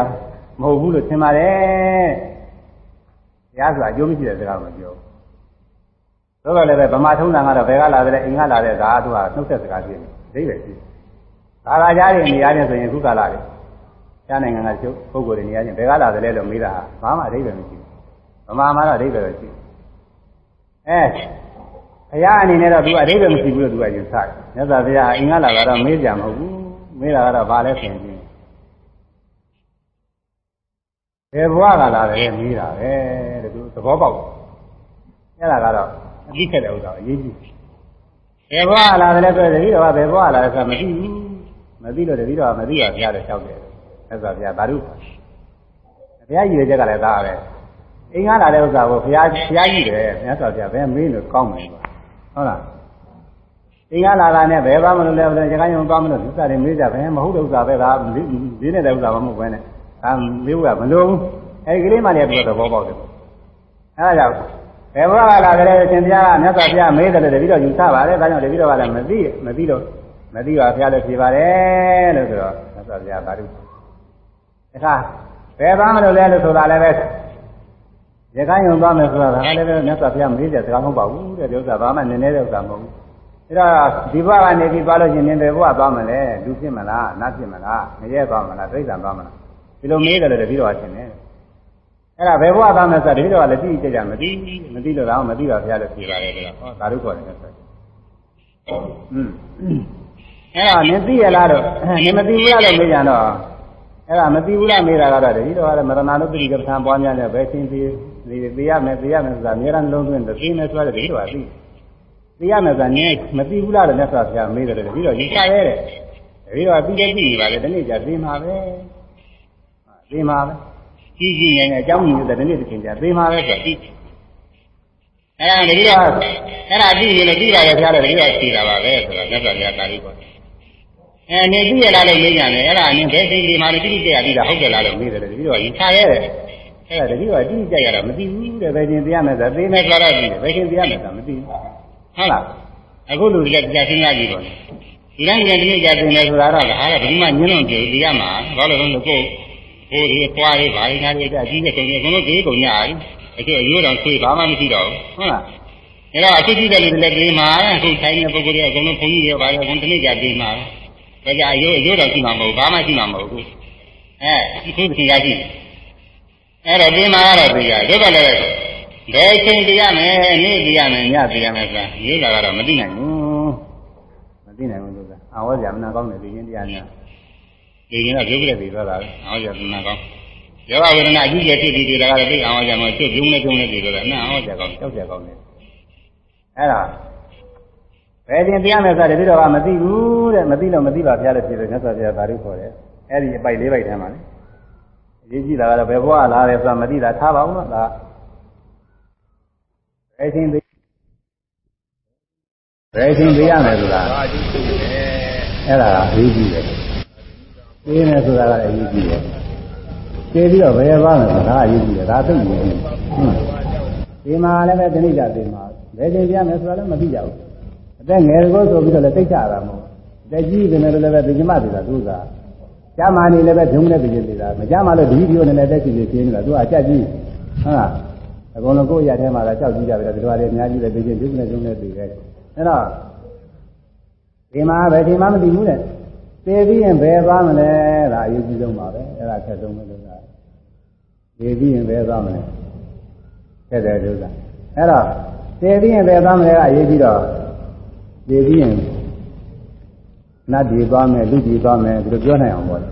မဟုတ်ဘူးလို့ထင်ပါတယ်ဘုရားဆိုတာအကျိုးမရှိတဲ့စကားမပြောဘူးတော့လည်းပဲဗမာထုံးတာကတော့ဘယ်ကလာတယ်အိမ်ကလာတဲ့ဒါကသူကနှုတ်ဆက်စကားဖြစ်နေဒိဗ္ဗေရှိဒါကကြားရဲ့နေရာချင်းဆိုရင်ခုကလာတယ်ကျမ်းနိုင်ငံကကျုပ်ပုဂ္ဂိုလ်တွေနေရာချင်းဘယ်ကလာတယ်လို့မေးတာဘာမှအဓိပ္ပာယ်မရှိဘူးဗမာမှာတော့အဓိပ္ပာယ်ရှိအဲဘုရားအနေနဲ့တော့သူအဓိပ္ပာယ်မရှိဘူးလို့သူကယူဆတယ်မြတ်စွာဘုရားအိမ်ကလာတာတော့မေးကြမဟုတ်ဘူး မေးတာကတော့ဘာလဲဆိုရင်ဘယ်ဘဝကလာတယ်မေးတာပဲတဲ့သူသဘောပေါက်အဲ့ဒါကတော့အသိခဲ့တဲ့ဥစ္စာအရေးကြီးဘယ်ဘဝလာတယ်ဆိုတတိတော်ကဘယ်ဘဝလာတယ်ဆိုတာမသိဘူးမသိလို့တတိတော်ကမသိပါဘုရားလည်းလျှောက်တယ်အဲ့ဆိုဘုရားဘာလို့ဘုရားကြီးရဲ့ချက်ကလည်းဒါပဲအင်္ဂါလာတဲ့ဥစ္စာကိုဘုရားဘုရားကြီးတယ်မြတ်စွာဘုရားဘယ်မေးလို့ကောင်းမယ်ကွာဟုတ်လား အင်္ဂါလာတာနဲ့ဘယ်ပါမလို့လဲဘယ်ကံယုံသွားမလို့ဥစ္စာတွေမေးကြပဲမဟုတ်တဲ့ဥစ္စာပဲဒါဒီနေတဲ့ဥစ္စာမဟုတ်ဘဲနဲ့အာမေးဖို့ကမလိုဘူးအဲဒီကလေးမှလည်းသူကသဘောပေါက်တယ်အဲဒါကြောင့်ဘယ်ဘဝကလာကြလဲရှင်ဘုရားကမြတ်စွာဘုရားမေးတယ်လို့တပည့်တော်ယူဆပါတယ်ဒါကြောင့်တပည့်တော်ကလည်းမသိမသိလို့မသိပါဘုရားလည်းဖြေပါတယ်လို့ဆိုတော့မြတ်စွာဘုရားဘာလို့အခါဘယ်သားမလို့လဲလို့ဆိုတာလည်းပဲရခိုင်ယုံသွားမယ်ဆိုတာကလည်းပဲမြတ်စွာဘုရားမေးတဲ့စကားမဟုတ်ပါဘူးတဲ့ဒီဥစ္စာဘာမှနည်းနည်းတဲ့ဥစ္စာမဟုတ်ဘူး ဒါတော့ဒီဘဝကနေပြီးသွားလို့ရှိရင်ဘယ်ဘဝသွားမလဲလူဖြစ်မလားနတ်ဖြစ်မလားငရဲသွားမလားသိစ္စာသွားမလားဒီလိုမေးတယ်လို့တပည့်တော်ကထင်တယ်အဲ့ဒါဘယ်ဘဝသားမယ်ဆိုတပည့်တော်ကလည်းကြည့်ကြကြမသိမသိလို့တော့မသိပါဘုရားလည်းဖြေပါတယ်ဆိုတော့ဟောဒါတို့ခေါ်တယ်ဆိုอืมအဲ့ဒါနင်သိရလားတော့နင်မသိဘူးလားလို့မေးကြတော့အဲ့ဒါမသိဘူးလားမေးတာကတော့တပည့်တော်ကလည်းမရဏနုပ္ပတိကပ္ပံပွားများတယ်ပဲရှင်းပြီးဒီသိရမယ်သိရမယ်ဆိုတာအများအားလုံးသွင်းသိနေဆိုတဲ့တပည့်တော်ကသိ သိရမယ်ဆိုတာနင်မသိဘူးလားလို့မြတ်စွာဘုရားမေးတယ်တပည့်တော်ယူဆရဲတဲ့တပည့်တော်ကပြီးတဲ့ကြည့်နေပါလေဒီနေ့ကျသိမှာပဲသိမှာပဲကြီးကြီးငယ်ငယ်အကြောင်းကြီးတဲ့ဒီနေ့တစ်ချိန်ကျသိမှာပဲဆိုတော့အဲ့ဒါတတိယအဲ့ဒါကြည့်ရင်လည်းကြည့်ပါရဲ့ဖျားတယ်တတိယရှိတာပါပဲဆိုတော့မြတ်စွာဘုရားတာလိပေါ့အဲအဲအနေသိရလားလို့မေးကြတယ်အဲ့ဒါအရင်ဘယ်ချိန်ဒီမှာတိတိကျကျပြီးတာဟုတ်တယ်လားလို့မေးတယ်တတိတော့ယူချရဲတယ်အဲ့ဒါတတိတော့တိတိကျကျတော့မသိဘူးတဲ့ဘယ်ချိန်တရားမယ်ဆိုသိမယ်ကြတော့ပြီးတယ်ဘယ်ချိန်တရားမယ်ဆိုမသိဘူး ဟုတ်လားအခုလူတွေကကြာစဉ်းစားကြည့်တော့ဒီတိုင်းကြတဲ့ကြာတင်တယ်ဆိုတာတော့အားကဘယ်မှညှင်းလို့ကြည့်ဒီရမှာဘာလို့လဲဆိုကိုဟိုဒီပွားလေးဘာလေးညာလေးအကြီးနဲ့ကုန်နေအကုန်လုံးဒီကုန်ညာအခုအရိုးတော်ဆွေးဘာမှမရှိတော့ဘူးဟုတ်လားအဲ့တော့အဖြစ်ကြီးတဲ့လူတွေလည်းဒီမှာအခုထိုင်နေတဲ့ပုဂ္ဂိုလ်တွေအကုန်လုံးဘုန်းကြီးတွေပါလေအကုန်တနေ့ကြာဒီမှာဒါကြအရိုးအရိုးတော်ရှိမှာမဟုတ်ဘာမှရှိမှာမဟုတ်ဘူးအဲအခုဒီကရှိအဲ့တော့ဒီမှာကတော့ဒီကဒုက္ခလည်း ဘယ်ချိန်တရားမယ်နေ့တရားမယ်ညတရားမယ်ဆိုတာရိုးတာကတော့မသိနိုင်ဘူးမသိနိုင်ဘူးလို့ကအာဝဇ္ဇာမနာကောင်းတယ်ဒီရင်တရားများဒီရင်ကပြုတ်ပြတဲ့ပြီးသွားတာအာဝဇ္ဇာမနာကောင်းယောဂဝေဒနာအကြီးကျယ်ဖြစ်ပြီးဒီကလည်းသိအာဝဇ္ဇာမှာကျွတ်ပြုံးနေပြုံးနေပြီးတော့နာအာဝဇ္ဇာကောင်းကြောက်ကြကောင်းတယ်အဲ့ဒါဘယ်တင်တရားမယ်ဆိုတဲ့ဒီတော့ကမသိဘူးတဲ့မသိလို့မသိပါဖျားလို့ဖြစ်တယ်မြတ်စွာဘုရားသာဓုခေါ်တယ်အဲ့ဒီအပိုက်လေးပိုက်ထဲမှာလေအရေးကြီးတာကတော့ဘယ်ဘဝလာတယ်ဆိုတာမသိတာထားပါဦးနော်ဒါ ဘယ်ချိန်သိဘယ်ချိန်သိရမယ်ဆိုတာအဲ့ဒါအရေးကြီးတယ်သိနေဆိုတာကအရေးကြီးတယ်သိပြီးတော့ဘယ်ဘာမယ်ဆိုတာအရေးကြီးတယ်ဒါသိနေတယ်ဟုတ်ဒီမှာလည်းပဲတဏှိကြသိမှာဘယ်ချိန်ပြမယ်ဆိုတာလည်းမသိကြဘူးအသက်ငယ်ကိုဆိုပြီးတော့လည်းသိချတာမဟုတ်တက်ကြီးတယ်လည်းလည်းပဲဒီကျမသေးတာသူကကျမနေလည်းပဲဒုံနဲ့ပြည်သေးတာမကျမလို့ဒီဒီလိုနဲ့တက်ရှိနေပြင်းနေတာသူကအကြက်ကြီးဟုတ်လား အကုန်လုံးကိုယ့်ရထဲမှာလည်းကြောက်ကြည့်ကြပြီဒီလိုလည်းအများကြီးပဲပြည်ချင်းဒုနဲ့ဒုနဲ့ပြည်တယ်အဲ့တော့ဒီမှာပဲဒီမှာမသိဘူးတဲ့သိပြီးရင်ဘယ်သွားမလဲဒါအရေးကြီးဆုံးပါပဲအဲ့ဒါခက်ဆုံးပဲလို့ကသိပြီးရင်ဘယ်သွားမလဲခက်တယ်လို့ကအဲ့တော့သိပြီးရင်ဘယ်သွားမလဲကအရေးကြီးတော့သိပြီးရင်နတ်ဒီသွားမယ်လူဒီသွားမယ်ဒီလိုပြောနိုင်အောင်ပေါ့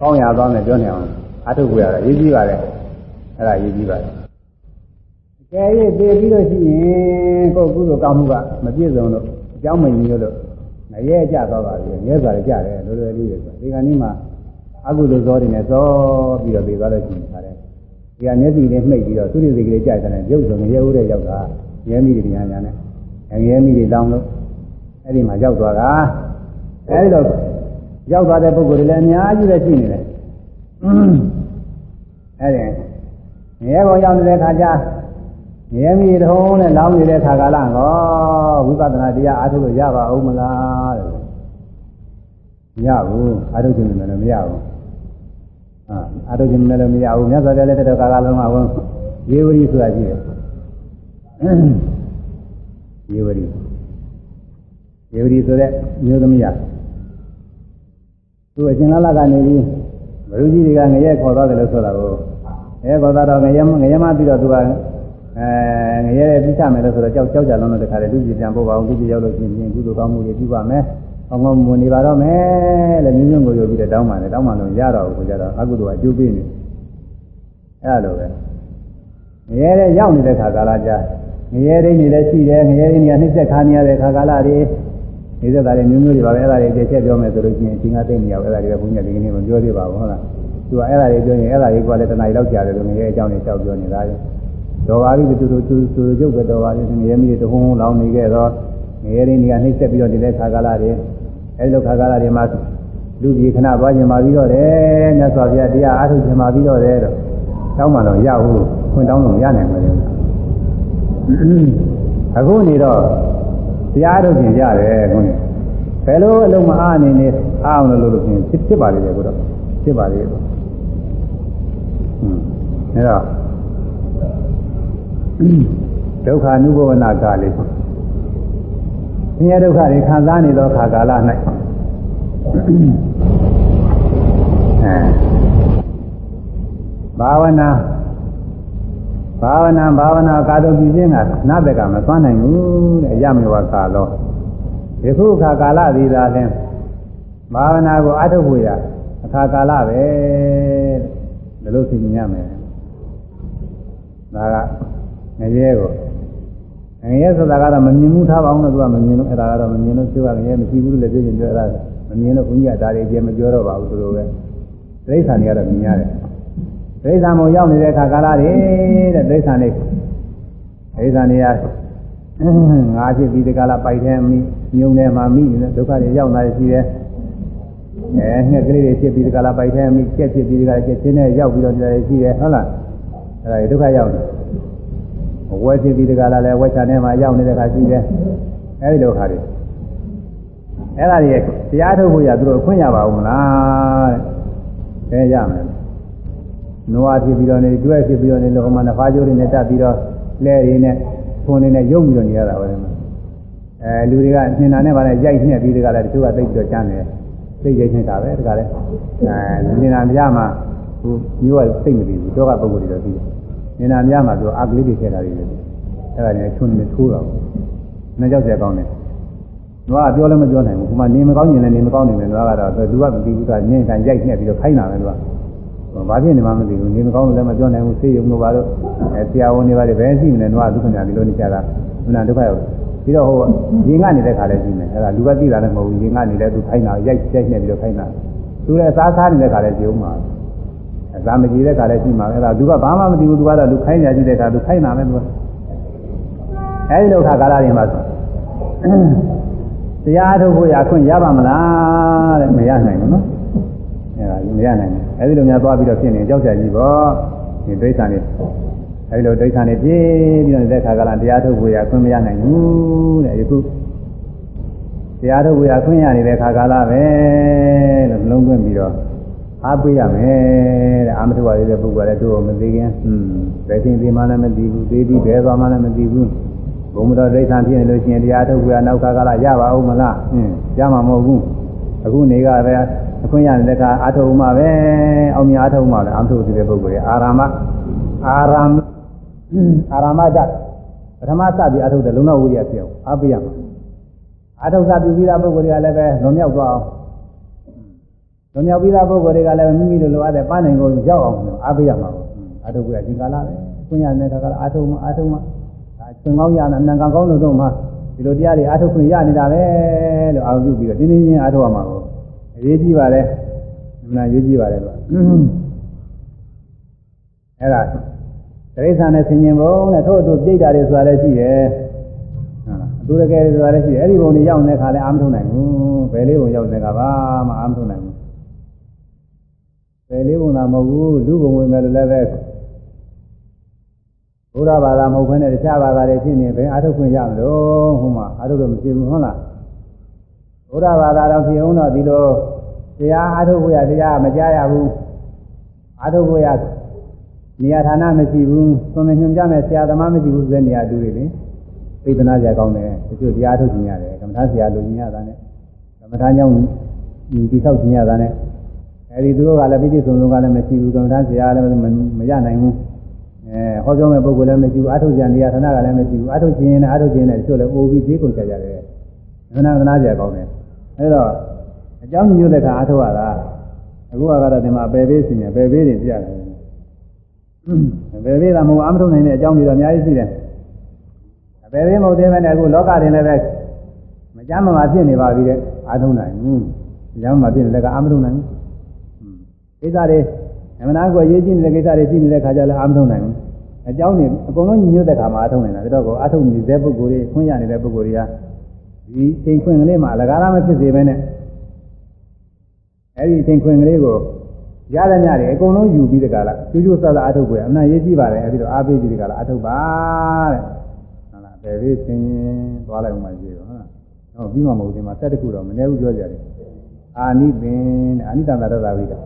ကောင်းရသွားမယ်ပြောနိုင်အောင်အထုတ်ကြရတာရေးကြည့်ပါလေအဲ့ဒါရေးကြည့်ပါလေ ကဲရည်သိပြီးလို့ရှိရင်ကိုယ်ကုသိုလ်ကောင်းမှုကမပြည့်စုံလို့အကြောင်းမညီလို့ငရဲကြသွားပါပြီရဲစွာလည်းကြတယ်လိုလိုလေးတွေဆိုဒီကနေ့မှာအကုသိုလ်ဇောတွေနဲ့ဇောပြီးတော့ပြေသွားလို့ရှိရင်ခါတယ်ဒီကမျက်စိလေးမှိတ်ပြီးတော့သူရိစိတ်ကလေးကြိုက်တယ်ရုပ်ဆိုငရဲဦးတဲ့ရောက်တာရဲမိတွေညာညာနဲ့ငရဲမိတွေတောင်းလို့အဲ့ဒီမှာရောက်သွားတာအဲဒီတော့ရောက်သွားတဲ့ပုဂ္ဂိုလ်တွေလည်းအများကြီးပဲရှိနေတယ်အဲဒီငရဲကောင်ရောက်နေတဲ့ခါကျ ငရဲမီတုံးနဲ့လောင်းနေတဲ့ခါကာလဟောဝိပဿနာတရားအားထုတ်လို့ရပါဦးမလားတဲ့မရဘူးအားထုတ်ခြင်းလည်းမရဘူးအာအားထုတ်ခြင်းလည်းမရဘူးမြတ်စွာဘုရားလက်ထက်ကာလလုံးကဝန်ရေဝရီဆိုတာရှိတယ်ရေဝရီရေဝရီဆိုတဲ့မျိုးသမီးอ่ะသူအရှင်လလကနေပြီးဘရုကြီးတွေကငရဲခေါ်သွားတယ်လို့ဆိုတာကိုအဲခေါ်သွားတော့ငရဲငရဲမပြီးတော့သူက အဲငရဲပြီးချမယ်လို့ဆိုတော့ကြောက်ကြောက်ကြလုံးလို့တခါတည်းလူကြီးပြန်ပို့ပါအောင်လူကြီးရောက်လို့ရှိရင်ကုသိုလ်ကောင်းမှုတွေပြုပါမယ်။အောင်ကောင်းမွန်နေပါတော့မယ်လို့မြင်းမြင်းကိုယူပြီးတော့တောင်းပါလေတောင်းပါလို့ရတော့ကိုကြတော့အကုသိုလ်ကအကျိုးပေးနေ။အဲလိုပဲငရဲတဲ့ရောက်နေတဲ့ခါကာလကြာငရဲရင်းနေလည်းရှိတယ်ငရဲရင်းကနှိမ့်ဆက်ခါနေရတဲ့ခါကာလတွေဒီသက်တာတွေမျိုးမျိုးတွေပါပဲအဲ့ဒါတွေတစ်ချက်ပြောမယ်ဆိုလို့ရှိရင်အချင်းကသိနေရအောင်အဲ့ဒါတွေကဘုညာဒီကနေ့မပြောသေးပါဘူးဟုတ်လားသူကအဲ့ဒါတွေပြောရင်အဲ့ဒါတွေကလည်းတဏှာကြီးလောက်ကြာတယ်လို့ငရဲအကြောင်းတွေလျှောက်ပြောနေတာလေ တော်ပါပြီတူတူတူတူရုပ်ပဲတော်ပါပြီငရဲမိတွေတဟုံးလောင်းနေခဲ့တော့ငရဲရင်းတွေကနှိမ့်ဆက်ပြီးတော့ဒီလက်ခါကာလတွေအဲ့လိုခါကာလတွေမှာလူကြီးခဏသွားကျင်ပါပြီးတော့တယ်မြတ်စွာဘုရားတရားအားထုတ်ကျင်ပါပြီးတော့တယ်တော့တောင်းမှတော့ရဘူးခွင့်တောင်းလို့ရနိုင်မှာလေအခုနေတော့တရားထုတ်ခြင်းရတယ်ခွန်းဘယ်လိုအလုံးမအားအနေနဲ့အားအောင်လို့လို့ဖြစ်ဖြစ်ပါလေကိုတော့ဖြစ်ပါလေဟွန်းအဲတော့ ဒုက္ခ ानु ဘဝနာကာလေးဆင်းရဲဒုက္ခတွေခံစားနေသောခါကာလ၌အဲဘာဝနာဘာဝနာဘာဝနာကာတုပြုခြင်းကနာတကမသွမ်းနိုင်ဘူးတဲ့ရမေဝကာလောဒီခုခါကာလသည်သာလင်းဘာဝနာကိုအထုတ်ဖို့ရအခါကာလပဲဒီလိုသိမြင်ရမယ်ဒါက ငရဲကိုငရဲဆိုတာကတော့မမြင်မှုထားပါအောင်လို့သူကမမြင်လို့အဲ့ဒါကတော့မမြင်လို့သူကငရဲမရှိဘူးလို့လည်းပြောရင်ပြောအဲ့ဒါမမြင်လို့ဘုန်းကြီးကဒါတွေအကျယ်မပြောတော့ပါဘူးသူတို့ပဲသိက္ခာတွေကတော့မြင်ရတယ်ဒိဋ္ဌာမောရောက်နေတဲ့အခါကာလတွေတဲ့ဒိဋ္ဌာနေဒိဋ္ဌာနေရငါဖြစ်ပြီးဒီကာလပိုက်ထဲမိညုံထဲမှာမိနေတဲ့ဒုက္ခတွေရောက်လာရှိတယ်အဲငှက်ကလေးတွေဖြစ်ပြီးဒီကလာပိုက်ထဲမိကျက်ဖြစ်ပြီးဒီကလာကျက်ချင်းနဲ့ရောက်ပြီးတော့နေရှိတယ်ဟုတ်လားအဲဒါဒုက္ခရောက်တယ် ဝဲဖြစ်ပြီးဒီကလာလည်းဝဲချာထဲမှာရောက်နေတဲ့ခါရှိတယ်အဲဒီဒုက္ခတွေအဲ့ဒါတွေတရားထုတ်ဖို့ရသူတို့ခွင့်ရပါဦးမလားတဲ့အဲရမယ်နွားဖြစ်ပြီးတော့နေတွဲဖြစ်ပြီးတော့နေလောကမှာနဖားကျိုးတွေနဲ့တက်ပြီးတော့လဲရင်းနဲ့ဖွန်းနေနဲ့ယုံပြီးတော့နေရတာပဲအဲလူတွေကနှင်တာနဲ့ဗာလဲရိုက်နှက်ပြီးဒီကလာတချို့ကသိပြီးတော့ကျမ်းတယ်သိရိုက်နှက်တာပဲဒီကလာအဲနှင်တာများမှာဟိုမျိုးကသိမပြီးဘူးတော့ကပုံကိုယ်တွေတော့ပြီးတယ် နှင်တာများမှာသူအကလေးတွေထည့်တာတွေပဲအဲ့ဒါနဲ့ချွန်းနေထိုးတာပေါ့နှစ်ကြောက်ကြကောင်းတယ်နွားကပြောလည်းမပြောနိုင်ဘူး။ဒီမှာနေမကောင်းရင်လည်းနေမကောင်းနေတယ်နွားကတော့သူကမသိဘူးကညင်ကန်ရိုက်ညက်ပြီးတော့ခိုင်းတာပဲသူက။ဘာဖြစ်နေမှမသိဘူး။နေမကောင်းလို့လည်းမပြောနိုင်ဘူး။ဆေးရုံတို့ပါတော့အဲဆရာဝန်တွေပါတယ်ဘယ်ရှိမလဲနွားဒုက္ခညာဒီလိုနေကြတာ။မနာဒုက္ခရောက်ပြီးတော့ဟိုရင်ကနေတဲ့ခါလည်းရှိမယ်။အဲဒါလူကသိတာလည်းမဟုတ်ဘူး။ရင်ကနေလည်းသူခိုင်းတာရိုက်ရိုက်ညက်ပြီးတော့ခိုင်းတာ။သူလည်းစားစားနေတဲ့ခါလည်းကြုံမှာ။ အစာမကြီးတဲ့ခါလည်းရှိမှာ။အဲဒါသူကဘာမှမသိဘူးသူကတော့လူခိုင်းကြကြည့်တဲ့ခါသူခိုင်းတာပဲသူက။အဲဒီလိုခါကာလတွေမှာတရားထုတ်ဖို့ရခွင့်ရပါမလားတဲ့မရနိုင်ဘူးနော်အဲဒါမရနိုင်ဘူးအဲဒီလိုများသွားပြီးတော့ဖြစ်နေကြောက်ကြကြီးပေါ့ဒီဒိဋ္ဌာန်နေအဲဒီလိုဒိဋ္ဌာန်နေပြည့်ပြီးတော့တဲ့ခါကလာတရားထုတ်ဖို့ရခွင့်မရနိုင်ဘူးတဲ့ယခုတရားထုတ်ဖို့ရခွင့်ရနေတဲ့ခါကာလပဲလို့လုံးသွင်းပြီးတော့ အားပေးရမယ်တဲ့အာမထုဝရတဲ့ပုဂ္ဂိုလ်လည်းတို့မသိခင်อืมဘယ်ချိန်ဒီမှလည်းမသိဘူးသိပြီးဘယ်သွားမှလည်းမသိဘူးဘုံမတော်ဒိဋ္ဌာန်ဖြစ်နေလို့ရှိရင်တရားထုတ်ကြနောက်ကကလာရပါဦးမလားဟင်းရမှာမဟုတ်ဘူးအခုနေကပဲအခွင့်ရတဲ့ကအာထုတ်မှပဲအောင်မြအာထုတ်မှလည်းအာထုတ်တဲ့ပုဂ္ဂိုလ်ရဲ့အာရမအာရမအာရမကြပထမစပြီးအာထုတ်တဲ့လုံလောက်ဝိရိယပြောင်းအားပေးရမှာအာထုတ်စပြုပြီးသားပုဂ္ဂိုလ်တွေကလည်းပဲလွန်မြောက်သွားအောင် လွန်မြောက်ပြီးသားပုဂ္ဂိုလ်တွေကလည်းမိမိတို့လိုအပ်တဲ့ပန်းနိုင်ကိုရောက်အောင်အားပေးရမှာအာထုတ်ကဒီကာလပဲခွင့်ရတဲ့ကအာထုတ်မှအာထုတ်မှသင်ကောင်းရနာနံကံကောင်းလို့တော့မှဒီလိုတရားတွေအားထုတ်ခွင့်ရနေတာပဲလို့အာရုံပြုပြီးတော့တင်းတင်းချင်းအားထုတ်ရမှာကိုအရေးကြီးပါလေမနာရေးကြီးပါလေလို့အဲ့ဒါတိရစ္ဆာန်နဲ့ဆင်ញင်ဘုံနဲ့ထို့အတူပြိတ္တာတွေဆိုတာလည်းရှိတယ်ဟုတ်လားအတူတကယ်ဆိုတာလည်းရှိတယ်အဲ့ဒီဘုံတွေရောက်နေတဲ့ခါလည်းအာမထုတ်နိုင်ဘူးဘယ်လေးဘုံရောက်နေတဲ့ကဘာမှအာမထုတ်နိုင်ဘူး ဘယ်လေးဘုံသာမဟုတ်ဘူးလူဘုံဝင်မယ်လို့လည်းပဲဘုရားဘာသာမဟုတ်ဘဲနဲ့တခြားဘာသာတွေဖြစ်နေဘယ်အာထုခွင့်ရမလို့ဟိုမှာအာထုလို့မရှိဘူးဟုတ်လားဘုရားဘာသာတော့ဖြစ်အောင်တော့ဒီလိုတရားအာထုခွင့်ရတရားမကြားရဘူးအာထုခွင့်ရနေရာဌာနမရှိဘူးသွန်သင်ညွှန်ကြမဲ့ဆရာသမားမရှိဘူးဆိုတဲ့နေရာတူတွေလေပိဒနာကြကောင်းတယ်တချို့တရားထုတ်ခြင်းရတယ်ကမ္မထာဆရာလူကြီးရတာနဲ့ကမ္မထာကြောင့်ဒီဆောက်ခြင်းရတာနဲ့ အဲဒီသူတို့ကလည်းပြည့်စုံလုံးကလည်းမရှိဘူးကမ္မထာဆရာလည်းမရနိုင်ဘူးအဲဟောပြောမဲ့ပုဂ္ဂိုလ်လည်းမရှိဘူးအထုတ်ကြံနေရဌာနကလည်းမရှိဘူးအထုတ်ခြင်းနဲ့အထုတ်ခြင်းနဲ့တချို့လည်းအိုပြီးပြေးကုန်ကြကြတယ်ခဏခဏကြကောင်းတယ်အဲတော့အကြောင်းညွှန်တဲ့ခါအထုတ်ရတာအခုကတော့ဒီမှာပယ်ပေးစီရင်ပယ်ပေးနေပြတယ်ပယ်ပေးတာမဟုတ်အမထုတ်နိုင်တဲ့အကြောင်းတွေတော့အများကြီးရှိတယ်ပယ်ပေးမဟုတ်သေးပဲနဲ့အခုလောကတွင်လည်းပဲမကြမ်းမမာဖြစ်နေပါပြီတဲ့အထုတ်နိုင်ဘူးမကြမ်းမမာဖြစ်နေတဲ့ကအမထုတ်နိုင်ဘူး ဣဇာတွေအမှန်တရားကိုရေးကြည့်နေတဲ့ကိစ္စတွေကြည့်နေတဲ့ခါကျလည်းအာမထုံနိုင်ဘူးအကြောင်းနေအကုန်လုံးညီညွတ်တဲ့ခါမှာအထုံနေတာဒါတော့ကိုအထုံနေတဲ့ပုဂ္ဂိုလ်တွေခွင့်ရနေတဲ့ပုဂ္ဂိုလ်တွေကဒီချိန်ခွင့်ကလေးမှာလကားလားမဖြစ်စေပဲနဲ့အဲဒီချိန်ခွင့်ကလေးကိုရတဲ့ညတွေအကုန်လုံးယူပြီးတဲ့ကလာကျူးကျူးဆဆအထုပ်ကိုအမှန်ရေးကြည့်ပါတယ်အဲဒီတော့အားပေးပြီးတဲ့ကလာအထုပ်ပါတဲ့ဟုတ်လားဘယ်လေးဆင်းသွားလိုက်မှရေးတော့ဟုတ်လားဟောပြီးမှမဟုတ်ဒီမှာတက်တခုတော့မနေဘူးပြောကြတယ်အာနိပင်တဲ့အာနိတံသာရတာဝိတာ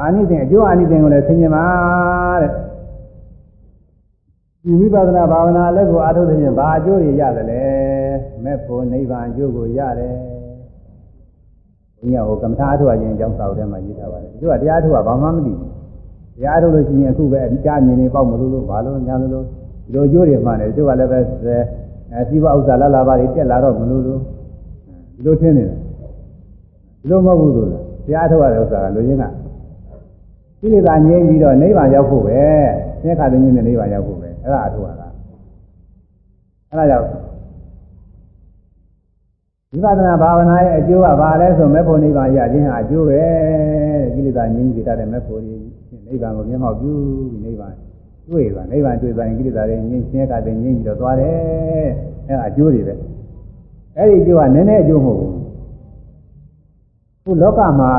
အာနိသင်အကျိုးအာနိသင်ကိုလည်းသိမြင်ပါတဲ့ဒီဝိပဿနာဘာဝနာလည်းကိုအားထုတ်တဲ့ဖြင့်ဘာအကျိုးတွေရတယ်လဲမဲ့ဖို့နိဗ္ဗာန်အကျိုးကိုရတယ်ဘုရားဟိုကမ္မထာအထုအရင်အကြောင်းစာအုပ်ထဲမှာရေးထားပါတယ်ဒီကတရားအထုကဘာမှမသိဘူးတရားထုတ်လို့ရှိရင်အခုပဲအကြမြင်နေပေါ့မလို့လို့ဘာလို့ညာလို့ဒီလိုအကျိုးတွေမှန်တယ်ဒီကလည်းပဲအဲစီးပွားဥစ္စာလာလာပါတွေတက်လာတော့မလို့လို့ဒီလိုထင်နေတယ်ဒီလိုမဟုတ်ဘူးလို့တရားထုတ်ရတဲ့ဥစ္စာကလူရင်းက ကိလေသာငြိမ်းပြီးတော့နိဗ္ဗာန်ရောက်ဖို့ပဲသင်္ခါရငြိမ်းတဲ့နိဗ္ဗာန်ရောက်ဖို့ပဲအဲ့ဒါအထုပါလားအဲ့ဒါကြောင့်ဝိပဿနာဘာဝနာရဲ့အကျိုးကဘာလဲဆိုမေဖို့နိဗ္ဗာန်ရခြင်းဟာအကျိုးပဲကိလေသာငြိမ်းစေတတ်တဲ့မေဖို့ကြီးနိဗ္ဗာန်ကိုမျက်မှောက်ပြုပြီးနိဗ္ဗာန်တွေ့ပါနိဗ္ဗာန်တွေ့သွားရင်ကိလေသာတွေငြိမ်းသင်္ခါရငြိမ်းပြီးတော့သွားတယ်အဲ့ဒါအကျိုးတွေပဲအဲ့ဒီအကျိုးကနည်းနည်းအကျိုးမဟုတ်ဘူးခုလောကမှာ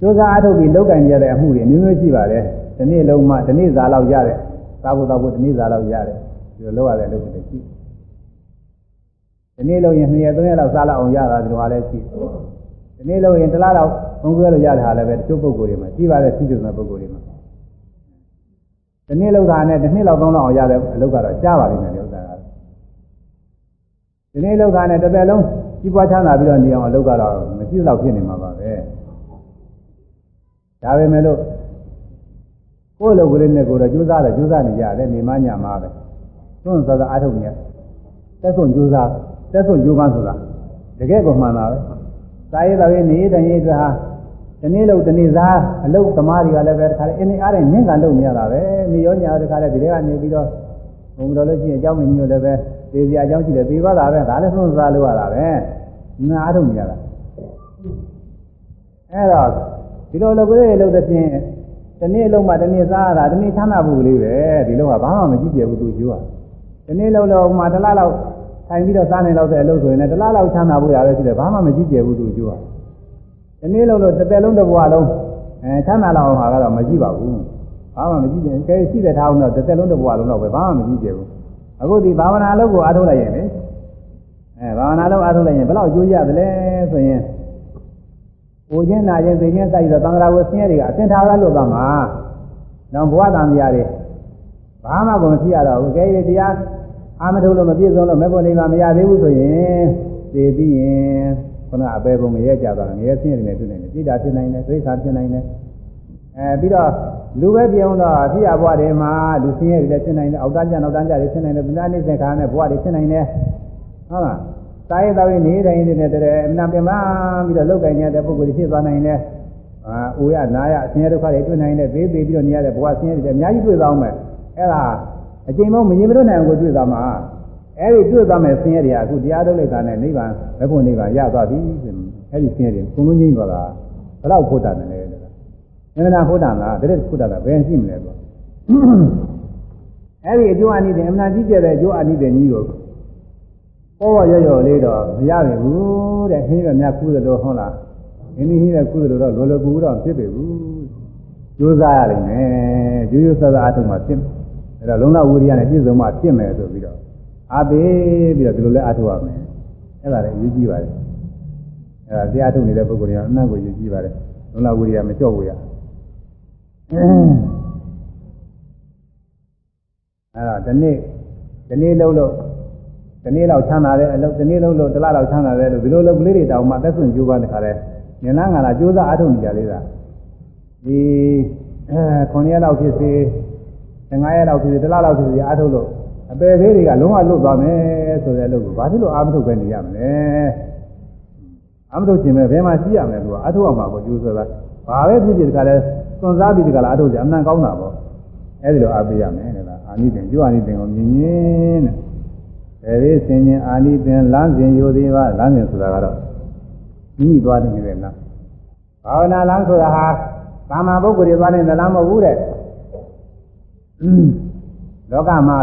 ကျိုးစားအထုတ်ပြီးလောက်ကင်ရတဲ့အမှုတွေအမျိုးမျိုးရှိပါတယ်ဒီနေ့လုံးမှဒီနေ့ဇာလောက်ရတဲ့သာဘုသာဘုဒီနေ့ဇာလောက်ရတဲ့ဒီလိုလောက်ရတဲ့အလုပ်တွေရှိဒီနေ့လုံးရင်2ရက်3ရက်လောက်စားလောက်အောင်ရတာဒီလိုဟာလည်းရှိဒီနေ့လုံးရင်တစ်လားလောက်ဘုံကွဲလို့ရတဲ့ဟာလည်းပဲတချို့ပုဂ္ဂိုလ်တွေမှာရှိပါတယ်သိကျုံတဲ့ပုဂ္ဂိုလ်တွေမှာဒီနေ့လောက်တာနဲ့ဒီနေ့လောက်သုံးလောက်အောင်ရတဲ့အလုပ်ကတော့ကြားပါလိမ့်မယ်ဒီဥစ္စာကဒီနေ့လောက်တာနဲ့တစ်သက်လုံးကြီးပွားချမ်းသာပြီးတော့နေအောင်အလုပ်ကတော့မရှိတော့ဖြစ်နေမှာပါပဲ ဒါပဲမဲ့လို့ကိုယ်လိုကလေးနဲ့ကိုယ်တော့ကြိုးစားတယ်ကြိုးစားနေရတယ်နေမညမှာပဲသွန်းစားစားအားထုတ်နေရတက်ဆုံးကြိုးစားတက်ဆုံးကြိုးပမ်းဆိုတာတကယ်ကိုမှန်တာပဲစာရေးတော်ရေးနေတန်ရေးအတွက်ဟာဒီနေ့လို့ဒီနေ့စားအလုပ်သမားတွေကလည်းပဲတခါလေအင်းအားနဲ့နင့်ကန်လုပ်နေရတာပဲနေရောညာတခါလေဒီထဲကနေပြီးတော့ဘုံတော်လို့ရှိရင်အเจ้าမင်းမျိုးလည်းပဲသေစရာအကြောင်းရှိတယ်သေပါတာပဲဒါလည်းသွန်းစားလို့ရတာပဲနားအားထုတ်နေရတာအဲ့တော့ ဒီလိုလုပ်ကြရလို့တဲ့ဖြင့်ဒီနေ့လုံးမှဒီနေ့စားရတာဒီနေ့ချမ်းသာဖို့လေးပဲဒီလိုကဘာမှမကြည့်ကြဘူးသူကျိုးอ่ะဒီနေ့လုံးလုံးမှတစ်လားလောက်ထိုင်ပြီးတော့စားနေတော့တဲ့အလုပ်ဆိုရင်လည်းတစ်လားလောက်ချမ်းသာဖို့ရပဲရှိတယ်ဘာမှမကြည့်ကြဘူးသူကျိုးอ่ะဒီနေ့လုံးလို့တစ်သက်လုံးတစ်ဘဝလုံးအဲချမ်းသာလောက်အောင်ဟာကတော့မကြည့်ပါဘူးဘာမှမကြည့်ကြဘူးကဲရှိတဲ့ထားအောင်တော့တစ်သက်လုံးတစ်ဘဝလုံးတော့ပဲဘာမှမကြည့်ကြဘူးအခုဒီဘာဝနာလုပ်ကိုအားထုတ်လိုက်ရင်လေအဲဘာဝနာလုပ်အားထုတ်လိုက်ရင်ဘယ်လောက်ကျိုးရတယ်လဲဆိုရင်။ ကိုချင်းနာချင်းသိချင်းစိုက်ပြီးတော့သံဃာဝဆင်းရဲတွေကအသင်္ထာရလို့သွားမှာ။နောက်ဘဝတန်မြာတွေဘာမှကိုမရှိရတော့ဘူး။ကဲရတရားအာမထုတ်လို့မပြည့်စုံလို့မေဖို့နေမှာမရသေးဘူးဆိုရင်သိပြီးရင်ခဏအပေပုံငရဲကြသွားတယ်ငရဲဆင်းရဲတွေနဲ့တွေ့နိုင်တယ်။စိတ်ဓာတ်ဖြစ်နိုင်တယ်၊သိက္ခာဖြစ်နိုင်တယ်။အဲပြီးတော့လူပဲပြောင်းတော့အဖြစ်အဘဝတွေမှာလူဆင်းရဲတွေလည်းဖြစ်နိုင်တယ်။အောက်တန်းကြနောက်တန်းကြတွေဖြစ်နိုင်တယ်။ပြဏိစေခါနဲ့ဘဝတွေဖြစ်နိုင်တယ်။ဟုတ်လား။ စားရတော့နေတိုင်းနေနဲ့တည်းအမှန်ပြန်မှပြီးတော့လောက်ကင်နေတဲ့ပုဂ္ဂိုလ်ဖြစ်သွားနိုင်တယ်။အာအိုရနာရအဆင်းရဲဒုက္ခတွေတွေ့နိုင်တယ်သေးသေးပြီးတော့နေရတဲ့ဘဝဆင်းရဲတွေအများကြီးတွေ့သွားမယ်။အဲ့ဒါအချိန်မောမမြင်မလို့နိုင်အောင်ကိုတွေ့သွားမှာ။အဲ့ဒီတွေ့သွားမယ်ဆင်းရဲတွေကအခုတရားထုတ်လိုက်တာနဲ့နိဗ္ဗာန်ဘယ်ဖို့နိဗ္ဗာန်ရသွားပြီ။အဲ့ဒီဆင်းရဲတွေကုန်လုံးငြိမ့်သွားတာဘယ်တော့ဖို့တာတယ်လဲ။ဉာဏ်ဖို့တာလားတရက်ဖို့တာလားဘယ်ရှိမလဲပေါ့။အဲ့ဒီအကျိုးအနိသင်အမှန်ကြီးကျတဲ့အကျိုးအနိသင်ကြီးကို ပေါ်ပေါ်ရော့ရော့လေးတော့မရပြီဘူးတဲ့ဟင်းရမြတ်ကုသလို့ဟုတ်လားဟင်းဒီဟင်းရကုသလို့တော့လောလောကူတော့ဖြစ်ပြီဘူးကြိုးစားရလိမ့်မယ်ရိုးရိုးစားစားအထုံးမှဖြစ်အဲ့တော့လုံလဝိရိယနဲ့ပြည့်စုံမှဖြစ်မယ်ဆိုပြီးတော့အားပေးပြီးတော့ဒီလိုလဲအထုရမယ်အဲ့ဒါလည်းအရေးကြီးပါတယ်အဲ့ဒါတရားထုတ်နေတဲ့ပုဂ္ဂိုလ်တွေကအနတ်ကိုအရေးကြီးပါတယ်လုံလဝိရိယမကြော့ဘူးရအဲ့တော့ဒီနေ့ဒီနေ့လုံးလို့ ဒီနေ့လောက်ချမ်းသာတဲ့အလုပ်ဒီနေ့လုံးလို့တစ်လလောက်ချမ်းသာတဲ့လို့ဒီလိုလုပ်ကလေးတွေတောင်မှသက်ဆွင့်ကြိုးပမ်းတဲ့ခါလဲဉာဏ်ငါလာကြိုးစားအားထုတ်နေကြသေးတာဒီအဲ9ရက်လောက်ဖြစ်စေ15ရက်လောက်ဖြစ်စေတစ်လလောက်ဖြစ်စေအားထုတ်လို့အပယ်သေးတွေကလုံးဝလွတ်သွားမယ်ဆိုတဲ့အလုပ်ကိုဘာဖြစ်လို့အားမထုတ်ပဲနေရမလဲအားမထုတ်ခြင်းပဲဘယ်မှာရှိရမလဲသူကအားထုတ်အောင်မှာကိုကြိုးစားတာဘာပဲဖြစ်ဖြစ်ဒီကလည်းစွန့်စားပြီးဒီကလည်းအားထုတ်ကြအမှန်ကောင်းတာပေါ့အဲဒီလိုအားပေးရမယ်တဲ့လားအာနိသင်ကျွအာနိသင်ကိုမြင်ရင်းတဲ့ အဲဒီဆင်ញင်အာနိသင်လမ်းစဉ်ယူသေးပါလမ်းစဉ်ဆိုတာကတော့မိမိသွားနေတဲ့လမ်းဘာဝနာလမ်းဆိုတာဟာကာမပုဂ္ဂိုလ်တွေသွားနေတဲ့လမ်းမဟုတ်ဘူးတဲ့လောကမှာ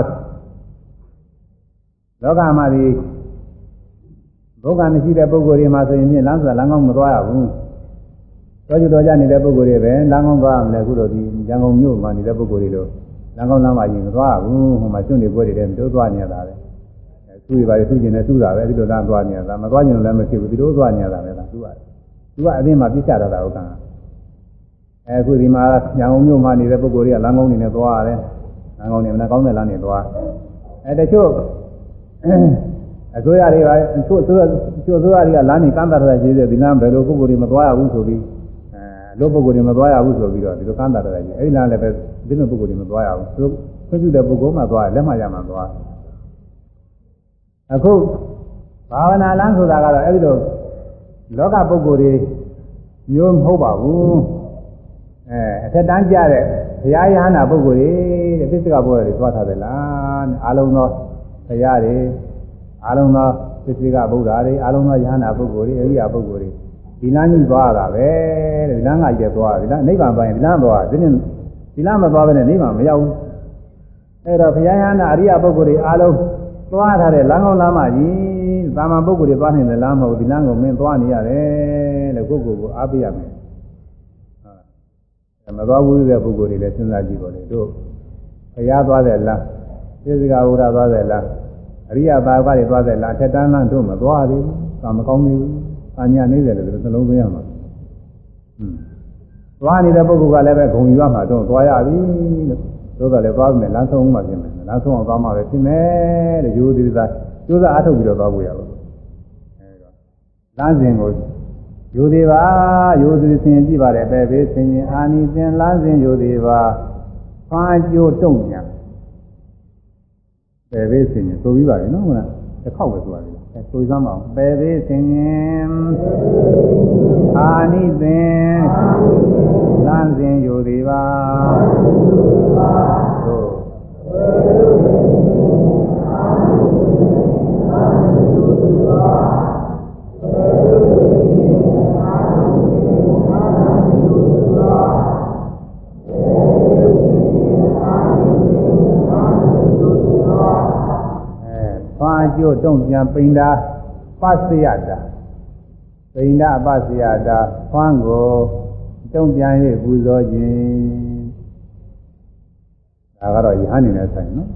လောကမှာဒီဘုက္ခမရှိတဲ့ပုဂ္ဂိုလ်တွေမှာဆိုရင်လမ်းဆိုတာလမ်းကောင်းမသွားရဘူးတော်ကြတော်ကြနေတဲ့ပုဂ္ဂိုလ်တွေပဲလမ်းကောင်းသွားမလဲအခုတော့ဒီရန်ကုန်မြို့မှာနေတဲ့ပုဂ္ဂိုလ်တွေလို့လမ်းကောင်းလမ်းမှာရင်မသွားဘူးဟိုမှာကျွန့်နေပွဲတွေတည်းတို့သွားနေရတာပဲ သူ့ရပါလေသူ့ကျင်နေသူ့တာပဲဒီလိုလမ်းသွားနေရတာမသွားကျင်လည်းမဖြစ်ဘူးဒီလိုသွားနေရတာပဲလားသူကသူကအသိမှပြစ်ချတာတော့ကံအဲအခုဒီမှာညောင်မြို့မှာနေတဲ့ပုဂ္ဂိုလ်တွေကလမ်းကောင်းနေနဲ့သွားရတယ်လမ်းကောင်းနေမလားကောင်းတဲ့လမ်းနေသွားအဲတချို့အစိုးရတွေကချို့အစိုးရချို့အစိုးရတွေကလမ်းနေကမ်းတာရရေးတယ်ဒီလမ်းဘယ်လိုပုဂ္ဂိုလ်တွေမသွားရဘူးဆိုပြီးအဲလို့ပုဂ္ဂိုလ်တွေမသွားရဘူးဆိုပြီးတော့ဒီလိုကမ်းတာရရေးအဲဒီလမ်းလည်းပဲဒီလိုပုဂ္ဂိုလ်တွေမသွားရဘူးသူခွင့်ပြုတဲ့ပုဂ္ဂိုလ်မှသွားလက်မှတ်ရမှသွား အခုဘာဝနာလမ်းဆိုတာကတော့အဲဒီလိုလောကပုဂ္ဂိုလ်တွေမျိုးမဟုတ်ပါဘူးအဲအထက်တန်းကြတဲ့ဘုရားယဟနာပုဂ္ဂိုလ်တွေတဲ့ပိဿကဘုရားတွေသွားထားတယ်လားအလုံးသောဘုရားတွေအလုံးသောပိဿကဗုဒ္ဓတွေအလုံးသောယဟနာပုဂ္ဂိုလ်တွေအရိယာပုဂ္ဂိုလ်တွေဒီလမ်းကြီးသွားတာပဲတဲ့ဒီလမ်းကကြီးသွားဒီလမ်းနိဗ္ဗာန်ပိုင်းဒီလမ်းသွားဒီနေ့ဒီလမ်းမသွားဘဲနဲ့နိဗ္ဗာန်မရောက်ဘူးအဲ့တော့ဘုရားယဟနာအရိယာပုဂ္ဂိုလ်တွေအလုံး သွားထားတဲ့လမ်းကောင်းလမ်းမကြီးတာမန်ပုဂ္ဂိုလ်တွေသွားနိုင်တယ်လားမဟုတ်ဒီလမ်းကိုမင်းသွားနေရတယ်လို့ကိုယ့်ကိုယ်ကိုအားပေးရမယ်ဟုတ်မသွားဘူးတဲ့ပုဂ္ဂိုလ်တွေလည်းစဉ်းစားကြည့်ပါလေတို့ဘုရားသွားတဲ့လမ်းသေစကဝရသွားတဲ့လမ်းအရိယဘာဝတွေသွားတဲ့လမ်းထက်တန်းလမ်းတို့မသွားသေးဘူး။သာမကောင်းသေးဘူး။အညာနေတယ်လို့နှလုံးသွင်းရမှာ။ဟွန်းသွားနေတဲ့ပုဂ္ဂိုလ်ကလည်းပဲဂုံယူရမှာတော့သွားရပြီလို့ သို့တော်လည်းသွားမယ်လမ်းဆုံးမှပြင်မယ်လမ်းဆုံးအောင်သွားမှပဲပြင်မယ်တဲ့ရိုးသေးသားကျိုးစားအထုတ်ပြီးတော့သွားဖို့ရပါဘူးအဲဒါလမ်းစဉ်ကိုရိုးသေးပါရိုးသေးဆင်ကြည့်ပါတယ်ပဲဘေးဆင်ရင်အာနိသင်လမ်းစဉ်ရိုးသေးပါဖားကျိုးတုံညာပဲဘေးဆင်ရင်ဆိုပြီးပါပြီနော်ဟုတ်လားတစ်ခေါက်ပဲဆိုရတယ်အဲဆိုစမ်းပါအောင်ပဲဘေးဆင်ရင်အာနိသင် လမ်းစဉ်ရိုးသေးပါသို့ဘာကျို့တုံ့ပြန်ပိန်တာပစ္စယတာပိန်တာပစ္စယတာဖွမ်းကို တုံ့ပြန်၍ပူဇော်ခြင်းဒါကတော့ယဟန်နေနဲ့ဆိုင်နော်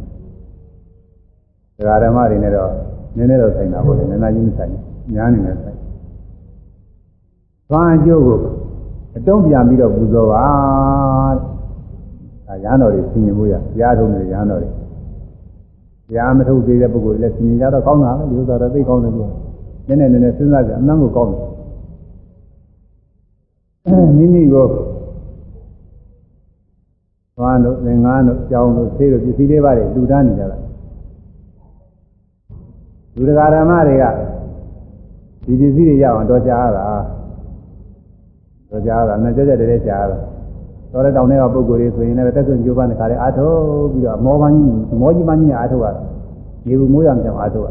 ဒကာဓမ္မတွေနဲ့တော့နည်းနည်းတော့ဆိုင်တာပေါ့လေနည်းနည်းချင်းမဆိုင်ညားနေနဲ့ဆိုင်ဖွမ်းကျို့ကိုအတုံ့ပြန်ပြီးတော့ပူဇော်ပါဒါရဟန်းတော်တွေဆင်ញင်ဖို့ရရားထုံးတွေရဟန်းတော်တွေရားမထုတ်သေးတဲ့ပုဂ္ဂိုလ်လည်းဆင်ញင်ကြတော့ကောင်းတာပဲဒီဥစ္စာတော့သိကောင်းတယ်လို့နည်းနည်းနည်းနည်းစဉ်းစားကြအမှန်ကိုကောင်းတယ် မိမိကိုသွားလို့သင်္ကန်းတို့ကြောင်းတို့ဆေးတို့ပစ္စည်းတွေပါတယ်လူတန်းနေကြတာလူတကာဓမ္မတွေကဒီပစ္စည်းတွေရအောင်တော့ကြားတာတော့ကြားတာနဲ့ကြကြတဲ့ကြားတာတော်တဲ့တောင်တွေကပုဂ္ဂိုလ်တွေဆိုရင်လည်းတက်ဆွန်ကြိုးပန်းတဲ့ခါလေးအာထုတ်ပြီးတော့မောပန်းကြီးမောကြီးပန်းကြီးအာထုတ်ရရေဘူးမိုးရမကြောင်အာထုတ်ရ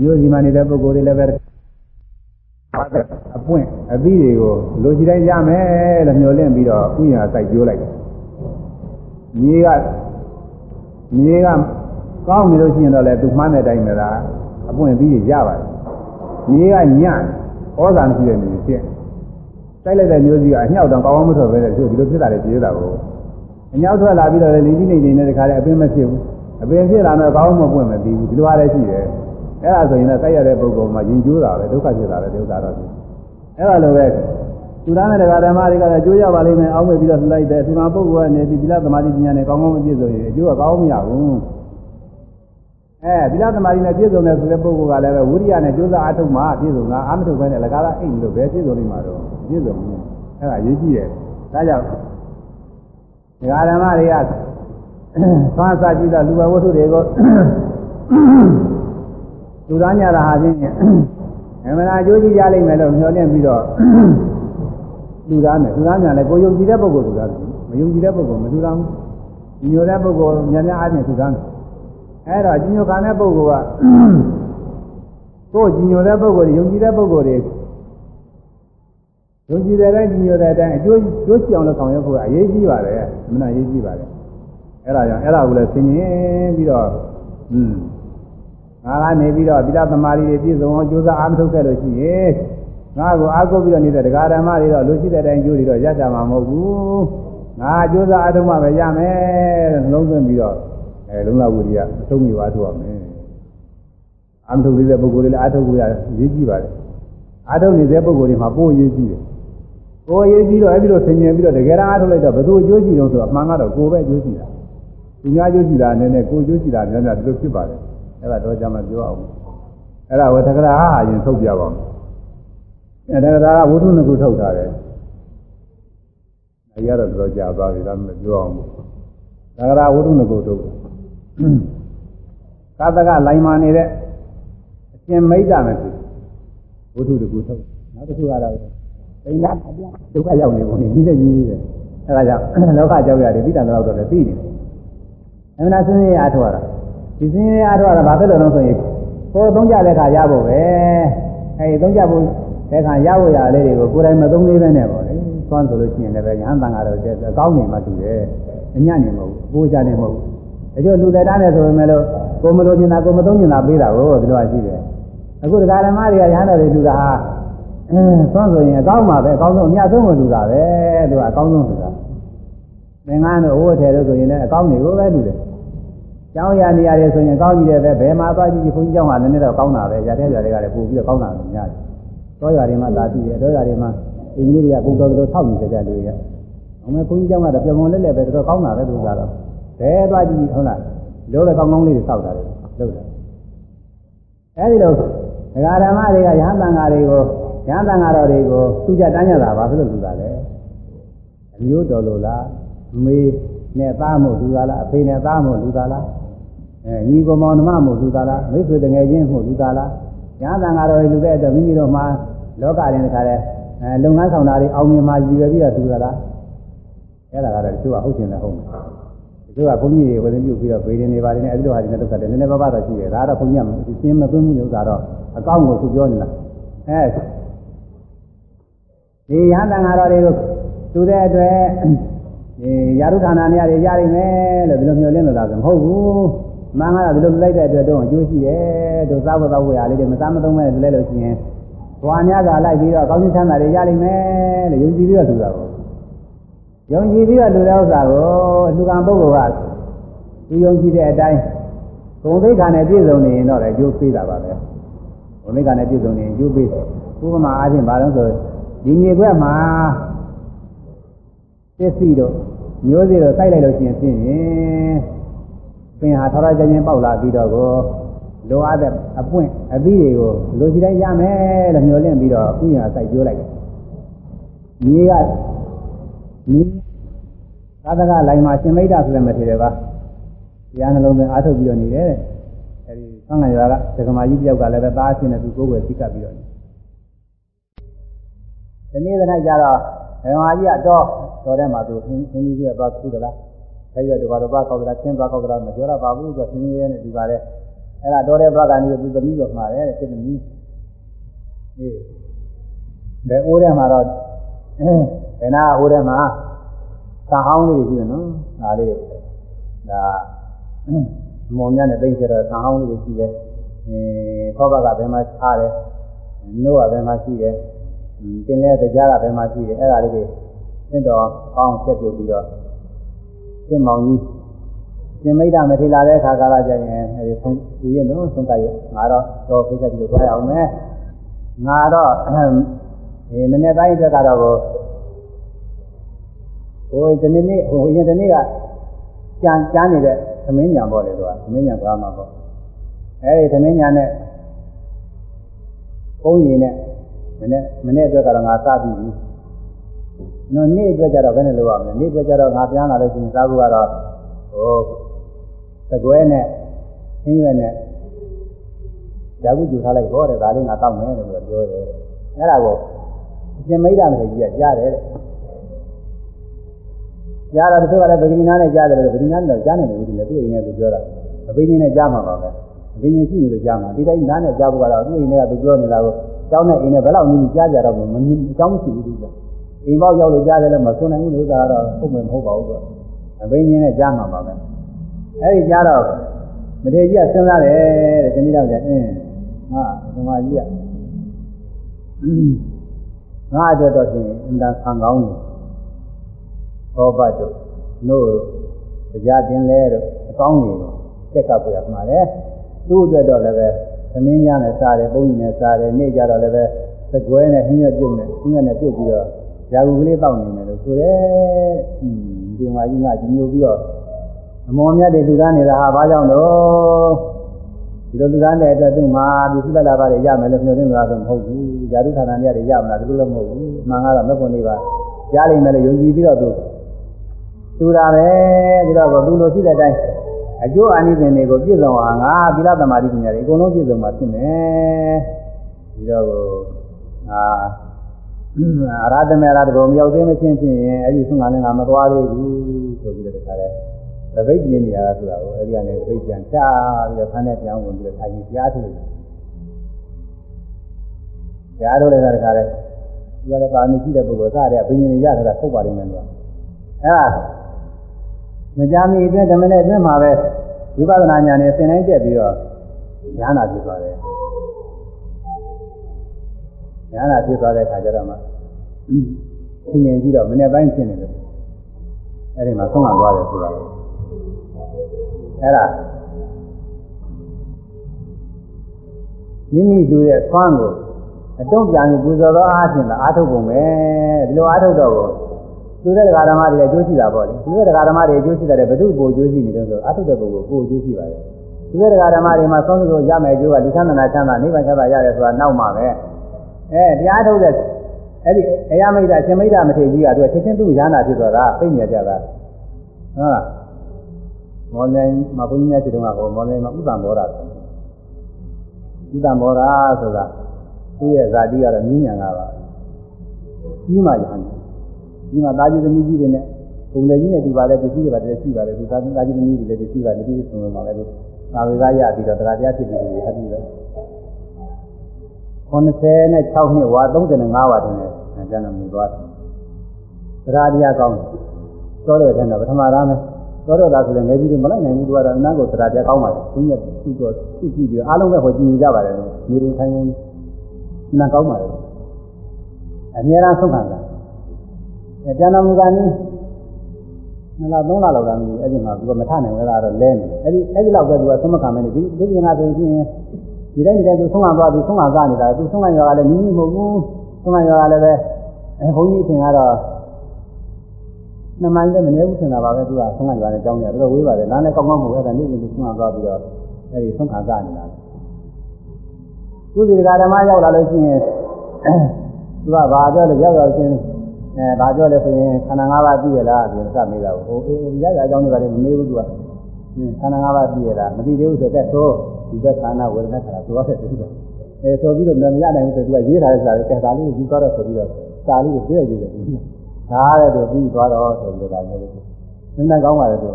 မျိုးစီမနေတဲ့ပုဂ္ဂိုလ်တွေလည်းပဲ အပွင့်အသီးတွေကိုလိုချင်တိုင်းရမယ်လို့မျှော်လင့်ပြီးတော့ဥညာစိုက်ကြိုးလိုက်တယ်မြေကမြေကကောင်းနေလို့ရှိရင်တော့လေသူမှန်းတဲ့အတိုင်းပဲလားအပွင့်သီးတွေရပါတယ်မြေကညံ့ဩဇာမရှိတဲ့မြေဖြစ်တိုက်လိုက်တဲ့မျိုးစီကအညှောက်တော့ကောင်းကောင်းမထွက်ပဲတဲ့သူဒီလိုဖြစ်တာလေပြေးတာကိုအညှောက်ထွက်လာပြီးတော့လေလီကြီးနေနေတဲ့တခါလေအပင်မဖြစ်ဘူးအပင်ဖြစ်လာတော့ကောင်းမပွင့်မပြီးဘူးဒီလိုအားလည်းရှိတယ် အဲ့ဒါဆိုရင်လည်းတိုက်ရတဲ့ပုဂ္ဂိုလ်မှာရင်ကျိုးတာပဲဒုက္ခဖြစ်တာပဲဒုက္ခတော့ဖြစ်အဲ့ဒါလိုပဲသူသားနဲ့တရားဓမ္မတွေကလည်းကျိုးရပါလိမ့်မယ်အောင်းမဲ့ပြီးတော့လိုက်တယ်သူနာပုဂ္ဂိုလ်ကနေပြီးသီလသမာဓိပညာနဲ့ကောင်းကောင်းမပြည့်စုံရင်အကျိုးကကောင်းမရဘူးအဲသီလသမာဓိနဲ့ပြည့်စုံတယ်ဆိုတဲ့ပုဂ္ဂိုလ်ကလည်းပဲဝိရိယနဲ့ကြိုးစားအားထုတ်မှပြည့်စုံတာအာမထုတ်ပဲနဲ့လကားလားအိမ်လို့ပဲပြည့်စုံနေမှာတော့ပြည့်စုံဘူးအဲ့ဒါရေးကြည့်တယ်ဒါကြောင့်ဒကာဓမ္မတွေကသွားစားကြည့်တာလူဘဝတ္ထုတွေကို လူသားညာတာဟာချင်းအမှန်အကျိုးကြီးရလိမ့်မယ်လို့မျှော်လင့်ပြီးတော့လူသားနဲ့လူသားညာလည်းကိုယုံကြည်တဲ့ပုဂ္ဂိုလ်လူသားမယုံကြည်တဲ့ပုဂ္ဂိုလ်မလူသားဘူးညိုတဲ့ပုဂ္ဂိုလ်များများအားဖြင့်လူသားအဲ့တော့ကြီးညိုခံတဲ့ပုဂ္ဂိုလ်ကကိုယ်ကြီးညိုတဲ့ပုဂ္ဂိုလ်တွေယုံကြည်တဲ့ပုဂ္ဂိုလ်တွေယုံကြည်တဲ့အတိုင်းကြီးညိုတဲ့အတိုင်းအကျိုးကျိုးချအောင်လို့ဆောင်ရွက်ဖို့အရေးကြီးပါတယ်အမှန်အရေးကြီးပါတယ်အဲ့ဒါကြောင့်အဲ့ဒါကိုလည်းဆင်ញင်ပြီးတော့อืม ငါကနေပြီးတော့ပိဋကသမารီတွေပြည့်စုံအောင်ကြိုးစားအားထုတ်ခဲ့လို့ရှိရင်ငါ့ကိုအားကိုးပြီးတော့နေတဲ့တရားဓမ္မတွေတော့လူရှိတဲ့အတိုင်းကျိုးတွေတော့ရတတ်မှာမဟုတ်ဘူးငါကြိုးစားအားထုတ်မှပဲရမယ်တဲ့နှလုံးသွင်းပြီးတော့အဲလုံလဝိရိယအဆုံးမိပါထုတ်ရမယ်အာမထုတ်နေတဲ့ပုဂ္ဂိုလ်တွေလည်းအားထုတ်ကြရရေးကြည့်ပါလေအားထုတ်နေတဲ့ပုဂ္ဂိုလ်တွေမှာပိုးရေးကြည့်တယ်ကိုယ်ရေးကြည့်တော့အဲဒီလိုဆင်ញင်ပြီးတော့တကယ်အားထုတ်လိုက်တော့ဘယ်သူအကျိုးရှိတော့ဆိုတော့အမှန်ကတော့ကိုယ်ပဲအကျိုးရှိတာသူများအကျိုးရှိတာနည်းနည်းကိုယ်အကျိုးရှိတာများများဒီလိုဖြစ်ပါတယ် အဲ့ဒါတော့ကြမှာပြောအောင်အဲ့ဒါဝတ္ထကရာဟာအရင်ထုတ်ပြပါမယ်အဲ့ဒါကရာဝုထုနှစ်ခုထုတ်ထားတယ်အရာတော့တော်ကြာသွားပြီဒါမှမပြောအောင်ဒါကရာဝုထုနှစ်ခုထုတ်ကာသကလိုင်မာနေတဲ့အရှင်မိတ်တာမယ်ဖြစ်ဝုထုတစ်ခုထုတ်နောက်တစ်ခုကတော့ပိဏအပြဒုက္ခရောက်နေပုံနဲ့ကြီးတဲ့ကြီးကြီးပဲအဲ့ဒါကြောင့်လောကကြောက်ရတယ်ပြီးတာတော့တော့လည်းပြီးနေတယ်အမှန်တရားစဉ်းစားရအထောက်ရတာ ဒီစင်းရဲအားတော့ဘာဖြစ်လို့လဲဆိုရင်ကိုယ်သုံးကြတဲ့ခါရဖို့ပဲအဲဒီသုံးကြဖို့တဲ့ခါရဖို့ရလေးတွေကိုကိုယ်တိုင်မသုံးသေးပဲနဲ့ပေါ့လေသွမ်းဆိုလို့ရှိရင်လည်းပဲညာတန်ကတော့အကောင်းနေမှတူတယ်အညံ့နေမဟုတ်ဘူးပိုးကြနေမဟုတ်ဘူးဒါကြောင့်လူလက်တားနဲ့ဆိုပေမဲ့လို့ကိုမလို့ကျင်တာကိုမသုံးကျင်တာပေးတာကိုဒီလိုရှိတယ်အခုဒကာဓမ္မတွေကရဟန်းတော်တွေလူတာဟာအင်းဆွမ်းဆိုရင်အကောင်းပါပဲအကောင်းဆုံးအမြတ်ဆုံးကိုလူတာပဲသူကအကောင်းဆုံးလူတာသင်္ကန်းတို့ဝတ်ထည်တို့ဆိုရင်လည်းအကောင်းတွေကိုပဲလူတယ် ကျောင်းရနေရတယ်ဆိုရင်ကောင်းကြီးတယ်ပဲဘယ်မှာသွားကြည့်ကြည့်ဘုန်းကြီးကျောင်းကလည်းနည်းတော့ကောင်းတာပဲရတဲ့ရတွေကလည်းပို့ပြီးတော့ကောင်းတာလို့များတယ်တောရွာတွေမှာသာပြီးတယ်တောရွာတွေမှာအင်းကြီးတွေကပုံတော်တော်ထောက်နေကြကြလူတွေက။အမေဘုန်းကြီးကျောင်းကတော့ပြောင်းလဲလဲပဲတော်တော်ကောင်းတာပဲသူကတော့ဘယ်သွားကြည့်ဟုတ်လားလို့လည်းကောင်းကောင်းလေးတွေစောက်တာလေလို့တယ်။အဲဒီလိုဒကာဓမ္မတွေကရဟန်းတန်ဃာတွေကိုရဟန်းတန်ဃာတော်တွေကိုသူကြတန်းကြတာပါဆိုလို့လူတာလေ။အမျိုးတော်လို့လားမေနဲ့သားမို့လူတာလားအဖေနဲ့သားမို့လူတာလား အဲညီကောင်မောင်နှမမို့လူတာလားမိတ်ဆွေတငယ်ချင်းမို့လူတာလားရဟန်းတန်ဃာတော်တွေလူတဲ့အတွက်မိမိတို့မှာလောကရင်တခါလဲအဲလုပ်ငန်းဆောင်တာတွေအောင်မြင်မှရည်ရွယ်ပြီးတော့လူတာလားအဲ့ဒါကတော့တချို့ကဟုတ်ချင်တယ်ဟုတ်တယ်တချို့ကဘုန်းကြီးတွေဝေဒပြုပြီးတော့ဗေဒင်တွေပါတယ်နဲ့အဲဒီလိုဟာတွေနဲ့တုတ်တယ်နည်းနည်းပါးပါးတော့ရှိတယ်ဒါကတော့ဘုန်းကြီးကရှင်းမသွင်းမှုဥစ္စာတော့အကောင့်ကိုခုပြောနေတာအဲဒီရဟန်းတန်ဃာတော်တွေကိုသူတဲ့အတွက်ဒီယာရုဌာနများတွေရနိုင်မယ်လို့ဒီလိုမျိုးလင်းလို့လားဆိုမဟုတ်ဘူး မှန်ကတော့ဒီလိုလိုက်တဲ့အတွက်တော့အကျိုးရှိတယ်တို့စားဖို့တော့ဝယ်ရလေးတွေမစားမသုံးမဲ့လဲလို့ရှိရင်ဘွာများကလိုက်ပြီးတော့ကောင်းချင်းချမ်းသာတွေရနိုင်မယ်လို့ယုံကြည်ပြီးတော့သူတာပေါ့ယုံကြည်ပြီးတော့လူတဲ့ဥစ္စာကိုအလူကံပုဂ္ဂိုလ်ကသူယုံကြည်တဲ့အတိုင်းဂုံသိက္ခာနဲ့ပြည့်စုံနေရင်တော့လည်းကျိုးပေးတာပါပဲဂုံသိက္ခာနဲ့ပြည့်စုံနေရင်ကျိုးပေးတယ်ဥပမာအားဖြင့်ဘာလို့ဆိုဒီညီခွက်မှာပစ္စည်းတို့မျိုးစေ့တို့စိုက်လိုက်လို့ရှိရင်ဖြစ်ရင် ပင်ဟာထောရကြခြင်းပေါက်လာပြီးတော့ကိုလိုအပ်တဲ့အပွင့်အသီးတွေကိုလိုချင်တိုင်းရမယ်လို့မျှော်လင့်ပြီးတော့ဥညာစိုက်ကျိုးလိုက်တယ်မြေကမြေသာသကလိုင်မှာရှင်မိတ်တာဆိုတဲ့မထေရပါတရားနှလုံးသွင်းအားထုတ်ပြီးတော့နေတယ်အဲဒီသံဃာရွာကဒကမာကြီးတယောက်ကလည်းပဲသားအချင်းနဲ့သူကိုယ်ွယ်သိကပ်ပြီးတော့နေဒီနေ့ကနေ့ကျတော့ဒကမာကြီးကတော့တော်ထဲမှာသူသင်္ကြီးကသွားသူ့သလား ခဲရွက်တော့ဘာတော့ကောက်တာကျင်းသွားကောက်တာမပြောရပါဘူးဆိုသင်္ကြီးရဲ့နဲ့ဒီပါလေအဲ့ဒါတော်တဲ့ဘက်ကနေသူသမီးတော်မှာတယ်စစ်သမီးအေးဘယ်အိုးထဲမှာတော့ဘယ်နာအိုးထဲမှာသံဟောင်းလေးရှိတယ်နော်ဒါလေးဒါမောင်မြတ်နဲ့တိတ်ကြတော့သံဟောင်းလေးရှိတယ်အဲသောဘကဘယ်မှာခြားတယ်နို့ကဘယ်မှာရှိတယ်တင်လဲတရားကဘယ်မှာရှိတယ်အဲ့ဒါလေးတွေသင်တော်ကောင်းချက်ပြုတ်ပြီးတော့ သင်မောင်ကြီးသင်မိတ်တာမထေလာတဲ့အခါကာလကျရင်အဲဒီဆုံးသူရဲ့နော်ဆုံးကရဲ့ငါတော့တော့ခိစ္စကြီးကိုသွားရအောင်မယ်ငါတော့ဒီမနေ့တိုင်းအတွက်ကတော့ဟိုဒီနေ့နေ့ဟိုရင်ဒီနေ့ကကြံကြမ်းနေတဲ့သမင်းညာပေါ့လေသူကသမင်းညာသွားမှာပေါ့အဲဒီသမင်းညာနဲ့ပုံရင်နဲ့မနေ့မနေ့အတွက်ကတော့ငါစပြီးပြီ နော်နေ့အတွက်ကြတော့ဘယ်နဲ့လုပ်ရမလဲနေ့အတွက်ကြတော့ငါပြန်လာလို့ရှိရင်စားဖို့ကတော့ဟိုသကွဲနဲ့အင်းရွက်နဲ့ဓာတ်ကူယူထားလိုက်ဟောတယ်ဒါလေးငါတောက်မယ်လို့ပြောတယ်အဲ့ဒါကိုအရှင်မိဒ္ဓမထေရကြီးကကြားတယ်တဲ့ကြားတော့တချို့ကလည်းဗဂိနာနဲ့ကြားတယ်လို့ဗဂိနာနဲ့ကြားနေတယ်လို့သူအိမ်နဲ့သူပြောတာအဘိညာဉ်နဲ့ကြားမှာပါပဲအဘိညာဉ်ရှိနေလို့ကြားမှာဒီတိုင်းနားနဲ့ကြားဖို့ကတော့သူ့အိမ်နဲ့ကသူပြောနေတာကိုကျောင်းနဲ့အိမ်နဲ့ဘယ်လောက်နည်းနည်းကြားကြတော့မမြင်အကြောင်းမရှိဘူးသူက အိမ်ပေါက်ရောက်လို့ကြားတယ်လည်းမဆွနိုင်ဘူးလို့သာတော့ဟုတ်မယ်မဟုတ်ပါဘူးသူကအဘိညာဉ်နဲ့ကြားမှာပါပဲအဲ့ဒီကြားတော့မထေကြီးကစဉ်းစားတယ်တဲ့သမီးတော်ကအင်းဟာဓမ္မကြီးကငါအတွက်တော့ရှင်အင်တာဆံကောင်းနေဟောပတ်တို့နို့တရားတင်လဲတော့အကောင်းနေတော့ချက်ကပ်ပြရမှာလေသူ့အတွက်တော့လည်းပဲသမင်းရနဲ့စားတယ်ပုံကြီးနဲ့စားတယ်နေ့ကြတော့လည်းပဲသကွဲနဲ့ဟင်းရပြုတ်နဲ့ဟင်းရနဲ့ပြုတ်ပြီးတော့ ရာဂူကလေးတောက်နေမယ်လို့ဆိုတယ်။ဒီမှာကြီးကကြီးညိုပြီးတော့အမောမြတ်တွေလူသားနေတာဟာဘာကြောင့်လို့ဒီလိုလူသားတဲ့အတွက်သူ့မှာဒီသုလလာပါတွေရမယ်လို့မျှော်လင့်တာဆိုမဟုတ်ဘူး။ယာတုဌာနမြတ်တွေရမလားဒီလိုလည်းမဟုတ်ဘူး။မှန်ကတော့မကွန်နေပါကြားလိမ့်မယ်လို့ယုံကြည်ပြီးတော့သူသူတာပဲဒီတော့သူလိုရှိတဲ့အတိုင်းအကျိုးအာနိသင်တွေကိုပြည့်စုံအောင်ငါသီလသမာဓိပညာတွေအကုန်လုံးပြည့်စုံမှာဖြစ်မယ်ဒီတော့အာ အရဟတမေရတဘုံမြောက်သေးမချင်းဖြစ်ရင်အဲ့ဒီဆုံးကလည်းငါမသွားသေးဘူးဆိုပြီးတော့တခါလဲသပိတ်ပြင်းနေရတာဆိုတာကိုအဲ့ဒီကနေသပိတ်ပြန်ချပြီးတော့ဆန်းတဲ့ပြောင်းဝင်ပြီးတော့ထိုင်ပြီးကြားထုတ်တယ်ကြားထုတ်လိုက်တာတခါလဲသူကလည်းပါမီရှိတဲ့ပုဂ္ဂိုလ်စတဲ့ဘိညာဉ်ရထားတာထုတ်ပါလိမ့်မယ်လို့အဲ့ဒါမကြမီအတွင်းဓမ္မနဲ့အတွင်းမှာပဲဝိပဿနာဉာဏ်နဲ့သင်တိုင်းတက်ပြီးတော့ဉာဏ်နာဖြစ်သွားတယ် ညာနာဖြစ်သွားတဲ့ခါကျတော့မှသင်ញင်ကြည့်တော့မနေ့ပိုင်းဖြစ်နေတယ်အဲ့ဒီမှာဆုံးမသွားတယ်ဆိုတာအဲ့ဒါမိမိดูရဲ့သွမ်းကိုအတုံးပြန်ပြီးပူဇော်သောအားဖြင့်သာအာထုတ်ပုံပဲဒီလိုအာထုတ်တော့ကိုသူတဲ့ဓမ္မတွေအကျိုးရှိတာပေါ့လေသူတဲ့ဓမ္မတွေအကျိုးရှိတယ်ဘယ်သူ့ကိုအကျိုးရှိနေတယ်ဆိုအာထုတ်တဲ့ပုဂ္ဂိုလ်ကိုအကျိုးရှိပါတယ်သူတဲ့ဓမ္မတွေမှာသုံးလို့ရမယ်အကျိုးကလူချမ်းသာချမ်းသာနိဗ္ဗာန်ချမ်းသာရတယ်ဆိုတာနောက်မှပဲ အဲတရားထုတ်တဲ့အဲ့ဒီအယမိတ်တာရှင်မိတ်တာမထေကြီးကသူချက်ချင်းသူ့ရဟနာဖြစ်သွားတာသိနေကြတာဟုတ်လားမော်လင်းမဘုန်းကြီးများရှိတုန်းကဟောမော်လင်းမှာဥပ္ပံဘောဓဆိုဥပ္ပံဘောဓဆိုတာသူ့ရဲ့ဇာတိကတော့မြင်းညာကပါကြီးမှရဟန်းကြီးမှတာကြီးသမီးကြီးတွေနဲ့ပုံလေကြီးနဲ့ဒီပါလေပစ္စည်းတွေပါတယ်ရှိပါတယ်သူသားသားကြီးသမီးတွေလည်းပစ္စည်းပါနေပြီးဆုံးလို့ပါပဲလို့သာဝေကရပြီးတော့တရားတရားဖြစ်ပြီးပြီအတူ ပဲ96နှစ်ဝါ35ဝါတင်တယ်ကျန်တော်မူသွားတယ်တရားတရားကောင်းသောတော်တဲ့တော့ပထမသားမယ်သောတော်သားဆိုလည်းငယ်ကြီးတွေမလိုက်နိုင်ဘူးသူကတော့အနတ်ကိုတရားတရားကောင်းပါလေသူညက်သူ့တော့သူ့ကြည့်ပြီးအားလုံးပဲဟောကြည့်နေကြပါတယ်လို့နေရင်ထိုင်ရင်နာကောင်းပါလေအများအားဆုံးခံတာအဲကျန်တော်မူကနီးနှစ်လသုံးလလောက်လာနေအဲ့ဒီမှာသူကမထနိုင်ဘူးလားတော့လဲနေအဲ့ဒီအဲ့ဒီလောက်ပဲသူကသုံးမခံမနေဒီဒီပြင်ကဆိုရင် ဒီတိုင်းဒီတိုင်းသူဆုံးခံသွားပြီးဆုံးခံစားနေတာသူဆုံးခံရောကလည်းနီးနီးမဟုတ်ဘူးဆုံးခံရောကလည်းပဲအဲဘုန်းကြီးအထင်ကတော့နှမိုင်းလည်းမနေဘူးထင်တာပါပဲသူကဆုံးခံရောလည်းကြောင်းနေတယ်တော့ဝေးပါတယ်နားလည်းကောင်းကောင်းမဟုတ်ဘူးအဲ့ဒါနေ့စဉ်သူဆုံးခံသွားပြီးတော့အဲ့ဒီဆုံးခံစားနေတာသူဒီကဓမ္မရောက်လာလို့ရှိရင်သူကဘာပြောလဲရောက်ရောက်ချင်းအဲဘာပြောလဲဆိုရင်ခန္ဓာ၅ပါးသိရလားဒီစမေးတာကိုဟိုရရအကြောင်းတွေပါလေမမေးဘူးသူကခန္ဓာ၅ပါးသိရလားမသိသေးဘူးဆိုတော့သို့ ဒီဘက်ခန္ဓာဝေဒနာခန္ဓာသူကဆက်သိတယ်အဲဆိုပြီးတော့မရနိုင်ဘူးဆိုသူကရေးထားတဲ့စာလေးကဲဒါလေးကိုယူသွားတော့ဆိုပြီးတော့စာလေးကိုပြည့်ရည်တယ်ဒါတဲ့သူပြီးသွားတော့ဆိုပြီးတော့ဒါမျိုးလေးနည်းနည်းကောင်းပါလေသူ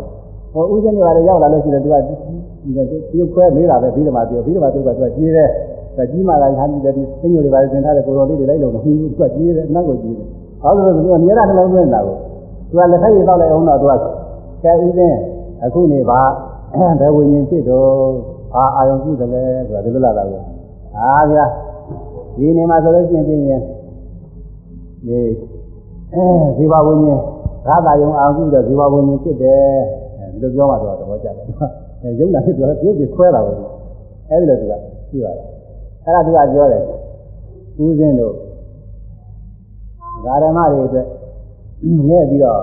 ဟိုဥစဉ်တွေပါလေရောက်လာလို့ရှိတယ်သူကပြုတ်ခွဲမေးတာပဲပြီးတော့မှပြောပြီးတော့မှသူကသူကကြီးတယ်ကြီးမှလာထားပြီးတယ်ဒီသိညိုတွေပါလေသင်ထားတဲ့ကိုတော်လေးတွေလိုက်လို့မပြီးဘူးသူကကြီးတယ်အနောက်ကိုကြီးတယ်ဘာလို့လဲဆိုတော့အများအားနှလုံးသွင်းတာကိုသူကလက်ဖက်ရည်တောက်လိုက်အောင်တော့သူကကဲဥစဉ်အခုနေပါဘယ်ဝိညာဉ်ဖြစ်တော့ အာအာယုံပြုတယ်လဲဆိုတာဒီလိုလာတာကိုအာဗျာဒီနေမှာဆိုလို့ရှိရင်ပြင်းရင်ဒီအဲဇေဝဝိညာဉ်ရာသာယုံအာယုံပြုတော့ဇေဝဝိညာဉ်ဖြစ်တယ်ဒီလိုပြောမှတော့သဘောကျတယ်အဲယုံနာဖြစ်တော့ပြုတ်ပြီးခွဲတာပဲအဲဒီလိုသူကရှိပါတယ်အဲ့ဒါသူကပြောတယ်ဥစဉ်တို့ဓမ္မတွေအတွက်ငဲ့ပြီးတော့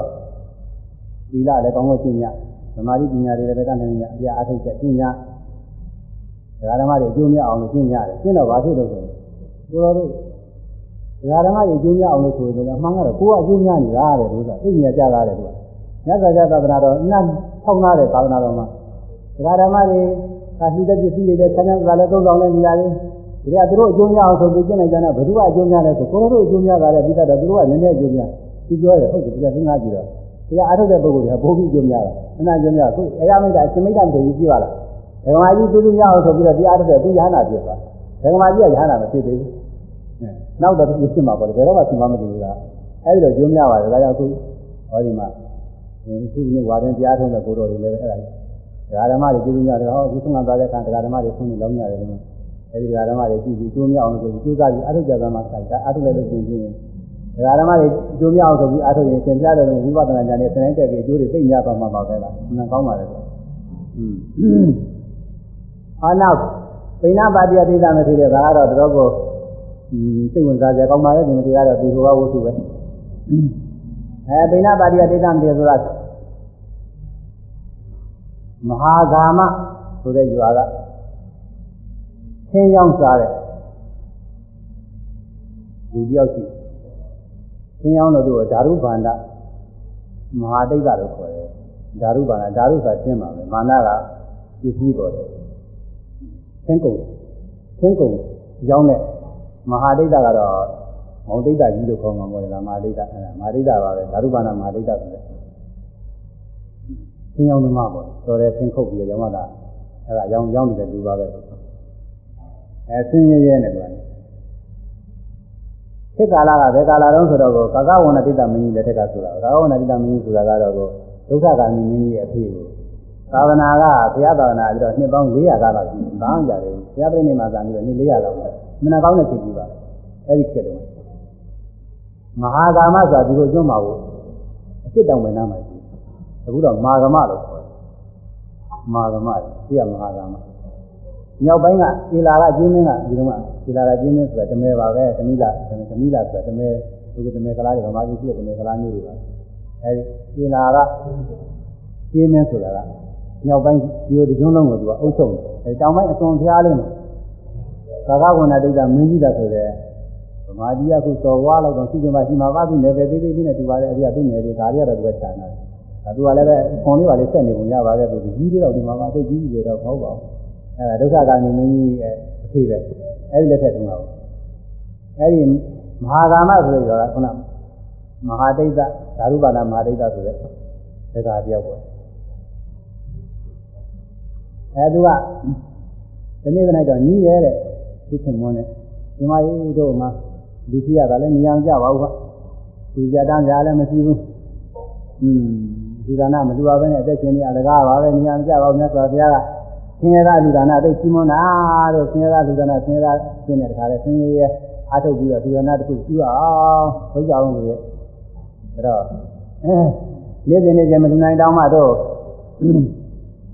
သီလလည်းကောင်းကောင်းကျင့်ကြသမာဓိပညာတွေလည်းပဲတတ်နိုင်ကြအပြာအထုတ်ချက်ကျင့် ကြဓမ္မတွေအကျိုးများအောင်လို့ကျင့်ကြတယ်ကျင့်တော့ဘာဖြစ်လို့ဆိုကိုတော်တို့ဓမ္မတွေအကျိုးများအောင်လို့ဆိုရင်အမှန်ကတော့ကိုယ်ကအကျိုးများနေတာတဲ့လို့ဆိုတာသိဉာဏ်ကြတာတဲ့သူကမြတ်စွာဘုရားသာသနာတော်နတ်ထောက်နာတဲ့သာသနာတော်မှာဓမ္မတွေကလှူတဲ့ပစ္စည်းတွေလည်းဆန်းဆန်းကလည်းသုံးဆောင်တဲ့နေရာတွေဒီကသူတို့အကျိုးများအောင်ဆိုပြီးကျင့်လိုက်ကြတာဘယ်သူကအကျိုးများလဲဆိုကိုယ်တို့အကျိုးများတာလည်းပြီးတတ်တယ်သူတို့ကနည်းနည်းအကျိုးများသူပြောတယ်ဟုတ်တယ်တရားစဉ်းစားကြည့်တော့တရားအားထုတ်တဲ့ပုဂ္ဂိုလ်တွေကဘိုးပြီးအကျိုးများတာအနာကျိုးများခုအရာမိတ်တာအရှင်မိတ်တာမတည်ကြည့်ပါလား ဒဂမကြီးကျေးဇူးများအောင်ဆိုပြီးတော့တရားအားထုတ်တဲ့သူရဟနာဖြစ်သွားဒဂမကြီးကရဟနာမဖြစ်သေးဘူးနောက်တော့သူဖြစ်မှာပေါ့လေဘယ်တော့မှဖြစ်မှာမတည်ဘူးလားအဲဒီတော့ကျိုးများပါတယ်ဒါကြောင့်ခုဟောဒီမှာဒီခုနေ့ဝါရင်တရားထုတ်တဲ့ကိုယ်တော်တွေလည်းအဲ့ဒါဒကာဓမ္မတွေကျေးဇူးများတယ်ဟောခုဆုံးမသွားတဲ့အခါဒကာဓမ္မတွေဆုံးနေလုံးရတယ်လို့အဲဒီဓမ္မတွေကြည့်ပြီးကျိုးမြောက်အောင်ဆိုပြီးကျိုးစားပြီးအထုကြသမဆိုင်ဒါအထုလိုက်လို့ရှင်ပြင်းဓမ္မတွေကျိုးမြောက်အောင်ဆိုပြီးအထုရင်သင်ပြတယ်လို့ဝိပဿနာဉာဏ်နဲ့သင်တိုင်းတက်ပြီးအကျိုးတွေသိညာသွားမှာပါပဲလားမှန်ကောင်းပါလေဆိုอืม အာနောက်ပိဏပါတိယသိသမထေရဒါကတော့တော်ကိုစိတ်ဝင်စားကြကောင်းပါရဲ့ဒီမထေရကတော့ဒီဟိုကဝုစုပဲအဲပိဏပါတိယသိသမထေရဆိုတာမဟာဂာမဆိုတဲ့ယူအားကဆင်းရောက်စားတဲ့လူတယောက်ရှိဆင်းရောက်လို့သူကဓာရုဗန္ဒမဟာတိတ်္တလို့ခေါ်တယ်ဓာရုဗန္ဒဓာရုဆိုတာရှင်းပါမယ်မာနကပစ္စည်းပေါ်တယ် ဆင်းကုန်ဆင်းကုန်ရောက်တဲ့မဟာတိတ်္တကတော့မောင်တိတ်္တကြီးလို့ခေါ်မှာပေါ့လေမဟာတိတ်္တအဲမဟာတိတ်္တပါပဲဓာရုဗန္ဒမဟာတိတ်္တဆိုတဲ့ဆင်းရောက်သမားပေါ့တော်တယ်ဆင်းခုတ်ပြီးတော့ရောက်တာအဲဒါရောင်းရောင်းနေတဲ့လူပါပဲအဲဆင်းရဲရဲနဲ့ကွာခေတ်ကာလကဘယ်ကာလတုန်းဆိုတော့ကာကဝဏတိတမင်းကြီးလက်ထက်ကဆိုတာကာကဝဏတိတမင်းကြီးဆိုတာကတော့ဒုက္ခကာမီမင်းကြီးရဲ့အဖေကို သာသနာကဘုရားသာသနာပြီးတော့နှစ်ပေါင်း400ခါလောက်ရှိတယ်။ဘာမှကြတယ်။ဘုရားပြိဋိမှာသာပြီးတော့နှစ်400လောက်ပဲ။မနာကောင်းတဲ့ဖြစ်ကြီးပါ။ဘအဲ့ဒီခေတ်တုန်းကမဟာကာမဆိုတာဒီလိုကျွန်းမှာကိုအစ်တောင်ဝင်နာမှာရှိအခုတော့မာဂမလို့ခေါ်တယ်မာဂမရှိရမဟာကာမမြောက်ပိုင်းကဧလာရကျင်းမင်းကဒီတော့ကဧလာရကျင်းမင်းဆိုတာတမဲပါပဲသမီးလာသမီးလာဆိုတာတမဲသူကတမဲကလားတွေဗမာပြည်ရှိတဲ့တမဲကလားမျိုးတွေပါအဲဒီဧလာရကျင်းမင်းဆိုတာက မြောက်ပိုင်းဒီလိုကျွန်းလုံးကိုသူကအုပ်ချုပ်တယ်အဲတောင်ပိုင်းအစွန်ဖျားလေးမှာကာကဝဏဒိဋ္ဌမင်းကြီးတာဆိုတဲ့ဗမာပြည်ကခုစော်ဝါလောက်တော့ရှိချင်မှရှိမှာပါသူနယ်ပယ်သေးသေးလေးနဲ့တူပါတယ်အရိယာသူ့နယ်တွေဒါတွေကတော့သူကခြံတာအဲသူကလည်းပဲခွန်လေးပါလေးဆက်နေပုံရပါတယ်သူကြီးလေးတော့ဒီမှာပါသိကြီးကြီးတွေတော့မဟုတ်ပါဘူးအဲဒုက္ခကာမီမင်းကြီးရဲ့အဖေပဲအဲဒီလက်ထက်တုန်းကအဲဒီမဟာကာမဆိုတဲ့ရောကခုနမဟာဒိဋ္ဌဓာရုပါဏမဟာဒိဋ္ဌဆိုတဲ့ဒေသာတယောက်ပေါ့ အဲသူကဒီနေ့ကနေ့တော့ညီးရဲတဲ့သူခင်မွန်းနဲ့ဒီမကြီးတို့မှလူကြီးရတာလည်းမြင်အောင်ကြပါဦးကွာလူကြတန်းကြလည်းမရှိဘူးอืมလူဒါနမလူပါပဲနဲ့အသက်ရှင်နေအလကားပါပဲမြင်အောင်ကြပါဦးမြတ်စွာဘုရားကဆင်းရဲသားလူဒါနသိချီးမွန်းတာတို့ဆင်းရဲသားလူဒါနဆင်းရဲသားရှင်းတဲ့တခါလဲဆင်းရဲရဲအားထုတ်ပြီးတော့လူဒါနတစ်ခုကျူအောင်လုပ်ကြအောင်လို့ရဲ့အဲ့တော့အဲနေ့စဉ်နေ့စဉ်မလူနိုင်တောင်းမှတော့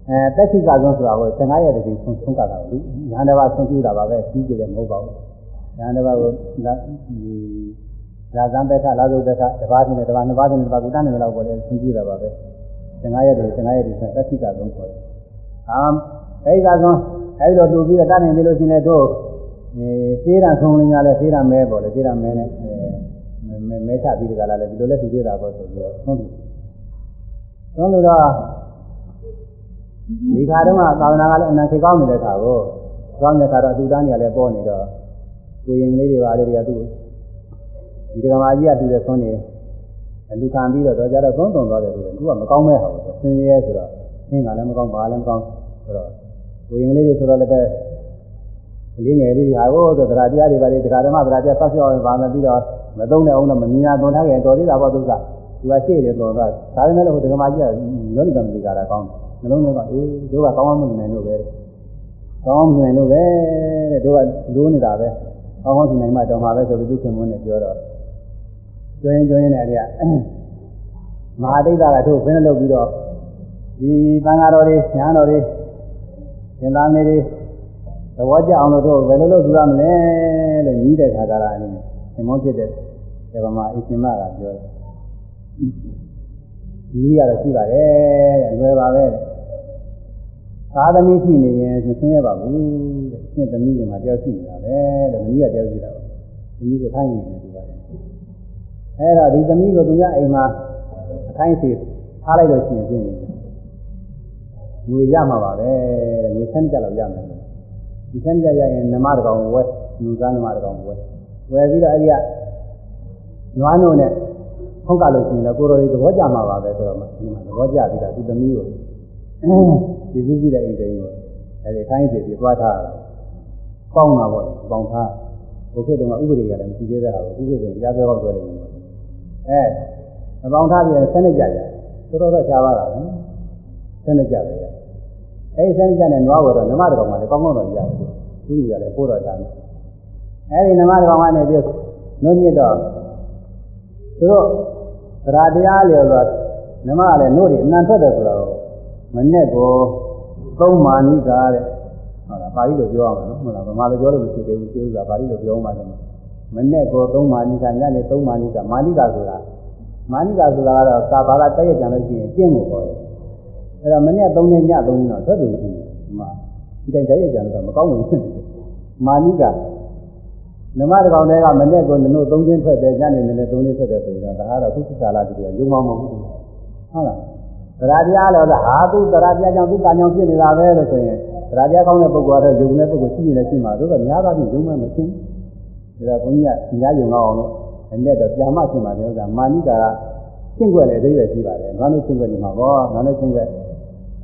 အဲတက်ခိကဆုံးဆိုတာကို15ရက်တည်းဆုံးဆုံးကတာလူညာတစ်ပါးဆုံးပြတာပါပဲကြီးကြတယ်မဟုတ်ပါဘူးညာတစ်ပါးကိုလာလာဇံဘက်ကလာဇုဘက်ကတစ်ပါးချင်းနဲ့တစ်ပါးနှစ်ပါးချင်းနဲ့တစ်ပါးကုတန်းနေတော့ပေါ်တယ်ဆုံးပြတာပါပဲ15ရက်တည်း15ရက်တည်းဆိုတက်ခိကဆုံးခေါ်တယ်အာအဲဒီကဆုံးအဲဒီတော့တူပြီးတော့တတ်နိုင်ပြီလို့ရှင်လည်းတို့အဲသေးရဆုံးလင်းရလဲသေးရမဲပေါ့လေသေးရမဲနဲ့အဲမဲချပြီးတကလားလဲဒီလိုလဲတူသေးတာပေါ့ဆိုပြီးတော့ဆုံးပြီဆုံးလို့တော့ ဒီခါတုန်းကသာဝနာကလည်းအနံခေကောင်းနေတဲ့ခါကိုကောင်းတဲ့ခါတော့သူသားနေရလဲပေါ်နေတော့ကိုရင်လေးတွေပါလေတွေကသူ့ဒီကမာကြီးကတူတဲ့ဆုံးနေလူခံပြီးတော့တော့ကြတော့သုံးသွန်သွားတယ်ဆိုတော့သူကမကောင်းမဲ့ဟာကိုဆင်းရဲဆိုတော့ဆင်းကလည်းမကောင်းပါလည်းမကောင်းဆိုတော့ကိုရင်လေးတွေဆိုတော့လည်းပဲလေးငယ်လေးတွေဟာကိုဆိုတရားတရားတွေပါလေတရားဓမ္မတရားတရားဆောက်ရှောက်ပါမယ်ပြီးတော့မသုံးတဲ့အောင်တော့မမြင်ရသွန်ထားကြရင်တော်သေးတာပေါ့သူက သူကရှေ့တယ်တော်တော့ဒါပေမဲ့လည်းဟိုဒကမာကြီးကယောနိတမတိကာရကောင်းတယ်နှလုံးထဲကအေးတို့ကကောင်းအောင်မနိုင်လို့ပဲကောင်းအောင်မနိုင်လို့ပဲတဲ့တို့ကလိုးနေတာပဲကောင်းအောင်နိုင်မှတော့မှာပဲဆိုပြီးသူခင်မွန်းနဲ့ပြောတော့ကျွင်းကျွင်းနဲ့အရာမဟာဒိဋ္ဌကတို့ဘယ်နဲ့လုပ်ပြီးတော့ဒီသံဃာတော်တွေညာတော်တွေသင်္သာမေတွေသဘောကျအောင်လို့တို့ဘယ်လိုလုပ်ကြရမလဲလို့ညီးတဲ့ခါကလာအနေနဲ့သင်မောဖြစ်တဲ့ဒီမှာအရှင်မကပြောတယ် ညီးကတော့ရှိပါတယ်တဲ့အလွယ်ပါပဲတဲ့သာသမီရှိနေရင်ဆင်းရဲပါဘူးတဲ့ရှင်းသမီးတွေမှာတယောက်ရှိနေတာပဲတဲ့သမီးကတယောက်ရှိတာပါသမီးကခိုင်းနေတယ်ဒီပါတယ်အဲ့တော့ဒီသမီးကိုသူများအိမ်မှာအခိုင်းစီထားလိုက်လို့ရှိရင်ပြင်းနေတယ်ငွေရမှာပါပဲတဲ့ငွေဆန်းကြလောက်ရမယ်ဒီဆန်းကြရရင်နမတကောင်ဝဲလူသားနမတကောင်ဝဲဝယ်ပြီးတော့အဲ့ဒီကနွားနို့နဲ့ ဖုတ်ကလို့ရှိရင်တော့ကိုတော်လေးသဘောကျမှာပါပဲဆိုတော့ဒီမှာသဘောကျပြီးတော့သူသမီးကိုဒီစည်းကြီးတဲ့အိမ်တိုင်းကိုအဲ့ဒီခိုင်းစီပြီးသွားထားတာပေါင်းတာပေါ့ပေါင်းထားဘုခေတ္တကဥပဒေကလည်းမရှိသေးတဲ့ဟာကိုဥပဒေဆိုရင်ကြားပြောတော့ပြောနေတယ်အဲအပေါင်းထားပြီးဆက်နေကြကြတော်တော်တော့ရှားပါတာနော်ဆက်နေကြတယ်အဲဒီဆက်နေကြတဲ့နွားဘောတော့နမတကောင်ကလည်းကောင်းကောင်းတော့ရတယ်သူကလည်းပို့တော့တာမယ်အဲဒီနမတကောင်ကနေပြီးနုညစ်တော့သူတို့သ ရတရားလျော်ဆိုနမကလည်းနို့တွေအနံထွက်တယ်ဆိုတော့မနဲ့ကိုသုံးမာနိကာတဲ့ဟုတ်လားပါဠိလိုပြောရမှာနော်ဟုတ်လားဗမာလိုပြောလို့မရှိသေးဘူးကျေဥစွာပါဠိလိုပြောမှလည်းမနဲ့ကိုသုံးမာနိကာညနေသုံးမာနိကာမာနိကာဆိုတာမာနိကာဆိုတာကတော့ကာဘာကတက်ရကြလို့ရှိရင်ကျင့်ကိုခေါ်တယ်အဲ့တော့မနဲ့သုံးနဲ့ညသုံးရင်တော့သက်သူမရှိဘူးဒီမှာဒီတိုင်းတက်ရကြလို့မကောင်းဘူးဖြစ်နေတယ်မာနိကာ နမတကောင်တွေကမနဲ့ကိုနုသုံးချင်းထွက်တယ်ညနေနေသုံးချင်းထွက်တယ်ဆိုရင်တော့ဒါကတော့သူက္ကလာတည်းကယုံမှမဟုတ်ဘူးဟုတ်လားတရားတရားလို့ဟာသူတရားတရားကြောင့်သူကံကြောင့်ဖြစ်နေတာပဲလို့ဆိုရင်တရားတရားကောင်းတဲ့ပုဂ္ဂိုလ်ကတော့ယုံတဲ့ပုဂ္ဂိုလ်ရှိနေတယ်ရှိမှာတို့တော့များသောအားဖြင့်ယုံမှမရှင်းဘူးဒါကဘုန်းကြီးကညာယုံအောင်လို့အဲ့နဲ့တော့ပြာမရှင်းပါတယ်ဥစ္စာမာနိကာကရှင်းွက်လေအသေးပဲရှိပါတယ်ငါတို့ရှင်းွက်နေမှာပေါ့ငါတို့ရှင်းွက်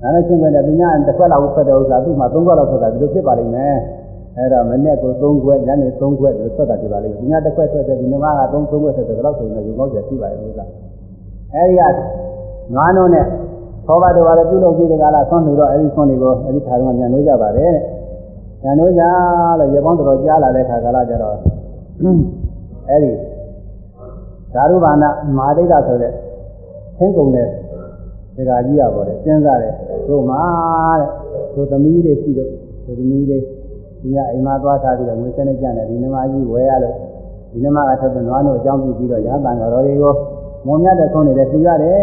ငါတို့ရှင်းွက်နေသူများတစ်ခွက်လောက်ဖက်တဲ့ဥစ္စာသူ့မှာသုံးခွက်လောက်ဖက်တာဒီလိုဖြစ်ပါလိမ့်မယ် အဲ့တော့မနေ့ကို3ခွက်ညနေ3ခွက်လို့ဆက်တာဒီပါလိမ့်မယ်ဒီညတစ်ခွက်ထွက်တယ်ဒီနေ့က3 3ခွက်ထွက်တယ်ဒါတော့ဆိုရင်တော့ယုံတော့ရှိပါတယ်ဥစ္စာအဲ့ဒီကနွားနိုးနဲ့သောဘတော်ကလည်းပြုလုပ်ကြည့်တဲ့ကလာဆွမ်းလို့တော့အဲဒီဆွမ်းတွေကိုအဲဒီခါတော့ညံလို့ကြပါတယ်ညံလို့ကြလို့ရေပေါင်းတော်ကြားလာတဲ့ခါကလာကြတော့အဲဒီဓာရုဘာနာမဟာဒိဋ္ဌဆိုတဲ့သင်ကုန်တဲ့ဒကာကြီးရပေါ်တယ်စဉ်းစားတယ်တို့မှာတဲ့တို့သမီးတွေရှိတော့တို့သမီးတွေ ဒီကအိမ်မှာသွားထားပြီးတော့ငွေစနေကြတယ်ဒီနမကြီးဝယ်ရလို့ဒီနမကထွက်တဲ့နွားတို့အကြောင်းပြုပြီးတော့ရဟန်းတန်တော်တွေကိုမုံမြတ်တဲ့ဆုံးနေတဲ့သူရတယ်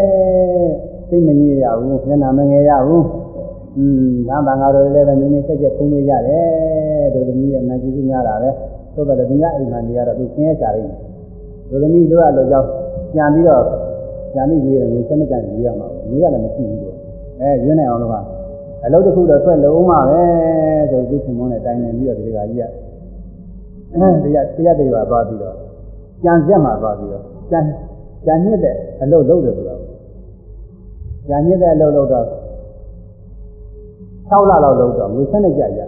စိတ်မငြိရဘူးမျက်နှာမငယ်ရဘူးอืมရဟန်းတန်တော်တွေလည်းပဲမိမိဆက်ချက်ဖုံးပေးရတယ်တို့သမီးရဲ့နာကြည့်များတာပဲသို့တော်လည်းသူများအိမ်မှာနေရတော့သူဆင်းရဲကြတယ်တို့သမီးတို့အလိုကြောင့်ပြန်ပြီးတော့ပြန်ပြီးရွေးတယ်ငွေစနေကြရွေးရမှာငွေရလည်းမရှိဘူးတို့အဲရွေးနိုင်အောင်လို့က အလုပ်တစ်ခုတော့ဆွဲလုံးမှာပဲဆိုသူရှင်မုန်းနဲ့တိုင်နေပြီးတော့ဒီကကြီးကတရားတရားတွေပါသွားပြီးတော့ကြံရက်မှာသွားပြီးတော့ကြံကြံညစ်တဲ့အလုပ်လုပ်တယ်ဆိုတော့ကြံညစ်တဲ့အလုပ်လုပ်တော့6လလောက်လုပ်တော့ငွေဆက်နဲ့ကြရ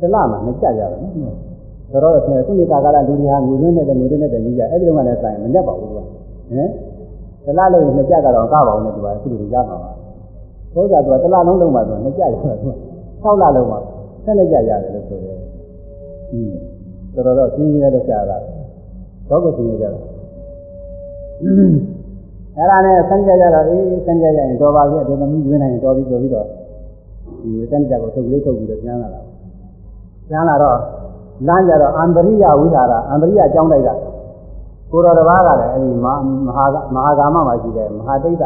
တလမှာမကြရဘူးနော်တော်တော်ဆင်းခုနှစ်ကာလလူတွေဟာငွေသွင်းနေတဲ့ငွေသွင်းနေတဲ့ကြီးကြအဲ့ဒီတော့မှလည်းဆိုင်မညက်ပါဘူးကွာဟင်တလလို့ရင်နှစ်ကြကတော့ကပါအောင်နဲ့ဒီပါအခုလိုရမှာပါ သောသာသူကတလလုံးလုံးမှသူကနှစ်ကြရတာသူက6လလုံးမှဆက်နဲ့ကြရတယ်လို့ဆိုတယ်ဟင်းတော်တော်ဆင်းရဲလို့ကြားတာတော့ကိုဆင်းရဲကြတာအဲ့ဒါနဲ့ဆန်းကြကြတော့အေးဆန်းကြကြရင်တော်ပါပြီအတူသမီးရွေးနိုင်ရင်တော်ပြီဆိုပြီးတော့ဒီဝိတ္တန်ကြကိုထုတ်ကလေးထုတ်ပြီးတော့ပြန်လာတာပြန်လာတော့လမ်းကြတော့အန္တရိယဝိဟာရအန္တရိယအကြောင်းတိုက်ကကိုတော်တစ်ပါးကလည်းအဲဒီမဟာမဟာကာမမှာရှိတယ်မဟာတိတ်တ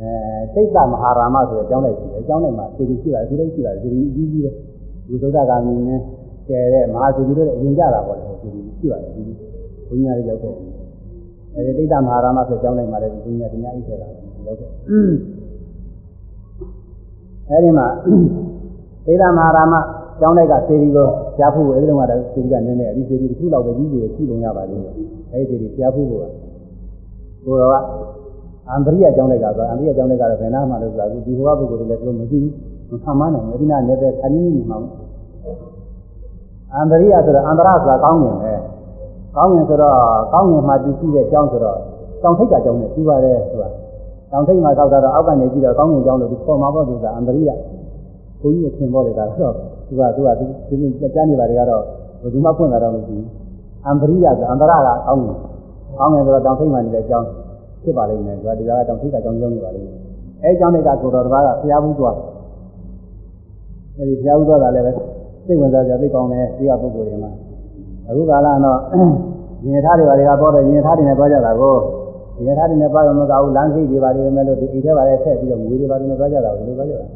အဲတိတ်တမဟာရာမဆိုတဲ့အကြောင်းတိုက်ရှိတယ်အကြောင်းတိုက်မှာစေတီရှိပါတယ်သူလည်းရှိပါတယ်စေတီအကြီးကြီးပဲဘုသုဒ္ဓဂာမီနဲ့ကျဲတဲ့မဟာစေတီတို့လည်းအရင်ကြတာပေါ့လေစေတီရှိပါတယ်ဒီဘုညာတွေရောက်တဲ့အဲဒီတိတ်တမဟာရာမဆိုတဲ့အကြောင်းတိုက်မှာလည်းဘုညာတရားအိတ်ထဲတာရောက်တဲ့အဲဒီမှာတိတ်တမဟာရာမကျောင်းတိုက်ကစေတီကိုကြားဖို့အဲဒီတော့ကစေတီကနည်းနည်းအဲဒီစေတီတစ်ခုလောက်ပဲကြီးကြီးရှိလုံရပါလိမ့်မယ်အဲဒီစေတီကြားဖို့ကကိုတော်က အန္တရိယကျောင်းတိုက်ကဆိုအန္တရိယကျောင်းတိုက်ကတော့ဘယ်နာမှလို့ဆိုတာအခုဒီဘဝပုဂ္ဂိုလ်တွေလည်းသူတို့မရှိဘူးမခံမနိုင်ဘူးဒီနာနယ်ပဲခဏင်းနေမှာအန္တရိယဆိုတော့အန္တရဆိုတာကောင်းငင်ပဲကောင်းငင်ဆိုတော့ကောင်းငင်မှာတည်ရှိတဲ့ကျောင်းဆိုတော့ကျောင်းထိပ်ကကျောင်းနဲ့ပြီးပါတယ်ဆိုတာကျောင်းထိပ်မှာသောက်တာတော့အောက်ကနေကြည့်တော့ကောင်းငင်ကျောင်းလို့ဒီပေါ်မှာပေါ့သူကအန္တရိယဘုန်းကြီးအထင်ပေါ်လေဒါတော့သူကသူကသူသူကြားနေပါတွေကတော့ဘယ်သူမှဖွင့်လာတော့မရှိဘူးအန္တရိယဆိုအန္တရကကောင်းငင်ကောင်းငင်ဆိုတော့တောင်ထိပ်မှာနေတဲ့အကြောင်း ဖြစ်ပါလိမ့်မယ်သူကတရားကတောင်ထိပ်ကကြောင်းကြောင်းနေပါလိမ့်မယ်အဲအကြောင်းတွေကကိုတော်တစ်ပါးကဖျားဘူးသွားအဲဒီဖျားဘူးသွားတာလည်းပဲစိတ်ဝင်စားကြသိကောင်းတယ်ဒီကပုဂ္ဂိုလ်တွေမှာအခုကာလတော့ရင်ထားတွေပါတွေကပေါ်တော့ရင်ထားတွေနဲ့သွားကြတာကိုရင်ထားတွေနဲ့ပါတော့မကဘူးလမ်းစိတ်တွေပါတွေပဲလို့ဒီအိတ်ထဲပါလေထည့်ပြီးတော့ငွေတွေပါတွေနဲ့သွားကြတာကိုဒီလိုသွားကြတာ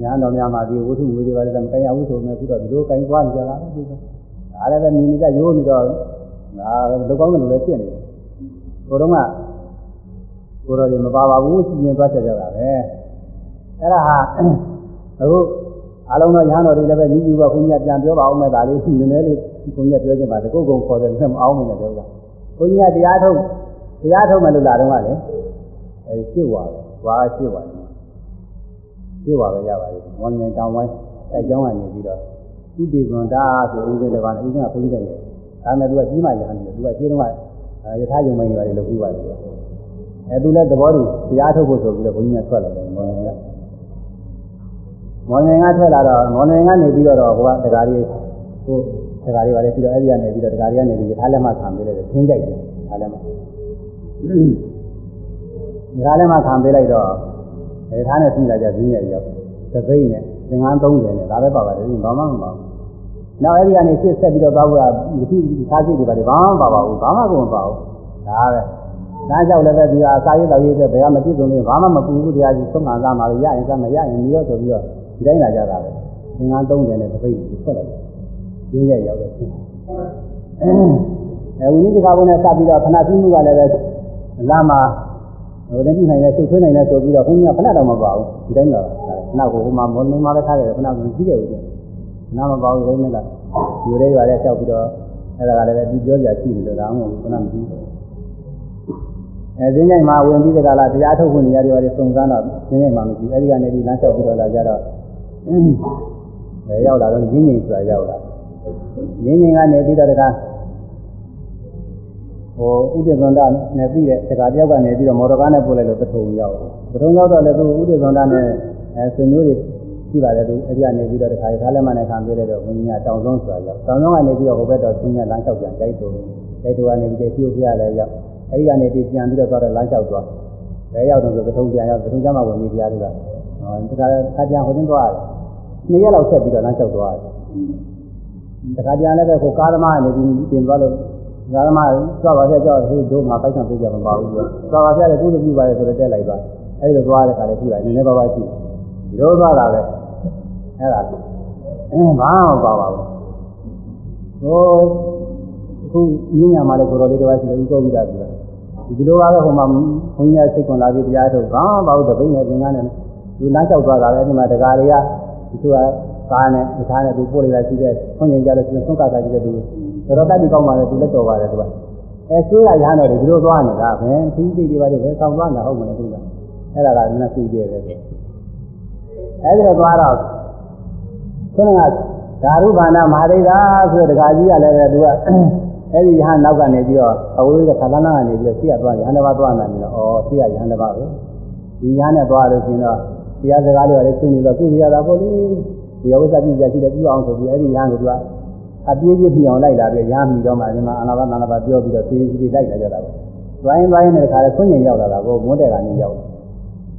ညာတော်များမှာဒီဝိသုငွေတွေပါလေမကင်ရဘူးဆိုရင်အခုတော့ဒီလိုကင်သွားနေကြတာပဲဒါလည်းပဲမြင်နေကြရိုးနေတော့ ဒါလောကောင်းတယ်လို့လည်းဖြစ်နေတယ်ကိုတော့ကကိုတော်တွေမပါပါဘူးရှင်းရှင်းသွားချက်ကြတာပဲအဲ့ဒါဟာအခုအလုံးတော့ရဟန်းတော်တွေလည်းပဲညီညီကဘုန်းကြီးပြန်ပြောပါအောင်မဲ့ဒါလေးနည်းနည်းလေးဘုန်းကြီးပြောခြင်းပါတကုတ်ကုံခေါ်တယ်လည်းမအောင်မနဲ့ပြောတာဘုန်းကြီးကတရားထုတ်တရားထုတ်မယ်လို့လာတော့ကလေအဲဒီရှင်းသွားတယ်ဝါရှင်းသွားတယ်ရှင်းသွားပဲရပါလိမ့်မယ်မော်လင်တောင်ဝိုင်းတိုက်ကြောင်းကနေပြီးတော့ဥဒေဇွန်တာဆိုဦးသေးတယ်ပါနဲ့ဦးသေးကဘုန်းကြီးတယ် ဒါနဲ့သူကကြီးမှရဟန်းတယ်သူကရှင်းတော့ကယထာယုံမိုင်းတွေပါလေလုပ်ပြီးပါတယ်အဲသူလည်းသဘောတူတရားထုတ်ဖို့ဆိုပြီးတော့ဘုန်းကြီးကထွက်လာတယ်မော်လင်ကမော်လင်ကထွက်လာတော့မော်လင်ကနေပြီးတော့ဟိုကတရားလေးဟိုတရားလေးပါလေပြီးတော့အဲ့ဒီကနေပြီးတော့တရားလေးကနေပြီးထားလက်မှခံပေးလိုက်တယ်သင်ကြိုက်တယ်ထားလက်မှတရားလက်မှခံပေးလိုက်တော့အဲထားနဲ့ပြီးလာကြဈင်းရရောက်သပိတ်နဲ့သင်္ကန်း30နဲ့ဒါပဲပါပါတယ်ဘာမှမပါဘူး နောက်အဲ့ဒီကနေရှေ့ဆက်ပြီးတော့သွားဖို့ကဒီစားစိတ်တွေပါတယ်ဘာမှမပါပါဘူးဘာမှကိုမပါဘူးဒါပဲဒါကြောင့်လည်းပဲဒီဟာစာရေးတော်ရေးအတွက်ဘယ်ကမပြည့်စုံလို့ဘာမှမပူဘူးတရားကြီးသုံးခံစားမှာရရင်စားမရရင်မရောဆိုပြီးတော့ဒီတိုင်းလာကြတာပဲသင်္ကန်း30နဲ့တပိတ်ကိုထွက်လိုက်ရင်းရရောက်တော့ဖြစ်အဲဝိနည်းတကာဘုံနဲ့စပြီးတော့ခဏပြီးမှုကလည်းပဲလာမှာဟိုလည်းပြနိုင်လဲချုပ်ထွေးနိုင်လဲဆိုပြီးတော့ဘုန်းကြီးကခဏတော့မပါဘူးဒီတိုင်းလာတာခဏကိုဟိုမှာမော်နေမှာပဲထားခဲ့တယ်ခဏကကြီးခဲ့ဦးတယ် နားမပါဘူးဒီတိုင်းနဲ့ကယူရဲရွာလဲလျှောက်ပြီးတော့အဲ့ဒါကလည်းပဲဒီပြောစရာရှိနေလို့ဒါမှမဟုတ်ခဏမပြီးဘူးအဲဈဉ္ဆိုင်မှာဝင်ပြီးတကလားတရားထုတ်ဖို့နေရာတွေပါလေစုံစမ်းတော့ဈဉ္ဆိုင်မှာမရှိဘူးအဲဒီကနေဒီလမ်းလျှောက်ပြီးတော့လာကြတော့ဘယ်ရောက်လာတော့ရင်းငိမ်ဆိုတာရောက်လာရင်းငိမ်ကနေပြီးတော့တကဟိုဥဒိသန္တနဲ့ပြီးတဲ့တကတယောက်ကနေပြီးတော့မော်တော်ကားနဲ့ပို့လိုက်လို့ပထုံရောက်ပထုံရောက်တော့လည်းသူဥဒိသန္တနဲ့အဲဆွေမျိုးတွေ ရှိပါတယ်သူအဲ့ဒီကနေပြီးတော့တခါရထားလက်မနဲ့ခံပေးလိုက်တော့ဝိညာဉ်တောင်ဆုံးဆိုတာရောက်တောင်ဆုံးကနေပြီးတော့ဟိုဘက်တော့သူညာလမ်းလျှောက်ပြန်ကြိုက်တော်ကြိုက်တော်ကနေပြီးတော့ပြုတ်ပြလဲရောက်အဲ့ဒီကနေပြီးပြန်ပြီးတော့သွားတော့လမ်းလျှောက်သွားဘယ်ရောက်တော့ဆိုကထုံပြန်ရောက်ကထုံကျမှဝင်ပြီးတရားတွေကဟောတခါခါပြန်ဟိုတင်းသွားတယ်နှစ်ရက်လောက်ဆက်ပြီးတော့လမ်းလျှောက်သွားတယ်တခါပြန်လည်းပဲကိုကားသမားကနေပြီးပြင်သွားလို့ကားသမားသွားပါပြကြောက်ဟိုတို့မှာပိုက်ဆံပေးကြမှာမပါဘူးသူကသွားပါပြတယ်ကုသပြုပါတယ်ဆိုတော့တက်လိုက်သွားအဲ့ဒီလိုသွားတဲ့ခါလည်းရှိပါတယ်နည်းနည်းပါးပါးရှိတယ်ဒီလိုသွားတာပဲ အဲ့ဒါအင်းဘာမှမပါပါဘူးဟိုအခုညညာမှာလည်းကိုတော်လေးတစ်ပါးရှိတယ်ဥကောပြီးတာဆိုတာဒီလိုပါပဲဟိုမှာဘုန်းကြီးစိတ်ခွန်လာပြီးတရားထုတ်ဘာမှမပါဘူးတပိနဲ့သင်္ကန်းနဲ့သူလမ်းလျှောက်သွားတာပဲဒီမှာတကားတွေကဒီသူကကားနဲ့ဒီကားနဲ့သူပို့လိုက်တာရှိတဲ့ခွန်ကျင်ကြလို့ရှင်ဆုံးကတာရှိတဲ့သူတော်တော်တတ်ပြီးကောင်းပါလေသူလက်တော်ပါတယ်သူကအဲရှင်းကရဟန်းတော်တွေဒီလိုသွားနေတာပဲသီးသိတွေပါလေပဲစောင့်သွားတာဟုတ်မလားသူကအဲ့ဒါကလည်းသိကြတယ်ပဲအဲ့ဒါသွားတော့ ခဏကဓာရုဘာနာမဟာဒိတာဆိုတဲ့ဒကာကြီးကလည်းပဲသူကအဲ့ဒီယဟန်နောက်ကနေပြီးတော့အဝေးကခန္ဓာနာကနေပြီးတော့ရှေ့ကသွားတယ်ယဟန်တစ်ပါးသွားနေတယ်တော့ဩရှေ့ကယဟန်တစ်ပါးပဲဒီယဟန်နဲ့သွားလို့ရှိရင်တော့တရားစကားတွေလည်းဆွေးနေတော့ပြုရတာပေါ့လေဒီအဝိဇ္ဇပြုကြရှိတယ်ပြုအောင်ဆိုပြီးအဲ့ဒီယဟန်ကိုသူကအပြေးပြေးပြအောင်လိုက်လာပြီးရဟမိတော့မှဒီမှာအနာဘသနာဘပြောပြီးတော့ပြေးပြေးလိုက်လာကြတာပေါ့။သွားရင်သွားရင်လည်းခါလဲဆွညင်ရောက်လာတာကိုမွန်းတဲ့ကနေရောက်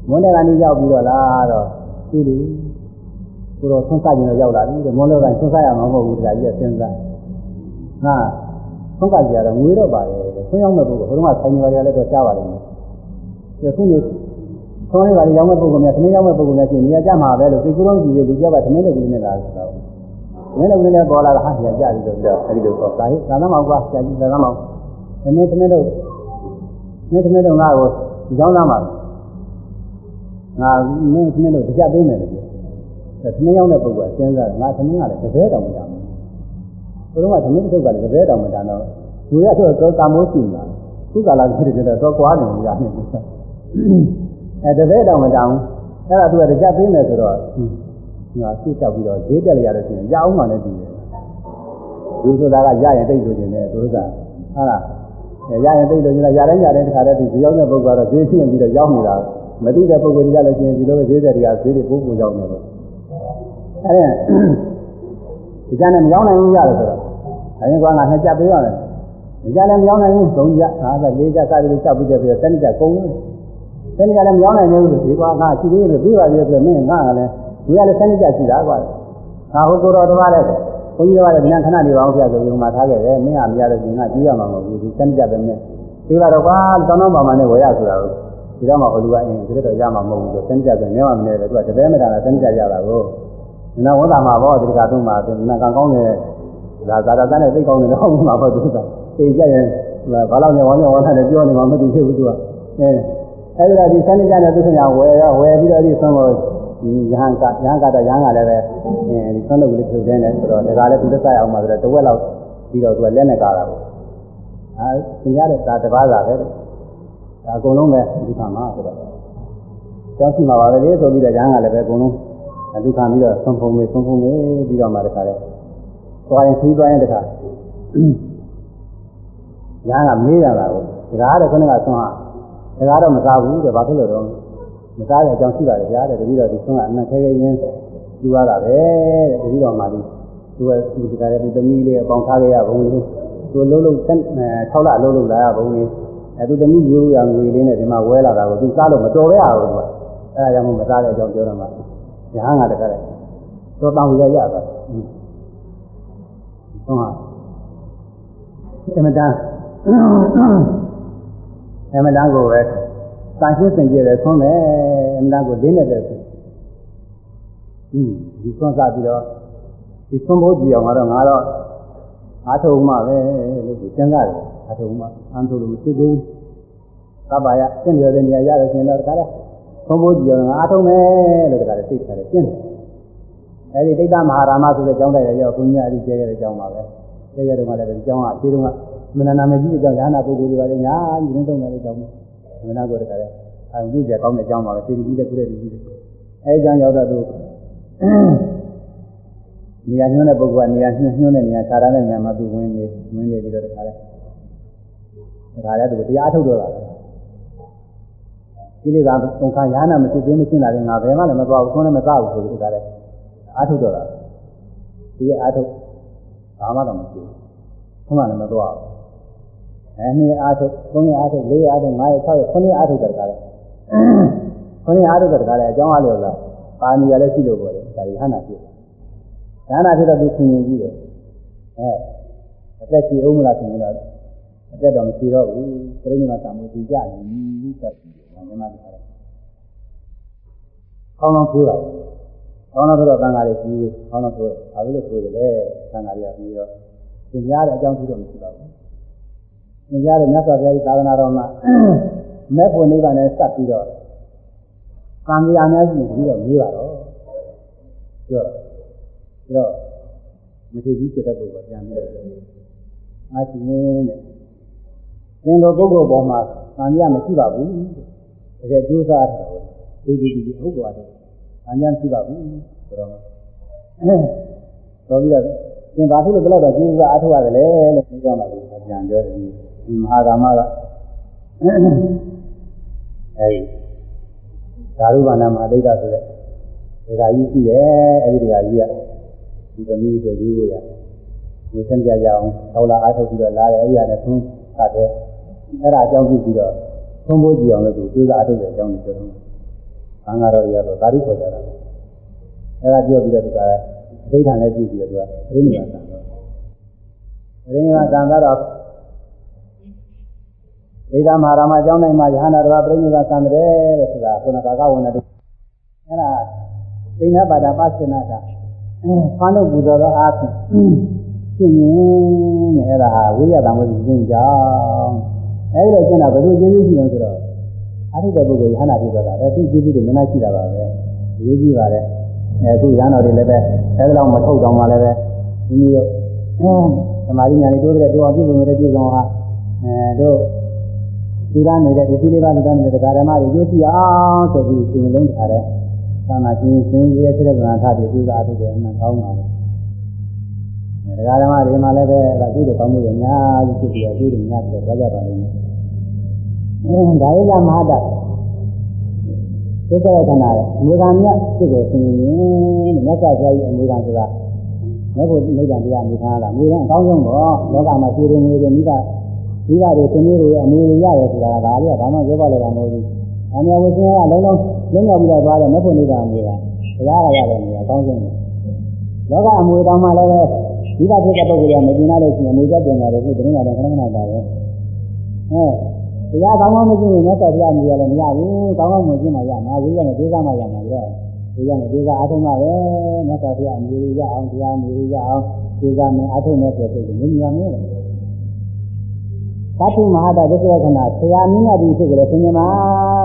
မွန်းတဲ့ကနေရောက်ပြီးတော့လာတော့ဒီဒီ ကိုတော့ဆွမ်းစားခြင်းတော့ရောက်လာပြီမွန်းလို့ကဆွမ်းစားရမှာမဟုတ်ဘူးတရားကြီးကစဉ်းစား။ဟာဆွမ်းစားကြရတော့ငွေတော့ပါတယ်ဆွမ်းရောက်မဲ့ပုဂ္ဂိုလ်ဘုရားဆိုင်နေပါကြလည်းတော့ကြားပါလိမ့်မယ်။ဒီခုနေဆွမ်းနေပါလေရောက်မဲ့ပုဂ္ဂိုလ်များသမင်းရောက်မဲ့ပုဂ္ဂိုလ်များရှင်နေရာကြမှာပဲလို့သိကုလုံးကြည့်ပြီးလူကြပါသမင်းလည်းကူနေလာတာဆိုတော့မင်းတို့ကလည်းပေါ်လာတာဟာဆရာကြပြီဆိုပြီးတော့အဲဒီလိုပေါ့ဒါဟိသာသမောင်ကဆရာကြီးသာသမောင်သမင်းသမင်းတို့မင်းသမင်းတို့ငါ့ကိုကြောင်းသားမှာငါမင်းသမင်းတို့တရားပေးမယ်လို့ပြောတယ် သမင်းရောက်တဲ့ပုဂ္ဂိုလ်ကစဉ်းစားတယ်ငါသမင်းကလည်းတပည့်တော်မကြဘူးဘုရားကသမင်းတို့ကလည်းတပည့်တော်မကြတော့သူရတော့တော့ကာမိုးရှိနေတာသူကလာဖြစ်တယ်တော့ကွာနေကြတယ်အဲတပည့်တော်မကြဘူးအဲ့ဒါသူကတရားပေးမယ်ဆိုတော့ငါသိတောက်ပြီးတော့ဈေးတက်ရရလို့ရှိရင်ရအောင်မှလည်းတူတယ်လူဆိုတာကရရင်သိလို့ခြင်းနဲ့သူကဟာလားရရင်သိလို့ခြင်းလားရတိုင်းရတိုင်းတခါတည်းဒီဈေးရောက်တဲ့ပုဂ္ဂိုလ်ကတော့ဈေးဖြစ်ပြီးတော့ရောက်နေတာမသိတဲ့ပုဂ္ဂိုလ်ကြီးရလို့ရှိရင်ဒီလိုဈေးတွေကဈေးတွေပို့ပို့ရောက်နေတော့ အဲဒီကြမ်းနဲ့မရောက်နိုင်ဘူးရတယ်ဆိုတော့အဲရင်ကွာငါနှစ်ကြပေးပါမယ်ဒီကြမ်းလည်းမရောက်နိုင်ဘူးသုံးကြငါကလေးကြစားပြီးချက်ပြီးတဲ့ပြီးတော့စနစ်ကြကုန်တယ်စနစ်ကြလည်းမရောက်နိုင်ဘူးဒီကွာငါရှိသေးတယ်ပြေးပါသေးတယ်ဆိုမင်းငါကလည်းဒီကလည်းစနစ်ကြရှိတာကွာငါဟိုကိုတော်တော်လည်းဘုန်းကြီးတော်ကလည်းခဏနေပါအောင်ပြဆိုပြီးဟိုမှာထားခဲ့တယ်မင်းကမရတဲ့ပြင်ကကြည့်ရမှာမဟုတ်ဘူးဒီစနစ်ကြပဲမင်းဒီကတော့ကွာတောင်းတော့ပါမှနဲ့ဝယ်ရဆိုတာကိုဒီတော့မှဘလူကအင်းဒီတော့ရမှာမဟုတ်ဘူးဆိုစနစ်ကြဆိုနေမှမနေတယ်သူကတပည့်မတားတာစနစ်ကြရတာကို နာဝဒမှာပေါ့ဒီကသုံးမှာနာကံကောင်းတယ်ဒါသာသာနဲ့သိကောင်းတယ်တော့ဟုတ်မှာပေါ့သူကအေးကြရင်ဘာလို့လဲဝမ်းနဲ့ဝမ်းနဲ့ပြောနေမှမသိသေးဘူးသူကအဲအဲဒီတော့ဒီစနစ်ကြတဲ့သူကညာဝယ်ရဝယ်ပြီးတော့ဒီဆုံးလို့ဒီယဟန်ကယဟန်ကတော့ယဟန်ကလည်းပဲအဲဒီဆုံးလို့ကလေးဖြုတ်တဲ့နဲ့ဆိုတော့ဒါကလည်းသူလက်ဆက်အောင်မှဆိုတော့တဝက်လောက်ပြီးတော့သူကလက်နဲ့ကားတာပေါ့အဲသင်ရတဲ့ဒါတပါးသာပဲဒါအကုန်လုံးပဲဒီခါမှာဆိုတော့ကျောင်းရှိမှာပါပဲလေဆိုပြီးတော့ယဟန်ကလည်းပဲအကုန်လုံး ဒုက္ခပြီးတော့ဆုံးဖုံမေဆုံးဖုံမေပြီးတော့မှတခါလဲသွားရင်ခီးသွားရင်တခါယဟန်ကမေးရတာကိုဒါကလည်းခုနကဆုံးဟာဒါကတော့မစားဘူးတဲ့ဘာဖြစ်လို့တော့မစားတဲ့အကြောင်းရှိပါတယ်ဗျာတဲ့တတိတော်ဒီဆုံးကအနက်ခဲခဲရင်းသူရတာပဲတဲ့တတိတော်မှဒီသူကသူတကယ်သူသမီးလေးအပေါင်းထားခဲ့ရဘုံလေးသူလုံးလုံး6လအလုံးလုံးလာရဘုံလေးအဲသူသမီးရိုးရငွေလေးနဲ့ဒီမှာဝဲလာတာကိုသူစားလို့မတော်ရအောင်သူကအဲဒါကြောင့်မစားတဲ့အကြောင်းပြောတော့မှ ရဟန်းကတကယ်တော့တောင်းရရတာဟုတ်ပါအမတန်အမတန်ကိုပဲတန်ရှင်းစင်ကြယ်တယ်ဆုံးတယ်အမတန်ကိုလင်းနေတဲ့ဆိုอืมဒီဆုံးစားပြီးတော့ဒီဆုံးဖို့ကြည့်အောင်တော့ငါတော့အားထုတ်မှပဲလို့စဉ်းစားတယ်အားထုတ်မှအန်ထုတ်လို့ဖြစ်သေးဘူးကပ္ပါယသင်ရတဲ့နေရာရလို့ရှင်တော့တခါလဲ ဆုံးဖို့ကြည့်အောင်ငါအားထုတ်မယ်လို့တခါလဲသိတယ်ကျင့်တယ်အဲဒီတိတ်တမဟာရာမဆိုတဲ့ကျောင်းတိုက်ရရောက်ဘုန်းကြီးအကြီးကျဲခဲ့တဲ့ကျောင်းပါပဲကျဲခဲ့တော့မှလည်းဒီကျောင်းကအသေးတုန်းကမနနာမကြီးတဲ့ကျောင်းရဟနာပုဂ္ဂိုလ်တွေပါလေညာကြီးရင်းသုံးတဲ့ကျောင်းမနာကိုတခါလဲအာရုံပြုကြကောင်းတဲ့ကျောင်းပါပဲသေကြီးတဲ့ကုရဲ့ကြီးတဲ့အဲဒီကျောင်းရောက်တော့သူနေရာညွှန်းတဲ့ပုဂ္ဂိုလ်ကနေရာညွှန်းညွှန်းတဲ့နေရာခြားထားတဲ့နေရာမှာသူဝင်နေဝင်နေပြီးတော့တခါလဲတခါလဲသူတရားထုတ်တော့တာပဲ ကိလေသာသုံးခါရဟနာမဖြစ်သေးမရှင်းတာလည်းငါဘယ်မှလည်းမသွားဘူးသွန်းလည်းမသွားဘူးဆိုပြီးတခါလဲအားထုတ်တော့တာဒီအားထုတ်ဘာမှတော့မရှိဘူးခုမှလည်းမသွားဘူးအဲနှစ်အားထုတ်သုံးရက်အားထုတ်လေးရက်အားထုတ်ငါးရက်၆ရက်ခုနှစ်ရက်အားထုတ်တဲ့တခါလဲခုနှစ်ရက်အားထုတ်တဲ့တခါလဲအကြောင်းအားလျော်လားပါဏီကလည်းရှိလို့ပေါ့လေဒါဒီဟန္တာဖြစ်ဒါနာဖြစ်တော့သူဆင်ရင်ကြီးတယ်အဲအသက်ကြီးအောင်မလားဆင်ရင်တော့အသက်တော့မရှိတော့ဘူးပြိဋိမာသံမှုသူကြနေပြီသတ် ပြီဘာမှမတတ်ဘူးကောင်းကောင်းထိုးတာကောင်းတော့သံဃာတွေကြီးကောင်းတော့ထိုးတယ်ဘာလို့လို့ထိုးတယ်လဲသံဃာတွေကပြီးတော့သင်ကြားတဲ့အကြောင်းပြုတော့မရှိတော့ဘူးသင်ကြားတဲ့မြတ်စွာဘုရားကြီးသာသနာတော်မှာမဲ့ဖို့နိဗ္ဗာန်နဲ့စပ်ပြီးတော့ကံတရားများရှိရင်ပြီးတော့မေးပါတော့ပြောတော့မထေကြီးဖြစ်တဲ့ပုဂ္ဂိုလ်ပြန်ပြီးတော့အားရှိရင်တဲ့သင်တို့ပုဂ္ဂိုလ်ပေါ်မှာကံတရားမရှိပါဘူးတ ကယ်ကြိုးစားတယ်ဒီဒီဒီဟုတ်ပါတယ်။အញ្ញမ်းရှိပါဘူးဆိုတော့တော်ပြီးတော့သင်ဘာဖြစ်လို့ဘယ်တော့ကျူးစားအထောက်ရတယ်လဲလို့ပြောမှလို့ပြန်ပြောတယ်ဒီမဟာကာမကအဲဒီဓာရုဘာနာမှာအဋ္ဌဆိုတဲ့ဒကာကြီးရှိတယ်အဲဒီဒကာကြီးကဒီသမီးအတွက်ယူရဝေစံကြကြအောင်ထောက်လာအားထုတ်ပြီးတော့လာတယ်အဲဒီကနေသုံးသတ်တယ်အဲ့ဒါအကြောင်းပြုပြီးတော့ သုံးဖို့ကြည့်အောင်လို့သူကျူးစားအထုတ်တဲ့အကြောင်းကိုပြောတယ်။ဘာငါတော့ရတော့ဓာတုခေါ်ကြတာ။အဲဒါပြောပြီးတော့သူကအဋ္ဌာန်လည်းပြုပြီးတော့သူကပြိဋိဘာသံတော့ပြိဋိဘာသံတော့ဒိဋ္ဌမဟာရမအကြောင်းတိုင်းမှာယဟနာတော်ပြိဋိဘာသံတယ်လို့ဆိုတာခုနကကဝဏတိအဲဒါပိဏပါဒပသနာတာအဲဖာနုပူဇော်သောအားဖြင့်ရှင်းရင်တဲ့အဲဒါဟာဝိရဒံဝိသင်ကြောင့် အဲဒီတော့ကျင့်တာဘယ်လိုကျေးဇူးရှိအောင်ဆိုတော့အထုတဲ့ပုဂ္ဂိုလ်ယဟနာဖြစ်သွားတာပဲသူကျေးဇူးတွေနည်းနည်းရှိတာပါပဲရေးကြည့်ပါလေအဲအခုရဟန်းတော်တွေလည်းပဲအဲဒီလောက်မထုတ်တော့မှလည်းပဲဒီလိုသမာဓိညာတွေတိုးတဲ့တိုးအောင်ပြည့်စုံတဲ့ပြည့်စုံဟာအဲတို့သူရနေတဲ့ဒီလေးပါးလူသားနေတဲ့ဓမ္မတွေကျိုးရှိအောင်ဆိုပြီးစဉ်လုံးထားတဲ့သာနာချင်းစင်ရဲ့ဖြစ်တဲ့ဗန္ဓာတွေသူစားအထုပဲအမှန်ကောင်းပါလေ အဲဓမ္မတွေမှာလည်းပဲအဲဒါကုသိုလ်ကောင်းမှုတွေအများကြီးဖြစ်ပြီးတော့ကျိုးတွေများပြီးတော့ကြွားကြပါလိမ့်မယ်အဲဒါရိယမဟာတသစ္စာရခဏရဲ့အမူခံမြတ်ဖြစ်ကိုသိရင်မြတ်စွာဘုရားကြီးအမူခံဆိုတာမြတ်ဘုနိဗ္ဗာန်တရားအမူခံလားအမူခံအကောင်းဆုံးပေါ့လောကမှာခြေရင်ငွေတွေမိဘမိဘတွေသင်္မျိုးတွေရဲ့အမူတွေရတယ်ဆိုတာကဒါလေးကဘာမှပြောပါလို့ကမဟုတ်ဘူး။အမြဲဝိသင်ကလုံးလုံးလုံးရောက်ပြီးတော့သွားတယ်မြတ်ဘုနိဗ္ဗာန်အမူကတရားရရတယ်နေအကောင်းဆုံးပဲ။လောကအမူတောင်မှလည်း ပဲမိဘဖြစ်တဲ့ပုဂ္ဂိုလ်ကမကျင်လာလို့ရှိရင်အမူချက်ပြန်ရတယ်ခုတင်းလာတယ်ခဏခဏပါပဲ။အဲတရားကောင်းကောင်းမကျင့်ရင်မြတ်စွာဘုရားမူရလည်းမရဘူးကောင်းကောင်းမကျင့်မှရမှာဝိရနဲ့ဒုစမှရမှာတော့ဝိရနဲ့ဒုစအားထုတ်မှပဲမြတ်စွာဘုရားမူရရအောင်တရားမူရရအောင်ဒုစနဲ့အားထုတ်မဲ့ဆိုတဲ့မြင်မြင်မယ်သတ္တိမဟာတသစ္စာခဏဆရာမင်းနဲ့ဒီဖြစ်ကိုလည်းသင်မြင်ပါ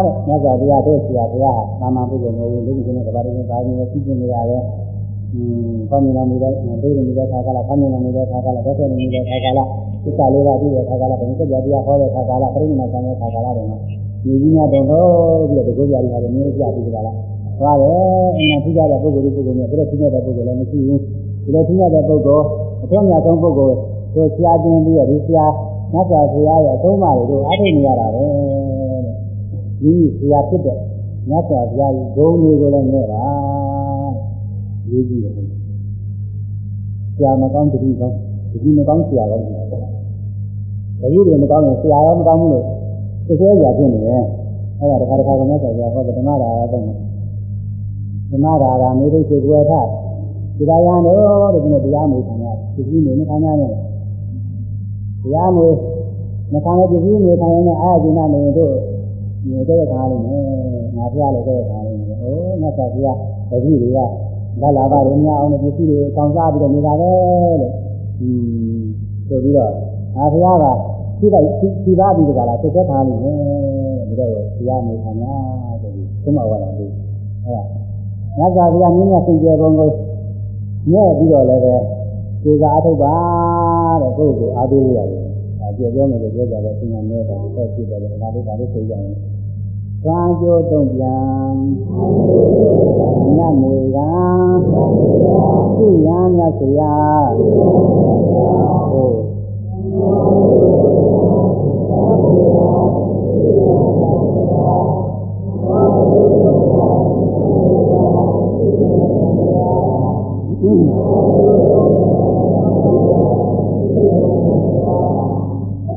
တဲ့မြတ်စွာဘုရားတို့ဆရာဘုရားဟာမာမပုဂ္ဂိုလ်မဟုတ်ဘူးလူကြီးနဲ့ကဘာတွေပါနေလဲသိကျင်နေရတယ်။อืม ဖောင်းနေတော်မူတဲ့ဒိဋ္ဌိနေတဲ့ခါကလာဖောင်းနေတော်မူတဲ့ခါကလာဒေါသနေနေတဲ့ခါကလာသစ္စာလေးပါးသိတဲ့ခါကလာဗိဉ္စကြတရားဟောတဲ့ခါကလာပြိဋိမသံတဲ့ခါကလာတွေမှာညီကြီးများတုံတော့ပြီးတော့ဒီကိုပြားတွေဟာလည်းမျိုးပြပြီးကြလား။ဟောတယ်အမှန်သိကြတဲ့ပုဂ္ဂိုလ်ဒီပုဂ္ဂိုလ်နဲ့ပြည့်သိတဲ့ပုဂ္ဂိုလ်လည်းမရှိဘူး။ဒီလိုသိတဲ့ပုဂ္ဂိုလ်အထက်မြတ်ဆုံးပုဂ္ဂိုလ်တို့ဆရာတင်ပြီးတော့ဒီဆရာမြတ်စွာဘုရားရဲ့အသုံးမတွေတို့အားထုတ်နေရတာပဲတဲ့။ဒီဆရာဖြစ်တဲ့မြတ်စွာဘုရားကြီးဂုဏ်တွေကိုလည်းနဲ့ပါ ရေးကြည့်တယ်ဆရာမကောင်းတတိကောင်းတတိမကောင်းဆရာကောင်းတယ်တတိတွေမကောင်းရင်ဆရာရောမကောင်းဘူးလို့သိဆွဲကြဖြစ်နေတယ်အဲ့ဒါတခါတခါကမြတ်စွာဘုရားဟောတဲ့ဓမ္မဒါရတော့ဓမ္မဒါရမေသိစေကွယ်ထဒီကရန်တို့တဲ့ဒီနေ့တရားမွေခံရတယ်ဒီကြီးနေမခံရတယ်တရားမွေမခံတဲ့ဒီကြီးမွေခံရတဲ့အာရဇိနာနေတို့နေတဲ့ခါလေးနဲ့ငါဖျားလည်းတဲ့ခါလေးနဲ့အိုးမြတ်စွာဘုရားတတိတွေက လက်လာပါရများအောင်ပစ္စည်းတွေကောင်းစားပြီးတော့နေတာပဲလို့อืมဆိုပြီးတော့အာဘုရားကသိလိုက်သိပါပြီးကြလားသက်သက်ထားနေတယ်ဒီတော့တရားမွေခံရဆိုပြီးသုံးမဝါဒလေးအဲ့ဒါမြတ်စွာဘုရားမြင့်မြတ်စိတ်ကျေပုံကိုညဲ့ပြီးတော့လည်းပဲဒီကအထုတ်ပါတဲ့ကိုယ့်ကိုအားပေးရတယ်။အဲကြပြောမယ်လို့ပြောကြပါသင်္ကန်းနဲ့တော့ဆက်ကြည့်ပါလေ။ဒါလေးဒါလေးသိကြအောင်။ ကံကြိုးတုံ့ပြန်နတ်မွေကသိရမြတ်စွာဟို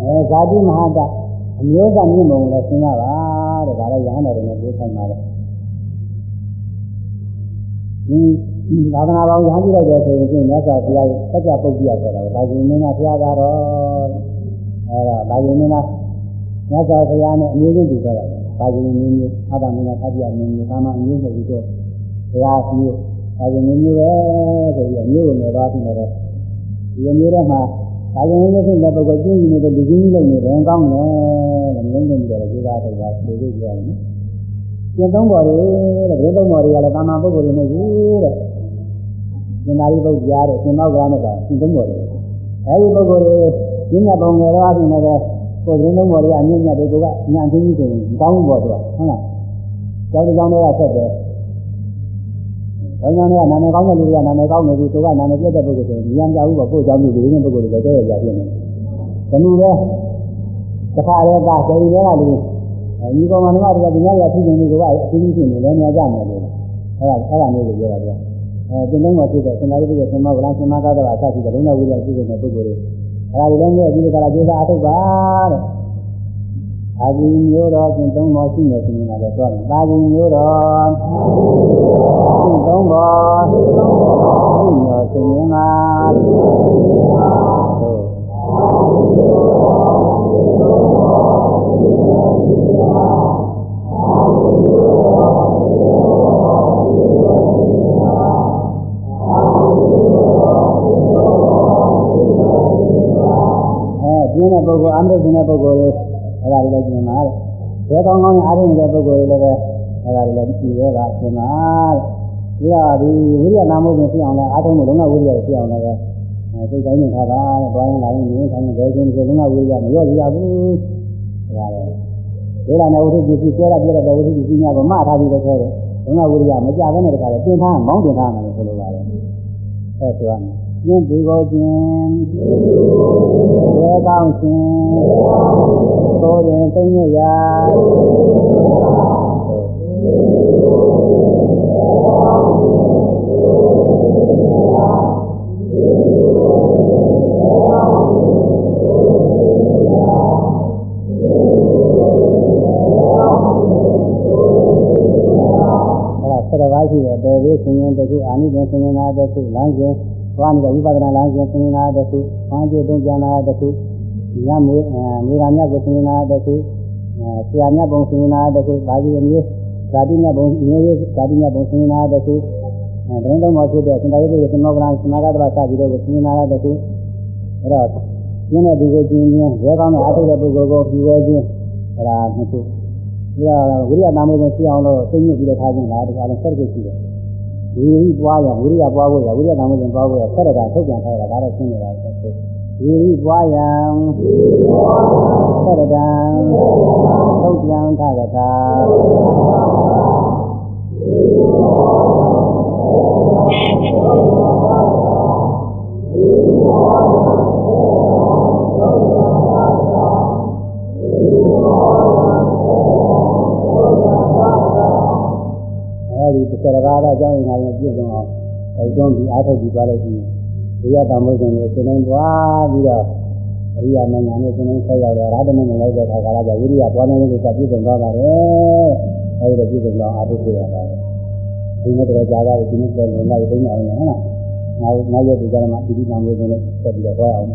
အဲဇာတိမဟာကအမျိုးသားမြင့်မုံလည်းသင်ရပါ တဲ့ဒါလည်းရဟန်းတော်တွေနဲ့ပို့ဆိုင်ပါလေဒီသာသနာပေါင်းရဟန်းပြုလိုက်တယ်ဆိုရင်မြတ်စွာဘုရားရဲ့စัจ जा ပုဂ္ဂိယဆိုတာဒါကြီးမင်းသားဘုရားသာတော်အဲဒါဒါကြီးမင်းသားမြတ်စွာဘုရားနဲ့အမျိုးချင်းတူသွားတာဒါကြီးမင်းမျိုးအာသမင်းသားသတိယမင်းမျိုးကာမအမျိုးမဟုတ်ဘူးတော့ဘုရားမျိုးဒါကြီးမင်းမျိုးပဲဆိုပြီးအမျိုးကိုငယ်သွားပြီနဲ့ဒီအမျိုးထဲမှာ ဒါကြီးမင်းမျိုးဖြစ်တဲ့ပုဂ္ဂိုလ်ကျင်းနေတဲ့လူကြီးကြီးလုပ်နေတယ်ကောင်းတယ်လို့လုံးလုံးပြီးတော့ကျေးဇူးတော်ပါဆိုလို့ပြောရတယ်နော်ကျင့်သုံးပေါ်တွေတဲ့ဒီသုံးပေါ်တွေကလည်းတာမန်ပုဂ္ဂိုလ်တွေမဟုတ်ဘူးတဲ့သင်္သာရိပုတ္တရာတဲ့သင်္မောက္ခရနဲ့ကသင်သုံးပေါ်တွေအဲဒီပုဂ္ဂိုလ်တွေညဉ့်ညပုံငယ်တော့အပြင်လည်းကိုယ်သင်သုံးပေါ်တွေအမြင့်မြတ်တွေကညံသိကြီးဆိုရင်ကောင်းဖို့ပေါ့သူကဟုတ်လားကျောင်းတစ်ကျောင်းတွေကဆက်တယ် ကျောင်းကျောင်းတွေကနာမည်ကောင်းတဲ့လူတွေကနာမည်ကောင်းနေပြီသူကနာမည်ပြည့်တဲ့ပုဂ္ဂိုလ်ဆိုရင်ဉာဏ်ပြဘူးပေါ့ကိုယ်ကျောင်းမျိုးဒီနေ့ပုဂ္ဂိုလ်တွေလည်းကြဲရကြပြည့်နေတယ်ဒီလိုပဲတစ်ခါတည်းကဒေဒီတွေကလူအဲဒီကောင်မတော်ကဒီညရအထူးဆုံးတွေကအထူးကြီးဖြစ်နေလဲနေကြမယ်လို့အဲ့ဒါအဲ့ဒါမျိုးကိုပြောတာကအဲကျင့်သုံးပါဖြစ်တဲ့သင်္သာရိပုတ္တရာသင်္မောဗလာသင်္မာသတ္တဝါအစရှိတဲ့လုံးဝဝိရိယရှိတဲ့ပုဂ္ဂိုလ်တွေအဲ့ဒါတွေလည်းနဲ့အပြီးကလာကျိုးစားအထုတ်ပါတဲ့ အာဇီမျိုးတော်ကျင့်သုံးပါရှိနေစဉ်မှာလည်းသွားတယ်အာဇီမျိုးတော်ကျင့်သုံးပါရှိနေစဉ်မှာပြင်းတဲ့ပုဂ္ဂိုလ်အာမရုပ်ရှင်တဲ့ပုဂ္ဂိုလ်တွေ အဲ့ဒါတွေလည်းကျင်ပါတဲ့။ဘယ်ကောင်းကောင်းနဲ့အားထုတ်နေတဲ့ပုဂ္ဂိုလ်တွေလည်းပဲအဲ့ဒါတွေလည်းကြည့်ရဲပါကျင်ပါတဲ့။ဒီတော့ဒီဝိရိယနာမုတ်ရှင်ဖြစ်အောင်လည်းအားထုတ်မှုလုံးဝဝိရိယဖြစ်အောင်လည်းပဲအဲစိတ်တိုင်းနေထားပါတဲ့။တွားရင်လာရင်နေခိုင်းရင်ဘယ်ချင်းဒီလုံးဝဝိရိယမလျော့ရဘူး။ဒါလည်းဒေလာနဲ့ဝိသုပစ္စည်းဆွဲရပြရတဲ့ဝိသုပစ္စည်းများကိုမထားပြီးတဲ့ခဲတော့လုံးဝဝိရိယမကြဘဲနဲ့တခါလေတင်ထားမောင်းတင်ထားမယ်လို့ဆိုလိုပါတယ်။အဲဆိုရမယ် ကျင့်သူကိုခြင်းဝဲကောင်းခြင်းသိုးရင်သိညွတ်ရာအဲ့ဒါဆက်တစ်ပါးရှိတယ်ပယ်ပြီးဆင်းရဲတခုအာနိသင်ဆင်းရဲတာတခုလမ်းစဉ် သွားနေတဲ့ဝိပဿနာလမ်းစဉ်ဆင်းရဲတာတခု၊ဘာကျိုးတုံးပြန်လာတာတခုညမွေအဲမေဃမြတ်ကိုဆင်းရဲတာတခုအဲဆရာမြတ်ဘုံဆင်းရဲတာတခုဒါကြီးအမျိုးဇာတိမြတ်ဘုံမျိုးရိုးဇာတိမြတ်ဘုံဆင်းရဲတာတခုအဲဒရင်သုံးပါးဖြစ်တဲ့စင်္သာရိပုတ္တရာသမောကလစမာဂတ္တဝစပြီးတော့ဆင်းရဲတာတခုအဲ့တော့ကျင်းတဲ့သူကိုကျင်းခြင်းရဲကောင်းတဲ့အထုတဲ့ပုဂ္ဂိုလ်ကိုပြီးဝဲခြင်းအဲ့ဒါနှစ်ခုပြီးတော့ဝိရိယနာမိုးနဲ့သိအောင်လို့သိညွတ်ပြီးတော့ထားခြင်းလားဒီအလုံးဆက်ခုရှိတယ် ဝီရိပွားရဝီရိယပွားဖို့ရဝီရိယသံဃာရှင်ပွားဖို့ရဆက်ရတာထုတ်ပြန်ထားတာဒါတော့ရှင်းနေပါပြီဝီရိပွားရံဆက်ရတံထုတ်ပြန်ထားတာဝီရိပွား ၁၀ပါးသောအကြောင်းအရာနဲ့ပြည့်စုံအောင်တိုက်တွန်းပြီးအားထုတ်ပြီးသွားလို့ရှိရင်ဒီရတမုဇ္ဇဉ်ရဲ့စဉ်းတိုင်းပွားပြီးတော့အရိယာမညာနဲ့စဉ်းတိုင်းဆက်ရောက်တော့ရာထမညာရောက်တဲ့အခါကလည်းဝိရိယပွားနေတဲ့ကိစ္စပြည့်စုံသွားပါတယ်။အဲဒီလိုပြည့်စုံတော့အားထုတ်ပြရပါတယ်။ဒီနေ့တော့ကြာသွားပြီဒီနေ့တော့လုံလောက်ပြီးသိအောင်လားဟုတ်လား။နောက်နောက်ရက်ဒီကြမ်းမှာပြည်တမုဇ္ဇဉ်နဲ့ဆက်ပြီးတော့ဟောရအောင်။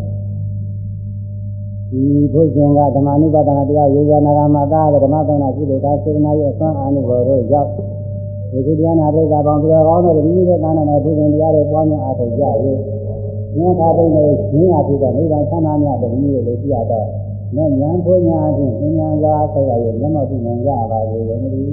ဒီဘုရင်ကဓမ္မနုပါဒနာတရားရေဇာနာဂမသာဓမ္မသနာကုသိုလ်ကစေတနာရဲ့အစွမ်းအာနုဘောတို့ရောက် ဒီကုသနာပိဿာပေါင်းသူတော်ကောင်းတို့မိမိတို့သာနာနဲ့ပြုရှင်တရားတွေပွားများအားထုတ်ကြ၍ဉာဏ်သာတဲ့နဲ့ဉာဏ်အဖြစ်ကနိဗ္ဗာန်ချမ်းသာမြတ်တို့မိမိတို့လည်းသိရတော့နဲ့ဉာဏ်ပူညာအဖြစ်ဉာဏ်သာဆက်ရ၍မျက်မှောက်ပြုနိုင်ကြပါစေကုန်သတည်း